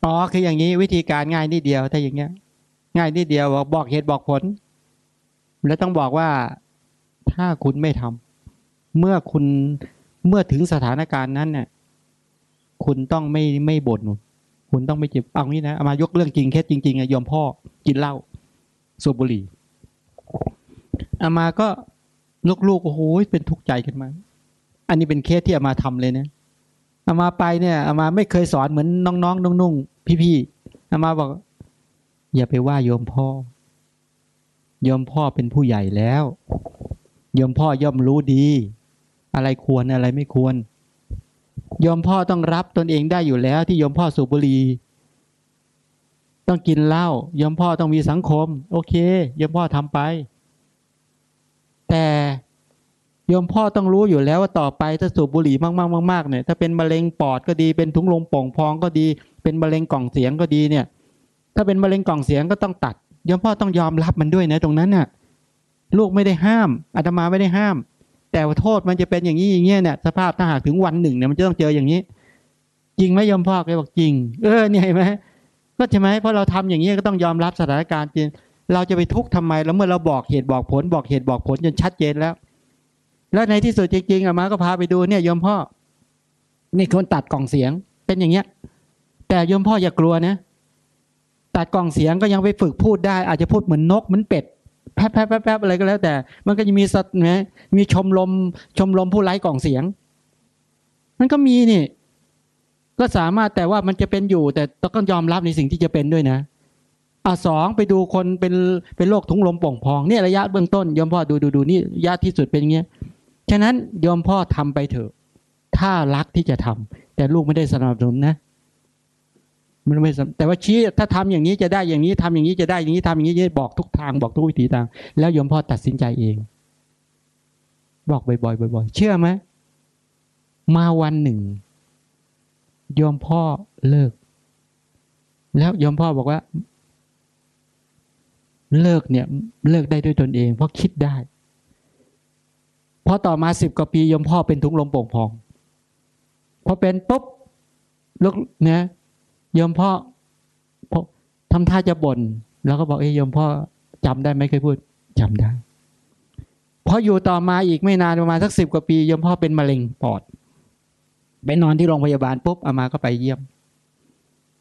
อ๋อคืออย่างนี้วิธีการง่ายนิดเดียวถ้าอย่างเงี้ย ง่ายนิดเดียวบอกบอกเหตุบอกผล แล้วต้องบอกว่าถ้าคุณไม่ทำเมื่อคุณเมื่อถึงสถานการณ์นั้นเนี่ยคุณต้องไม่ไม่บ่นคุณต้องไม่เจ็บเอางี้นะเอามายกเรื่องจริงแค่จริงๆอะยอมพ่อกินเหล้าสูบบุหรี่อามาก็ลูกๆโอ้โหเป็นทุกข์ใจกันมา อันนี้เป็นเคสที่อามาทำเลยนะ อามาไปเนี่ยอามาไม่เคยสอนเหมือนน้องๆนุ่งๆพี่ๆอามาบอก อย่าไปว่าโยมพ่อ โยมพ่อเป็นผู้ใหญ่แล้ว โยมพ่อย่อมรู้ดี อะไรควรอะไรไม่ควรโยมพ่อต้องรับตนเองได้อยู่แล้ว ที่โยมพ่อสูบบุหรี่ต้องกินเหล้าโยมพ่อต้องมีสังคม โอเคโยมพ่อทำไป แต่ โยมพ่อต้องรู้อยู่แล้วว่าต่อไปถ้าสูบบุหรี่มากๆมากๆเนี่ยถ้าเป็นมะเร็งปอดก็ดี เป็นทุงลมป่องพองก็ดี เป็นมะเร็งกล่องเสียงก็ดีเนี่ย ถ้าเป็นมะเร็งกล่องเสียงก็ต้องตัดโยมพ่อต้องยอมรับมันด้วยนะตรงนั้นน่ะลูกไม่ได้ห้ามอาตมาไม่ได้ห้าม แต่ว่าโทษมันจะเป็นอย่างนี้อย่างเงี้ยเนี่ยสภาพถ้าหากถึงวันหนึ่งเนี่ยมันจะต้องเจออย่างนี้ จริงไหมยมพ่อแกบอกจริง เออเนี่ยเห็นไหมก็ใช่ไหมเพราะเราทำอย่างนี้ก็ต้องยอมรับสถานการณ์จริงเราจะไปทุกข์ทำไมแล้วเมื่อเราบอกเหตุบอกผลบอกเหตุบอกผลจนชัดเจนแล้ว แล้วในที่สุดจริงๆอะมาก็พาไปดูเนี่ยยมพ่อ นี่คนตัดกล่องเสียง เป็นอย่างเงี้ย แต่ยมพ่ออย่ากลัวนะ ตัดกล่องเสียงก็ยังไปฝึกพูดได้ อาจจะพูดเหมือนนกเหมือนเป็ดแป๊บแป๊บแป๊บอะไรก็แล้วแต่ มันก็จะมีสัตว์นะมีชมลมชมลมผู้ไร้กล่องเสียง มันก็มีนี่ ก็สามารถแต่ว่ามันจะเป็นอยู่ แต่ต้องยอมรับในสิ่งที่จะเป็นด้วยนะอ่าสองไปดูคนเป็นเป็นโรคทุงลมป่องพอง เนี่ยระยะเบื้องต้นยมพ่อดูดูดูนี่ระยะที่สุดเป็นอย่างเงี้ย ฉะนั้นยอมพ่อทำไปเถอะ ถ้ารักที่จะทำแต่ลูกไม่ได้สนับสนุนนะ มันไม่แต่ว่าชี้ถ้าทำอย่างนี้จะได้อย่างนี้ทำอย่างนี้จะได้อย่างนี้ทำอย่างนี้บอกทุกทางบอกทุกวิถีทาง แล้วยมพ่อตัดสินใจเอง บอกบ่อยๆบ่อยๆเชื่อไหมมาวันหนึ่งยมพ่อเลิก แล้วยมพ่อบอกว่า เลิกเนี่ย เลิกได้ด้วยตนเอง เพราะคิดได้ อต่อมาสิบกว่าปียมพ่อเป็นทุงลมโป่งพองพอเป็นปุ๊บลูกเนี่ยยมพ่อทำท่าจะบ่นแล้วก็บอกเอ้ยยมพ่อจำได้ไหมเคยพูดจำได้พออยู่ต่อมาอีกไม่นานประมาณสักสิบกว่าปียมพ่อเป็นมะเร็งปอดไปนอนที่โรงพยาบาลปุ๊บอามาก็ไปเยี่ยม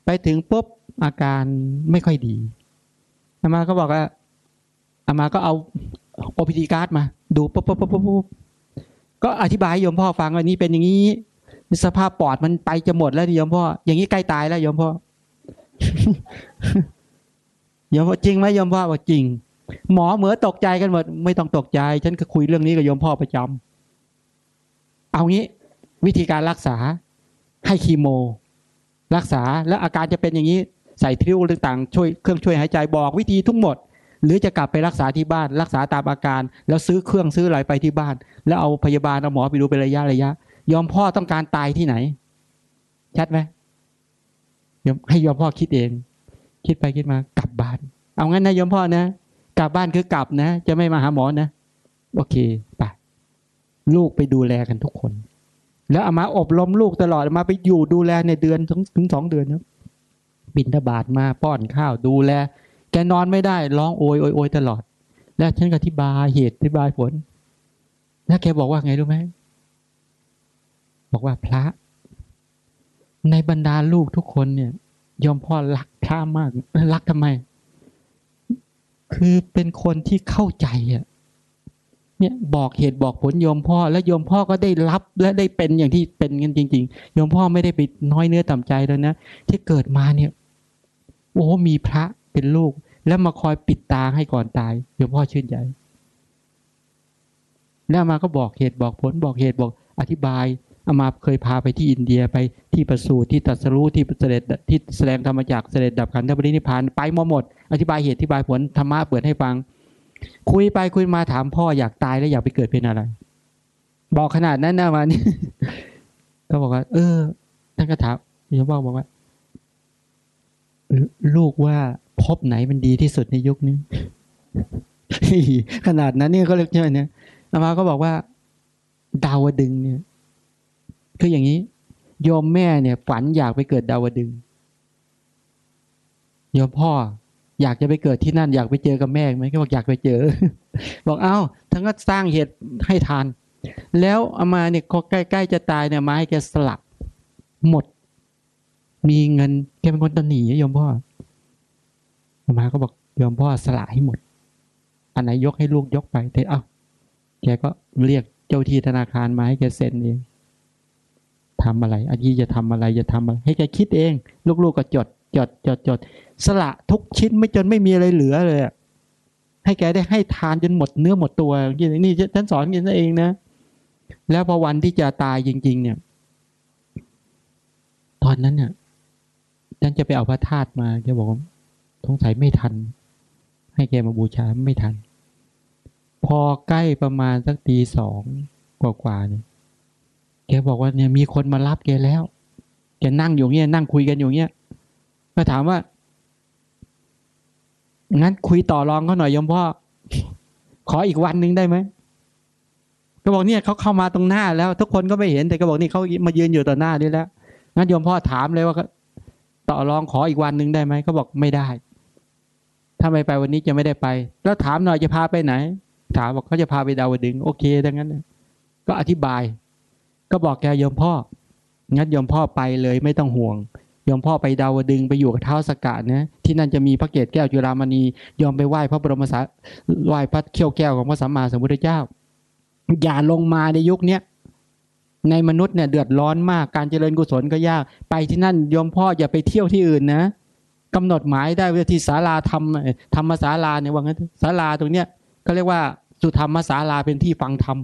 ไปถึงปุ๊บอาการไม่ค่อยดีอามาก็บอกว่าอามาก็เอา โอพีดีการ์ดมา ดูปุ๊บปุ๊บปุ๊บปุ๊บก็อธิบายยมพ่อฟังว่านี้เป็นอย่างนี้สภาพปอดมันไปจะหมดแล้วยมพ่อ อย่างนี้ใกล้ตายแล้วยมพ่อยมพ่อจริงไหมยมพ่อบอกจริง หมอเหมือตกใจกันหมด ไม่ต้องตกใจ ฉันก็คุยเรื่องนี้กับยมพ่อประจำเอางี้ วิธีการรักษาให้คีโม รักษาแล้วอาการจะเป็นอย่างนี้ ใส่ทิวต่างๆช่วยเครื่องช่วยหายใจบอกวิธีทุกหมด หรือจะกลับไปรักษาที่บ้าน รักษาตามอาการ แล้วซื้อเครื่องซื้ออะไรไปที่บ้าน แล้วเอาพยาบาลเอาหมอไปดูเป็นระยะระยะ ยอมพ่อต้องการตายที่ไหน ชัดไหมยอมให้ยอมพ่อคิดเอง คิดไปคิดมากลับบ้าน เอางั้นนะยอมพ่อนะกลับบ้านคือกลับนะ จะไม่มาหาหมอนะโอเคไปลูกไปดูแลกันทุกคน แล้วเอามาอบรมลูกตลอดมาไปอยู่ดูแลในเดือนถึงถึงสองเดือนนะบินทบาทมาป้อนข้าวดูแล แกนอนไม่ได้ร้องโอยโอยโอยตลอด แล้วฉันก็อธิบายเหตุอธิบายผล แล้วแกบอกว่าไงรู้ไหมบอกว่าพระ ในบรรดาลูกทุกคนเนี่ยยอมพ่อรักพระมากรักทำไม คือเป็นคนที่เข้าใจอะเนี่ยบอกเหตุบอกผลโยมพ่อ และโยมพ่อก็ได้รับและได้เป็นอย่างที่เป็นกันจริง ๆ โยมพ่อไม่ได้ไปน้อยเนื้อต่ำใจแล้วนะที่เกิดมาเนี่ย โอ้มีพระ เป็นลูก แล้วมาคอยปิดตาให้ก่อนตายโยมพ่อชื่นใจแล้วมาก็บอกเหตุบอกผลบอกเหตุบอกอธิบายอามาเคยพาไปที่อินเดียไปที่ประสูติที่ตัดสรู้ที่เสด็จที่แสดงธรรมจักเสด็จดับขันธปรินิพานไปมาหมด อธิบายเหตุอธิบายผลธรรมะเปิดให้ฟัง คุยไปคุยมาถามพ่ออยากตายแล้วอยากไปเกิดเป็นอะไร บอกขนาดนั้นนะมานี่ก็บอกว่า เออท่านก็ถามยมบอบอกว่า ลูกว่า พบไหนมันดีที่สุดในยุคนี้ขนาดนั้นเนี่เขาเรียกใช่ไหมเนี่ยอามาก็บอกว่า ดาวดึงเนี่ย คืออย่างนี้โยมแม่เนี่ย ฝันอยากไปเกิดดาวดึงโยมพ่อ อยากจะไปเกิดที่นั่น อยากไปเจอกับแม่ไหมก็บอกอยากไปเจอ บอกเอ้าทั้งก็สร้างเหตุให้ทาน แล้วเอามาเนี่ยก็ใกล้ๆจะตายเนี่ยมาให้แกสลักหมด มีเงินแกเป็นคนตนีโยมพ่อ มาก็บอกโยมพ่อสละให้หมด อันไหนยกให้ลูกยกไปแต่เอ้าแกก็เรียกเจ้าที่ธนาคารมาให้แกเซ็นเองทำอะไรอายีจะทำอะไรจะทำอะไร ให้แกคิดเอง ลูกๆก็จด จด จด จด สละทุกชิ้นไม่จนไม่มีอะไรเหลือเลยให้แกได้ให้ทานจนหมดเนื้อหมดตัวนี่ท่านสอนกันเองนะ แล้วพอวันที่จะตายจริง ๆ เนี่ย ตอนนั้นเนี่ยท่านจะไปเอาพระธาตุมาแกบอก สงสัยไม่ทัน ให้แกมาบูชาไม่ทัน พอใกล้ประมาณสักตีสองกว่าๆเนี่ยแกบอกว่าเนี่ยมีคนมารับแกแล้ว แกนั่งอยู่เงี้ยนั่งคุยกันอยู่เงี้ยก็ถามว่า งั้นคุยต่อรองเขาหน่อยยมพ่อ ขออีกวันหนึ่งได้ไหมก็บอกเนี่ยเขาเข้ามาตรงหน้าแล้ว ทุกคนก็ไม่เห็นแต่ก็บอกนี่เขามายืนอยู่ต่อหน้านี่แล้วงั้นยมพ่อถามเลยว่าต่อรองขออีกวันหนึ่งได้ไหมก็บอกไม่ได้ ถ้าไม่ไปวันนี้จะไม่ได้ไป แล้วถามหน่อยจะพาไปไหน ถามบอกเขาจะพาไปดาวดึง โอเคดังนั้นก็อธิบาย ก็บอกแกยมพ่อ งั้นยมพ่อไปเลยไม่ต้องห่วงยมพ่อไปดาวดึงไปอยู่กับเท้าสกัดนะที่นั่นจะมีพระเกศแก้วจุฬามณียอมไปไหว้พระบรมสาไหว้พระเขี้ยวแก้วของพระสัมมาสัมพุทธเจ้า อย่าลงมาในยุคเนี้ยในมนุษย์เนี่ยเดือดร้อนมากการเจริญกุศลก็ยาก ไปที่นั่นยมพ่ออย่าไปเที่ยวที่อื่นนะ กำหนดหมายได้ว่าที่ศาลาธรรมธรรมศาลาเนี่ยว่างั้นศาลาตรงเนี้ยก็เรียกว่าสุธรรมศาลาเป็นที่ฟังธรรม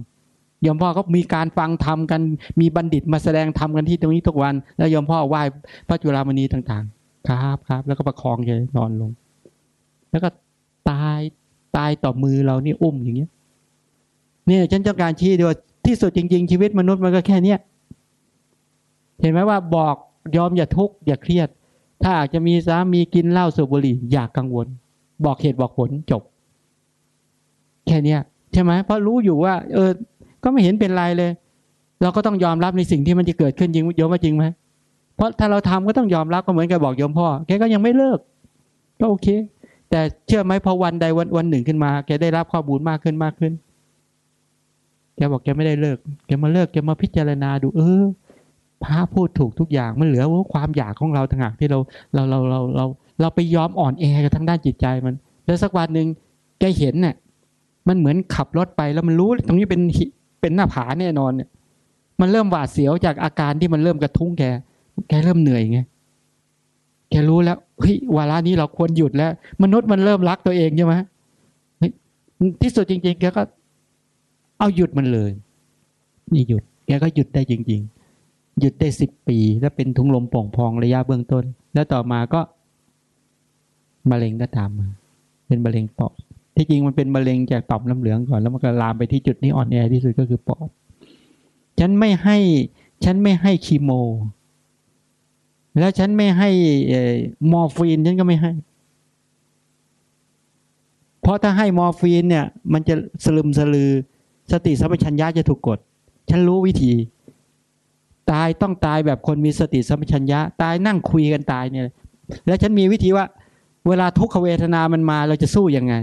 ยมพ่อก็มีการฟังธรรมกันมีบัณฑิตมาแสดงธรรมกันที่ตรงนี้ทุกวัน แล้วยมพ่อไหว้พระจุลามณีต่างๆ ครับครับ แล้วก็ประคองแกนอนลง แล้วก็ตายตายต่อมือเรานี่อุ้มอย่างเงี้ยเนี่ยฉันต้องการชี้ด้วยที่สุดจริง ๆ ชีวิตมนุษย์มันก็แค่เนี้ยเห็นไหมว่าบอกยอมอย่าทุกข์อย่าเครียด ถ้าอาจจะมีสามีกินเหล้าสูบบุหรี่อย่ากกังวล บอกเหตุบอกผลจบ แค่เนี้ยใช่ไหมเพราะรู้อยู่ว่า เออ ก็ไม่เห็นเป็นไรเลย เราก็ต้องยอมรับในสิ่งที่มันจะเกิดขึ้นจริงโยมว่าจริงไหมเพราะถ้าเราทำก็ต้องยอมรับก็เหมือนกับบอกโยมพ่อแกก็ยังไม่เลิก ก็โอเค แต่เชื่อไหมพอวันใดวันวันหนึ่งขึ้นมาแกได้รับข้อมูลมากขึ้นมากขึ้นแกบอกแกไม่ได้เลิก แกมาเลิกแกมาพิจารณาดู เออ พระพูดถูกทุกอย่างมันเหลือว่าความอยากของเราต่างหากที่เราเราเราเราเราเราไปยอมอ่อนแอกับทางด้านจิตใจมัน แล้วสักวันหนึ่งแกเห็นเนี่ยมันเหมือนขับรถไปแล้วมันรู้ตรงนี้เป็นเป็นหน้าผาแน่นอนเนี่ย มันเริ่มหวาดเสียวจากอาการที่มันเริ่มกระทุ้งแก แกเริ่มเหนื่อยไงแกรู้แล้วเฮ้ยวาระนี้เราควรหยุดแล้ว มนุษย์มันเริ่มรักตัวเองใช่ไหมที่สุดจริง ๆ แกก็ เอาหยุดมันเลย นี่หยุด แกก็หยุดได้จริง ๆ หยุดได้สิบปี แล้วเป็นทุงลมป่องพองระยะเบื้องต้น แล้วต่อมาก็มะเร็งก็ตามมา เป็นมะเร็งปอดที่จริงมันเป็นมะเร็งจากต่อมน้ำเหลืองก่อนแล้วมันก็ลามไปที่จุดนี้อ่อนแอที่สุดก็คือปอดฉันไม่ให้ฉันไม่ให้คีโม แล้วฉันไม่ให้มอร์ฟีนฉันก็ไม่ให้ เพราะถ้าให้มอร์ฟีนเนี่ย มันจะสลึมสลือ สติสัมปชัญญะจะถูกกด ฉันรู้วิธี ตายต้องตายแบบคนมีสติสัมปชัญญะ ตายนั่งคุยกันตายเนี่ย แล้วฉันมีวิธีว่า เวลาทุกขเวทนามันมาเราจะสู้ยังไง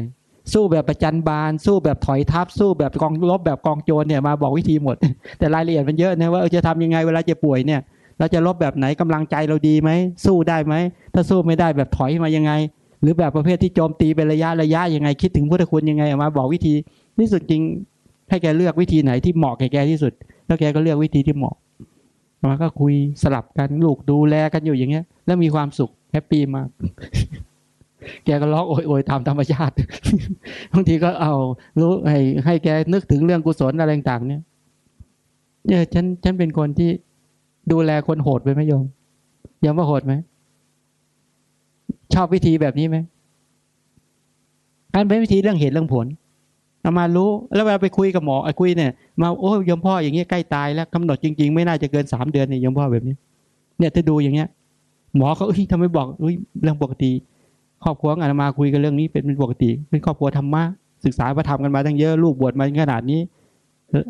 สู้แบบประจันบาน สู้แบบถอยทับ สู้แบบกองลบแบบกองโจรเนี่ยมาบอกวิธีหมด แต่รายละเอียดมันเยอะนะว่าจะทำยังไงเวลาจะป่วยเนี่ย เราจะลบแบบไหนกำลังใจเราดีไหม สู้ได้ไหม ถ้าสู้ไม่ได้แบบถอยมายังไง หรือแบบประเภทที่โจมตีเป็นระยะระยะยังไง คิดถึงพุทธคุณยังไงมาบอกวิธีที่สุดจริงให้แกเลือกวิธีไหนที่เหมาะแกแกที่สุด แล้วแกก็เลือกวิธีที่เหมาะ มาก็คุยสลับกันลูกดูแลกันอยู่อย่างเงี้ย แล้วมีความสุขแฮปปี้มาก แกก็ร้องโอยโอยตามธรรมชาติบางทีก็เอา รู้ให้ให้แกนึกถึงเรื่องกุศลอะไรต่างเนี่ยเนี่ยฉันฉันเป็นคนที่ดูแลคนโหดไปไหมโยมยอมว่าโหดไหมชอบวิธีแบบนี้ไหมอันเป็นวิธีเรื่องเหตุเรื่องผล เอามารู้ แล้วเวลาไปคุยกับหมอไอ้คุยเนี่ย มาโอ้ยมพ่ออย่างเงี้ยใกล้ตายแล้วกำหนดจริงๆ ไม่น่าจะเกินสามเดือนเนี่ยยมพ่อแบบนี้ เนี่ยถ้าดูอย่างเงี้ย หมอเขาเอ้ยทำไมบอกเอ้ยเรื่องปกติ ครอบครัวอาตมาคุยกันเรื่องนี้เป็นปกติ เป็นครอบครัวธรรมะศึกษาพระธรรมกันมาตั้งเยอะลูกบวชมาขนาดนี้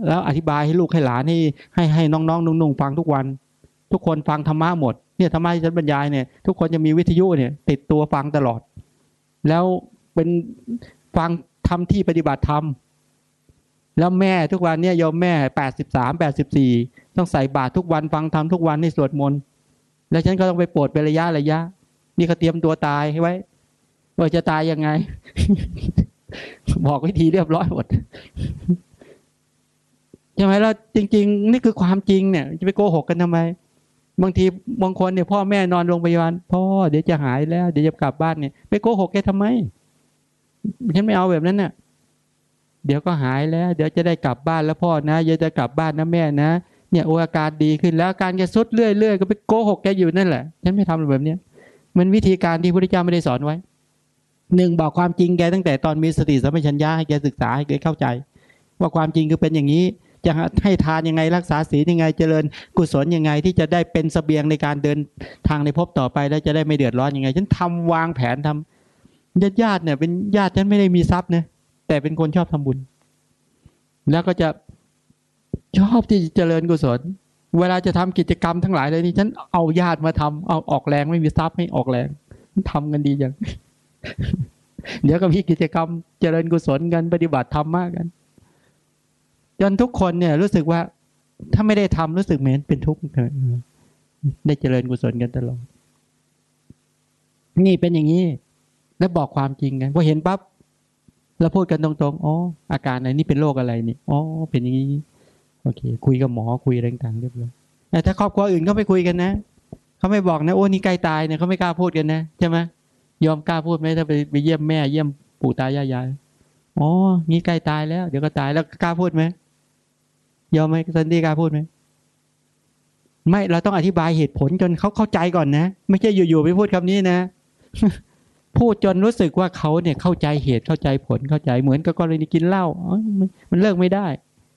แล้วอธิบายให้ลูกให้หลานให้ให้ให้น้องๆนุ่งๆฟังทุกวัน ทุกคนฟังธรรมะหมดเนี่ยทำไมะที่ฉันบรรยายเนี่ยทุกคนจะมีวิทยุเนี่ย ติดตัวฟังตลอด แล้วเป็นฟัง ทำที่ปฏิบัติธรรมแล้วแม่ทุกวันเนี่ยโยมแม่แปดสิบสามแปดสิบสี่ต้องใส่บาตรทุกวันฟังธรรมทุกวันในสวดมนต์แล้วฉันก็ต้องไปโปรดเป็นระยะระยะ นี่ก็เตรียมตัวตายให้ไว้ว่าจะตายยังไง บอกวิธีเรียบร้อยหมดใช่ไหมแล้วจริง ๆ นี่คือความจริงเนี่ยจะไปโกหกกันทำไม บางทีบางคนเนี่ยพ่อแม่นอนโรงพยาบาลพ่อเดี๋ยวจะหายแล้ว เดี๋ยวจะกลับบ้านเนี่ยไปโกหกแกทำไม ฉันไม่เอาแบบนั้นเนี่ยเดี๋ยวก็หายแล้ว เดี๋ยวจะได้กลับบ้านแล้วพ่อนะเดี๋ยวจะกลับบ้านนะแม่นะเนี่ยโออาการดีขึ้นแล้วการแกสุดเรื่อยๆก็ไปโกหกแกอยู่นั่นแหละฉันไม่ทำแบบเนี้ยมันวิธีการที่พระพุทธเจ้าไม่ได้สอนไว้หนึ่งบอกความจริงแกตั้งแต่ตอนมีสติสัมปชัญญะให้แกศึกษาให้แกเข้าใจ ว่าความจริงคือเป็นอย่างนี้ จะให้ทานยังไงรักษาศีลยังไงเจริญ กุศลยังไงที่จะได้เป็นสเสบียงในการเดินทางในภพต่อไป แล้วจะได้ไม่เดือดร้อนยังไง ฉันทำวางแผนทำ ญาติญาติเนี่ยเป็นญาติฉันไม่ได้มีทรัพย์นะแต่เป็นคนชอบทำบุญ แล้วก็จะชอบที่จะเจริญกุศล เวลาจะทำกิจกรรมทั้งหลายเลยนี่ฉันเอาญาติมาทำเอาออกแรงไม่มีทรัพย์ไม่ออกแรงทำกันดีอย่างเดี๋ยวก็มีกิจกรรมเจริญกุศลกันปฏิบัติธรรมมากกัน จนทุกคนเนี่ย รู้สึกว่า ถ้าไม่ได้ทำรู้สึกเหม็นเป็นทุกข์ได้เจริญกุศลกันตลอดนี่เป็นอย่างนี้ แล้วบอกความจริงกันพอเห็นปั๊บเราพูดกันตรงๆอ๋ออาการอะไรนี่เป็นโรคอะไรนี่อ๋อเป็นอย่างนี้โอเค คุยกับหมอคุยอะไรต่างๆเรียบร้อยแต่ถ้าครอบครัวอื่นเขาไม่คุยกันนะเขาไม่บอกนะโอ้นี่ใกล้ตายเนี่ยเขาไม่กล้าพูดกันนะใช่ไหมยอมกล้าพูดไหมถ้าไปไปเยี่ยมแม่เยี่ยมปู่ตายายยายอ๋อนี่ใกล้ตายแล้ว เดี๋ยวก็ตายแล้วกล้าพูดไหมยอมไหมสันดีกล้าพูดไหมไม่เราต้องอธิบายเหตุผลจนเขาเข้าใจก่อนนะ ไม่ใช่อยู่ๆไปพูดคำนี้นะ พูดจนรู้สึกว่าเขาเนี่ยเข้าใจเหตุเข้าใจผลเข้าใจเหมือนกับกรณีกินเหล้ามันเลิกไม่ได้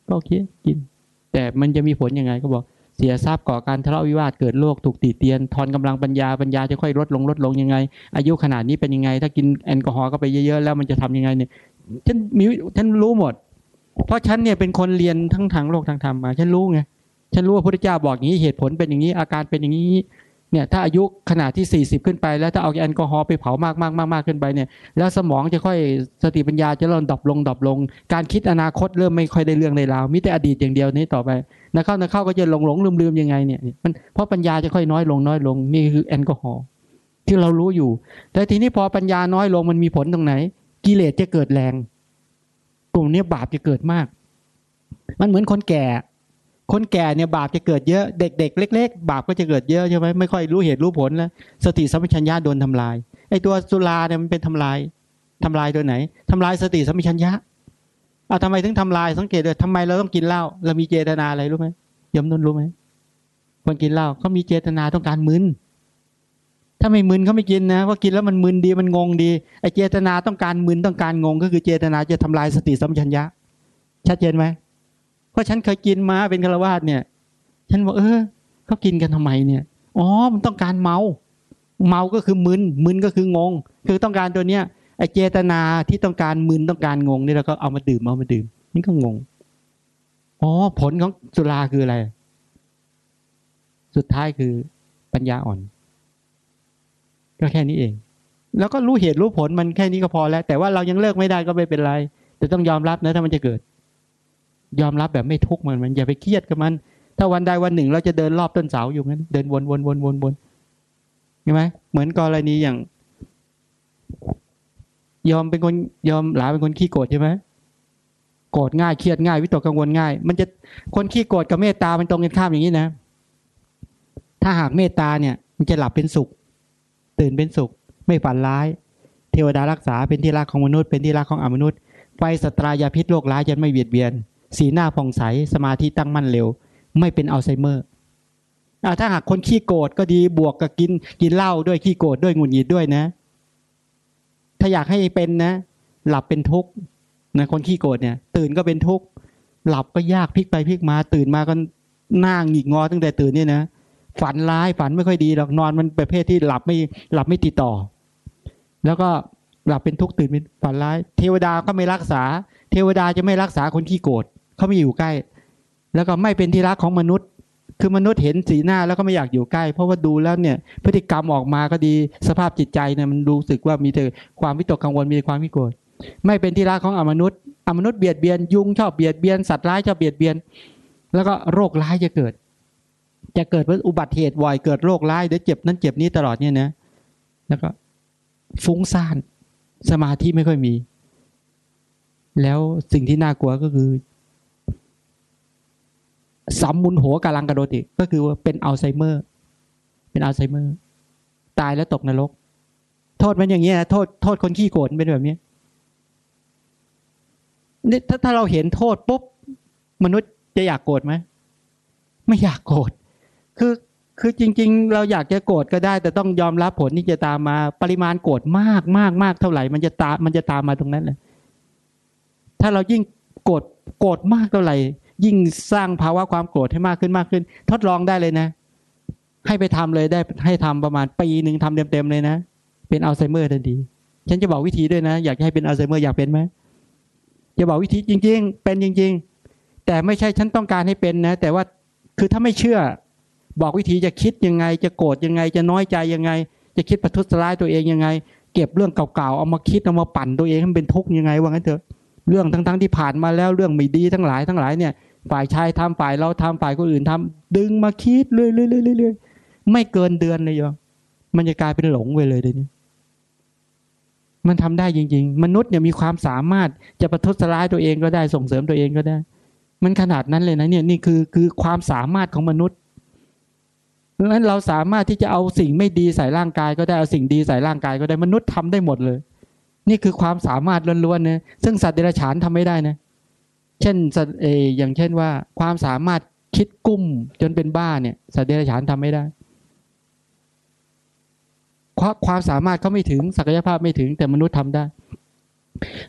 ก็โอเคกิน แต่มันจะมีผลยังไงก็บอก เสียทรัพย์ก่อการทะเลาะวิวาทเกิดโรคถูกตีเตียน ทอนกำลังปัญญาปัญญาจะค่อยลดลงลดลงยังไง อายุขนาดนี้เป็นยังไง ถ้ากินแอลกอฮอล์ก็ไปเยอะๆแล้วมันจะทำยังไงเนี่ยฉันมีฉันรู้หมด เพราะฉันเนี่ยเป็นคนเรียนทั้งทางโลกทางธรรมมาฉันรู้ไงฉันรู้ว่าพระพุทธเจ้าบอกอย่างนี้เหตุผลเป็นอย่างนี้อาการเป็นอย่างนี้ เนี่ยถ้าอายุขนาดที่ 40 ขึ้นไป แล้วถ้าเอาแอลกอฮอล์ไปเผามากมากมากมากขึ้นไปเนี่ยแล้วสมองจะค่อยสติปัญญาจะเริ่มดับลงดับลง การคิดอนาคตเริ่มไม่ค่อยได้เรื่องในราวมีแต่อดีตอย่างเดียวนี้ต่อไปนักเข้านักเข้าก็จะหลงหลงลืมลืมยังไงเนี่ยมันเพราะปัญญาจะค่อยน้อยลงน้อยลงนี่คือแอลกอฮอล์ที่เรารู้อยู่ แต่ทีนี้พอปัญญาน้อยลงมันมีผลตรงไหน กิเลสจะเกิดแรง กลุ่มนี้บาปจะเกิดมาก มันเหมือนคนแก่ คนแก่เนี่ยบาปจะเกิดเยอะ เด็กๆเล็ก ๆ บาปก็จะเกิดเยอะใช่ไหมไม่ค่อยรู้เหตุรู้ผลแล้วสติสัมปชัญญะโดนทำลายไอ้ตัวสุราเนี่ยมันเป็นทำลายทำลายตัวไหนทำลายสติสัมปชัญญะเอาทำไมถึงทำลายสังเกตเลยทำไมเราต้องกินเหล้าเรามีเจตนาอะไรรู้ไหมยมนุ่นรู้ไหมคนกินเหล้าเขามีเจตนาต้องการมึนถ้าไม่มึนเขาไม่กินนะว่ากินแล้วมันมึนดีมันงงดีไอ้เจตนาต้องการมึนต้องการงง ก็คือเจตนาจะทำลายสติสัมปชัญญะ ชัดเจนไหม ราะฉันเคยกินมาเป็นฆราวาสเนี่ย ฉันบอกเออเขากินกันทำไมเนี่ยอ๋อมันต้องการเมา เมาก็คือมึนมึนก็คืองง คือต้องการตัวเนี้ยไอเจตนาที่ต้องการมึนต้องการงงนี่เราก็เอามาดื่มเอามาดื่มนี่ก็งงอ๋อผลของสุราคืออะไร สุดท้ายคือปัญญาอ่อน ก็แค่นี้เอง แล้วก็รู้เหตุรู้ผลมันแค่นี้ก็พอแล้ว แต่ว่าเรายังเลิกไม่ได้ก็ไม่เป็นไร แต่ต้องยอมรับนะถ้ามันจะเกิด ยอมรับแบบไม่ทุกข์มันมันอย่าไปเครียดกับมัน ถ้าวันใดวันหนึ่ง เราจะเดินรอบต้นเสาอยู่งั้น เดินวนวนวนวนวนใช่ไหมเหมือนกรณีอย่าง ยอมเป็นคนยอมหลาเป็นคนขี้โกรธใช่ไหมโกรธง่ายเครียดง่าย วิตกกังวลง่าย มันจะคนขี้โกรธกับเมตตามันตรงกันข้ามอย่างนี้นะ ถ้าหากเมตตาเนี่ย มันจะหลับเป็นสุข ตื่นเป็นสุข ไม่ฝันร้าย เทวดารักษาเป็นที่รักของมนุษย์เป็นที่รักของอมนุษย์ไฟสตรายาพิษโรคร้ายจะไม่เบียดเบียน สีหน้าผ่องใสสมาธิตั้งมั่นเร็ว ไม่เป็นอัลไซเมอร์ถ้าหากคนขี้โกรธก็ดีบวกกับกินกินเหล้าด้วยขี้โกรธด้วยงุนหงิดด้วยนะ ถ้าอยากให้เป็นนะ หลับเป็นทุกข์นะคนขี้โกรธเนี่ย ตื่นก็เป็นทุกข์หลับก็ยากพลิกไปพลิกมา ตื่นมาก็หน้าหงิกงอตั้งแต่ตื่นเนี่ยนะฝันร้ายฝันไม่ค่อยดีหรอกนอนมันประเภทที่หลับไม่หลับไม่ติดต่อ แล้วก็หลับเป็นทุกข์ตื่นเป็นฝันร้าย เทวดาก็ไม่รักษา เทวดาจะไม่รักษาคนขี้โกรธ เขาไม่อยู่ใกล้ แล้วก็ไม่เป็นที่รักของมนุษย์ คือมนุษย์เห็นสีหน้าแล้วก็ไม่อยากอยู่ใกล้ เพราะว่าดูแล้วเนี่ย พฤติกรรมออกมาก็ดีสภาพจิตใจเนี่ยมันรู้สึกว่ามีแต่ความวิตกกังวลมีแต่ความวิโกรธไม่เป็นที่รักของอมนุษย์อมนุษย์เบียดเบียนยุงชอบเบียดเบียนสัตว์ร้ายชอบเบียดเบียน แล้วก็โรคร้ายจะเกิด จะเกิดเป็นอุบัติเหตุบ่อยเกิดโรคร้ายเดี๋ยวเจ็บนั้นเจ็บนี้ตลอดเนี่ยนะแล้วก็ฟุ้งซ่านสมาธิไม่ค่อยมี แล้วสิ่งที่น่ากลัวก็คือ สัมมุนโหกาลังกระโดติก็คือว่าเป็นอัลไซเมอร์ เป็นอัลไซเมอร์ ตายแล้วตกนรก โทษมันอย่างนี้นะโทษโทษคนขี้โกรธเป็นแบบนี้นี่ถ้าถ้าเราเห็นโทษปุ๊บ มนุษย์จะอยากโกรธไหมไม่อยากโกรธคือคือจริง ๆ เราอยากจะโกรธก็ได้ แต่ต้องยอมรับผลที่จะตามมาปริมาณโกรธมากมากมากเท่าไหร่มันจะตามมันจะตามมาตรงนั้นแหละถ้าเรายิ่งโกรธโกรธมากเท่าไหร่ ยิ่งสร้างภาวะความโกรธให้มากขึ้นมากขึ้น ทดลองได้เลยนะ ให้ไปทำเลยได้ให้ทำประมาณปีหนึ่งทำเต็มๆเลยนะ เป็นอัลไซเมอร์ทันทีฉันจะบอกวิธีด้วยนะ อยากให้เป็นอัลไซเมอร์อยากเป็นไหมจะบอกวิธีจริง ๆ เป็นจริง ๆ แต่ไม่ใช่ฉันต้องการให้เป็นนะ แต่ว่าคือถ้าไม่เชื่อ บอกวิธีจะคิดยังไง จะโกรธยังไง จะน้อยใจยังไง จะคิดประทุษร้ายตัวเองยังไง เก็บเรื่องเก่าๆเอามาคิดเอามาปั่นตัวเองให้เป็นทุกข์ยังไงว่างั้นเถอะเรื่องทั้งๆที่ผ่านมาแล้วเรื่องไม่ดีทั้งหลายทั้งหลายเนี่ย ฝ่ายชายทำฝ่ายเราทำฝ่ายคนอื่นทำดึงมาคิดเรื่อยๆๆๆไม่เกินเดือนเลยโยมมันจะกลายเป็นหลงไปเลยเดี๋ยวนี้มันทำได้จริง ๆ มนุษย์เนี่ยมีความสามารถจะประทุษร้ายตัวเองก็ได้ส่งเสริมตัวเองก็ได้ มันขนาดนั้นเลยนะเนี่ยนี่คือคือความสามารถของมนุษย์ดังนั้นเราสามารถที่จะเอาสิ่งไม่ดีใส่ร่างกายก็ได้เอาสิ่งดีใส่ร่างกายก็ได้มนุษย์ทำได้หมดเลย นี่คือความสามารถล้วนๆนะซึ่งสัตว์เดรัจฉานทำไม่ได้นะ เช่นเออย่างเช่นว่า ความสามารถคิดกุ้มจนเป็นบ้าเนี่ยสัตว์เดรัจฉานทำไม่ได้ความความสามารถเขาไม่ถึงศักยภาพไม่ถึงแต่มนุษย์ทำได้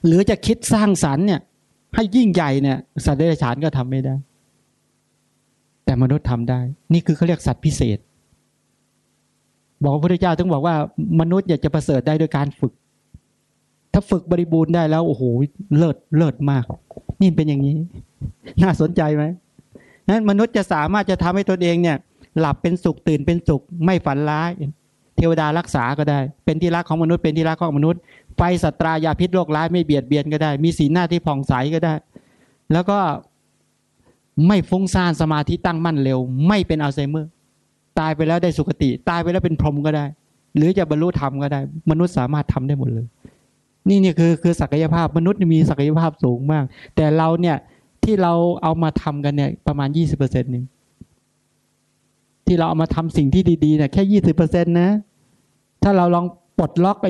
หรือจะคิดสร้างสรรค์เนี่ย ให้ยิ่งใหญ่เนี่ย สัตว์เดรัจฉานก็ทำไม่ได้ แต่มนุษย์ทำได้ นี่คือเขาเรียกสัตว์พิเศษ บอกพระพุทธเจ้าถึงบอกว่ามนุษย์อยากจะประเสริฐได้โดยการฝึก ถ้าฝึกบริบูรณ์ได้แล้วโอ้โหเลิศเลิศมาก นี่เป็นอย่างนี้ น่าสนใจไหมนั้นมนุษย์จะสามารถจะทำให้ตนเองเนี่ย หลับเป็นสุขตื่นเป็นสุข ไม่ฝันร้าย เทวดารักษาก็ได้ เป็นที่รักของมนุษย์เป็นที่รักของมนุษย์ไฟสัตรายาพิษโรคร้ายไม่เบียดเบียนก็ได้ มีสีหน้าที่ผ่องใสก็ได้ แล้วก็ไม่ฟุ้งซ่านสมาธิตั้งมั่นเร็ว ไม่เป็นอัลไซเมอร์ ตายไปแล้วได้สุคติ ตายไปแล้วเป็นพรหมก็ได้ หรือจะบรรลุธรรมก็ได้ มนุษย์สามารถทำได้หมดเลย นี่นี่คือคือศักยภาพมนุษย์มีศักยภาพสูงมาก แต่เราเนี่ยที่เราเอามาทำกันเนี่ยประมาณยี่สิบเปอร์เซ็นต์นึงที่เราเอามาทำสิ่งที่ดีๆเนี่ยแค่ยี่สิบเปอร์เซ็นต์นะ ถ้าเราลองปลดล็อกไป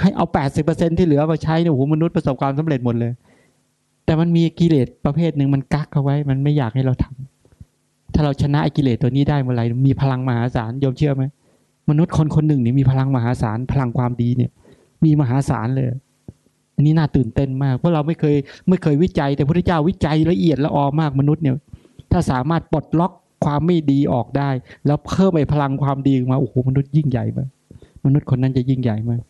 ให้เอาแปดสิบเปอร์เซ็นที่เหลือมาใช้เนี่ยโอ้โหมนุษย์ประสบความสำเร็จหมดเลย แต่มันมีกิเลสประเภทหนึ่งมันกักเอาไว้ มันไม่อยากให้เราทำถ้าเราชนะไอ้กิเลสตัวนี้ได้เมื่อไหร่มีพลังมหาศาลยอมเชื่อไหมมนุษย์คนคนหนึ่งนี่มีพลังมหาศาลพลังความดีเนี่ย มีมหาศาลเลย อันนี้น่าตื่นเต้นมาก เพราะเราไม่เคยไม่เคยวิจัย แต่พระเจ้าวิจัยละเอียดละออมากมนุษย์เนี่ย ถ้าสามารถปลดล็อกความไม่ดีออกได้ แล้วเพิ่มไอพลังความดีมาโอ้โหมนุษย์ยิ่งใหญ่มากมนุษย์คนนั้นจะยิ่งใหญ่มาก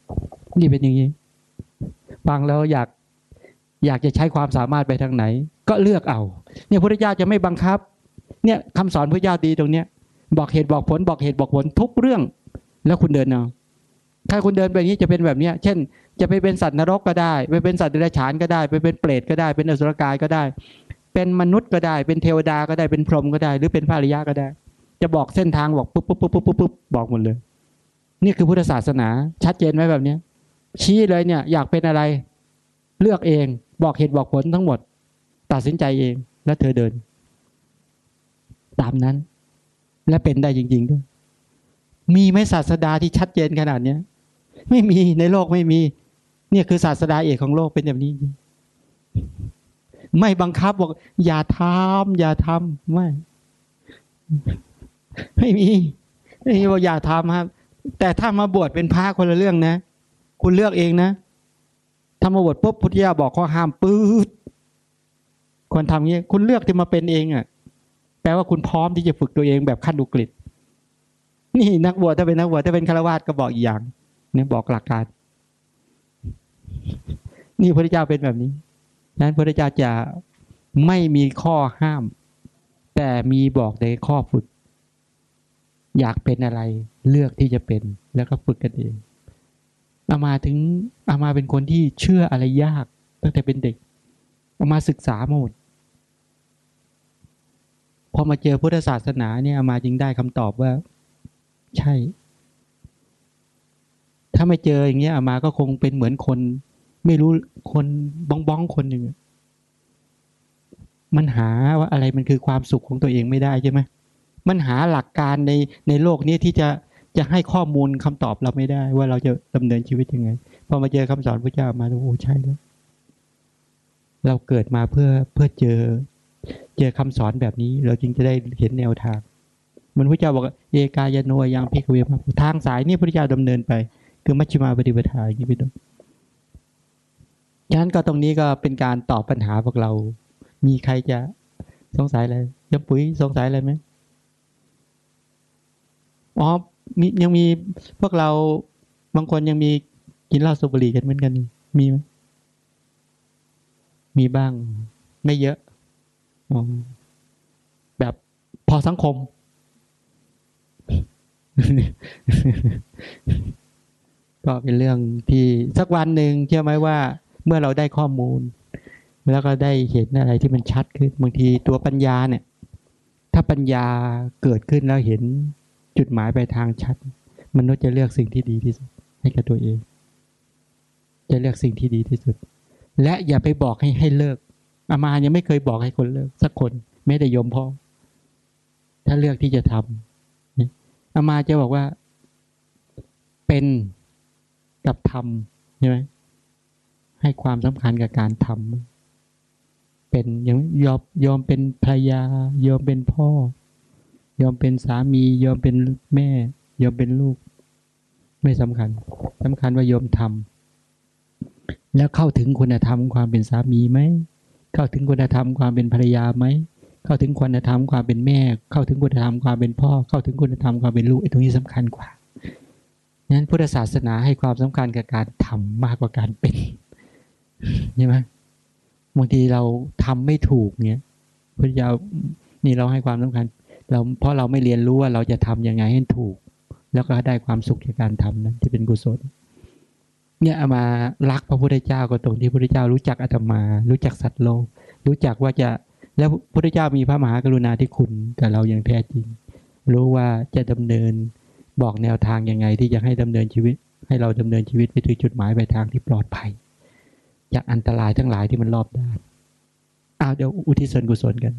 นี่เป็นอย่างนี้ฟังแล้วอยากอยากจะใช้ความสามารถไปทางไหน ก็เลือกเอา เนี่ยพระเจ้าจะไม่บังคับ เนี่ยคำสอนพระเจ้าดีตรงเนี้ย บอกเหตุบอกผลบอกเหตุบอกผลทุกเรื่อง แล้วคุณเดินเอา ถ้าคุณเดินไปนี้จะเป็นแบบนี้เช่น จะไปเป็นสัตว์นรกก็ได้ไปเป็นสัตว์เดรัจฉานก็ได้ไปเป็นเปรตก็ได้เป็นอสุรกายก็ได้ เป็นมนุษย์ก็ได้ เป็นเทวดาก็ได้เป็นพรหมก็ได้ หรือเป็นพระริยะก็ได้ จะบอกเส้นทางบอกปุ๊บปุ๊บปุ๊บปุ๊บปุ๊บบอกหมดเลย นี่คือพุทธศาสนา ชัดเจนไหมแบบเนี้ยชี้เลยเนี่ย อยากเป็นอะไร เลือกเองบอกเหตุบอกผลทั้งหมด ตัดสินใจเองแล้วเธอเดิน ตามนั้น และเป็นได้จริงๆด้วยมีไหมศาสดาที่ชัดเจนขนาดเนี้ย ไม่มีในโลกไม่มี เนี่ยคือศาสดาเอกของโลกเป็นแบบนี้ ไม่บังคับบอก อย่าทำอย่าทำไม่ไม่มีไม่มีบอกอย่าทำครับ แต่ถ้ามาบวชเป็นพระคนละเรื่องนะ คุณเลือกเองนะถ้ามาบวชปุ๊บพุทธิยาบอกข้อห้ามปื๊ดควรทำงี้คุณเลือกที่มาเป็นเองอะ่ะ แปลว่าคุณพร้อมที่จะฝึกตัวเองแบบขั้นดุกฤษนี่นักบวชถ้าเป็นนักบวชถ้าเป็นฆราวาสก็บอกอีกอย่าง เนี่ยบอกหลักการ นี่พระเจ้าเป็นแบบนี้นั้นพระเจ้าจะไม่มีข้อห้าม แต่มีบอกในข้อฝึก อยากเป็นอะไร เลือกที่จะเป็นแล้วก็ฝึกกันเองอามาถึงอามาเป็นคนที่เชื่ออะไรยาก ตั้งแต่เป็นเด็กอามาศึกษาหมดพอมาเจอพุทธศาสนาเนี่ยอามาจึงได้คำตอบว่า ใช่ ถ้าไม่เจออย่างเงี้ยอามาก็คงเป็นเหมือนคน ไม่รู้คนบ้องบ้องคนหนึ่งมันหาว่าอะไรมันคือความสุขของตัวเองไม่ได้ใช่ไหมมันหาหลักการในในโลกนี้ที่จะจะให้ข้อมูลคำตอบเราไม่ได้ ว่าเราจะดำเนินชีวิตยังไงพอมาเจอคำสอนพระเจ้ามาโอ้ใช่แล้วเราเกิดมาเพื่อเพื่อเจอ เจอคำสอนแบบนี้ เราจึงจะได้เห็นแนวทางมันพระเจ้าบอกเอกายโนยังพิกเวมาทางสายนี่พระเจ้าดำเนินไป คือมัชฌิมาปฏิปทาอย่างนี้ไปด้วยฉะนั้นก็ตรงนี้ก็เป็นการตอบปัญหาพวกเรา มีใครจะสงสัยอะไรยังปุ๋ยสงสัยอะไรไหมอ๋อมียังมีพวกเราบางคนยังมีกินเหล้าสูบบุหรี่กันเหมือนกัน มีไหมมีบ้าง ไม่เยอะอแบบพอสังคม ก็เป็นเรื่องที่สักวันหนึ่งเชื่อไหมว่าเมื่อเราได้ข้อมูล แล้วก็ได้เห็นอะไรที่มันชัดขึ้นบางทีตัวปัญญาเนี่ย ถ้าปัญญาเกิดขึ้นแล้วเห็นจุดหมายปลายทางชัด มนุษย์จะเลือกสิ่งที่ดีที่สุดให้กับตัวเอง จะเลือกสิ่งที่ดีที่สุด และอย่าไปบอกให้ให้เลิก อามายังไม่เคยบอกให้คนเลิก สักคนไม่ได้ยมพ่อถ้าเลือกที่จะทำอามาจะบอกว่าเป็น กับทำใช่ไหมให้ความสำคัญกับการทำเป็นยังยอมยอมเป็นภรรยา ยอมเป็นพ่อ ยอมเป็นสามี ยอมเป็นแม่ ยอมเป็นลูก ไม่สำคัญสำคัญว่ายอมทำแล้วเข้าถึงคุณธรรมความเป็นสามีไหมเข้าถึงคุณธรรมความเป็นภรรยาไหมเข้าถึงคุณธรรมความเป็นแม่ เข้าถึงคุณธรรมความเป็นพ่อ เข้าถึงคุณธรรมความเป็นลูกไอ้ตรงนี้สำคัญกว่า นั้นพุทธศาสนาให้ความสำคัญกับการทำมากกว่าการเป็นใช่ไหมบางทีเราทำไม่ถูกเนี้ยพุทธเจ้านี่เราให้ความสำคัญ เราเพราะเราไม่เรียนรู้ว่าเราจะทํำยังไงให้ถูก แล้วก็ได้ความสุขจากการทำนั้นที่เป็นกุศลเนี่ยเอามารักพระพุทธเจ้าก็ตรงที่พระพุทธเจ้ารู้จักอาตมา รู้จักสัตว์โลก รู้จักว่าจะแล้วพระพุทธเจ้ามีพระมหากรุณาธิคุณกับเราอย่างแท้จริง รู้ว่าจะดำเนิน บอกแนวทางยังไงที่จะให้ดำเนินชีวิต ให้เราดำเนินชีวิตไปถึงจุดหมายปลายทางที่ปลอดภัย จากอันตรายทั้งหลายที่มันรอบด้านอ้าวเดี๋ยวอุทิศส่วนกุศลกัน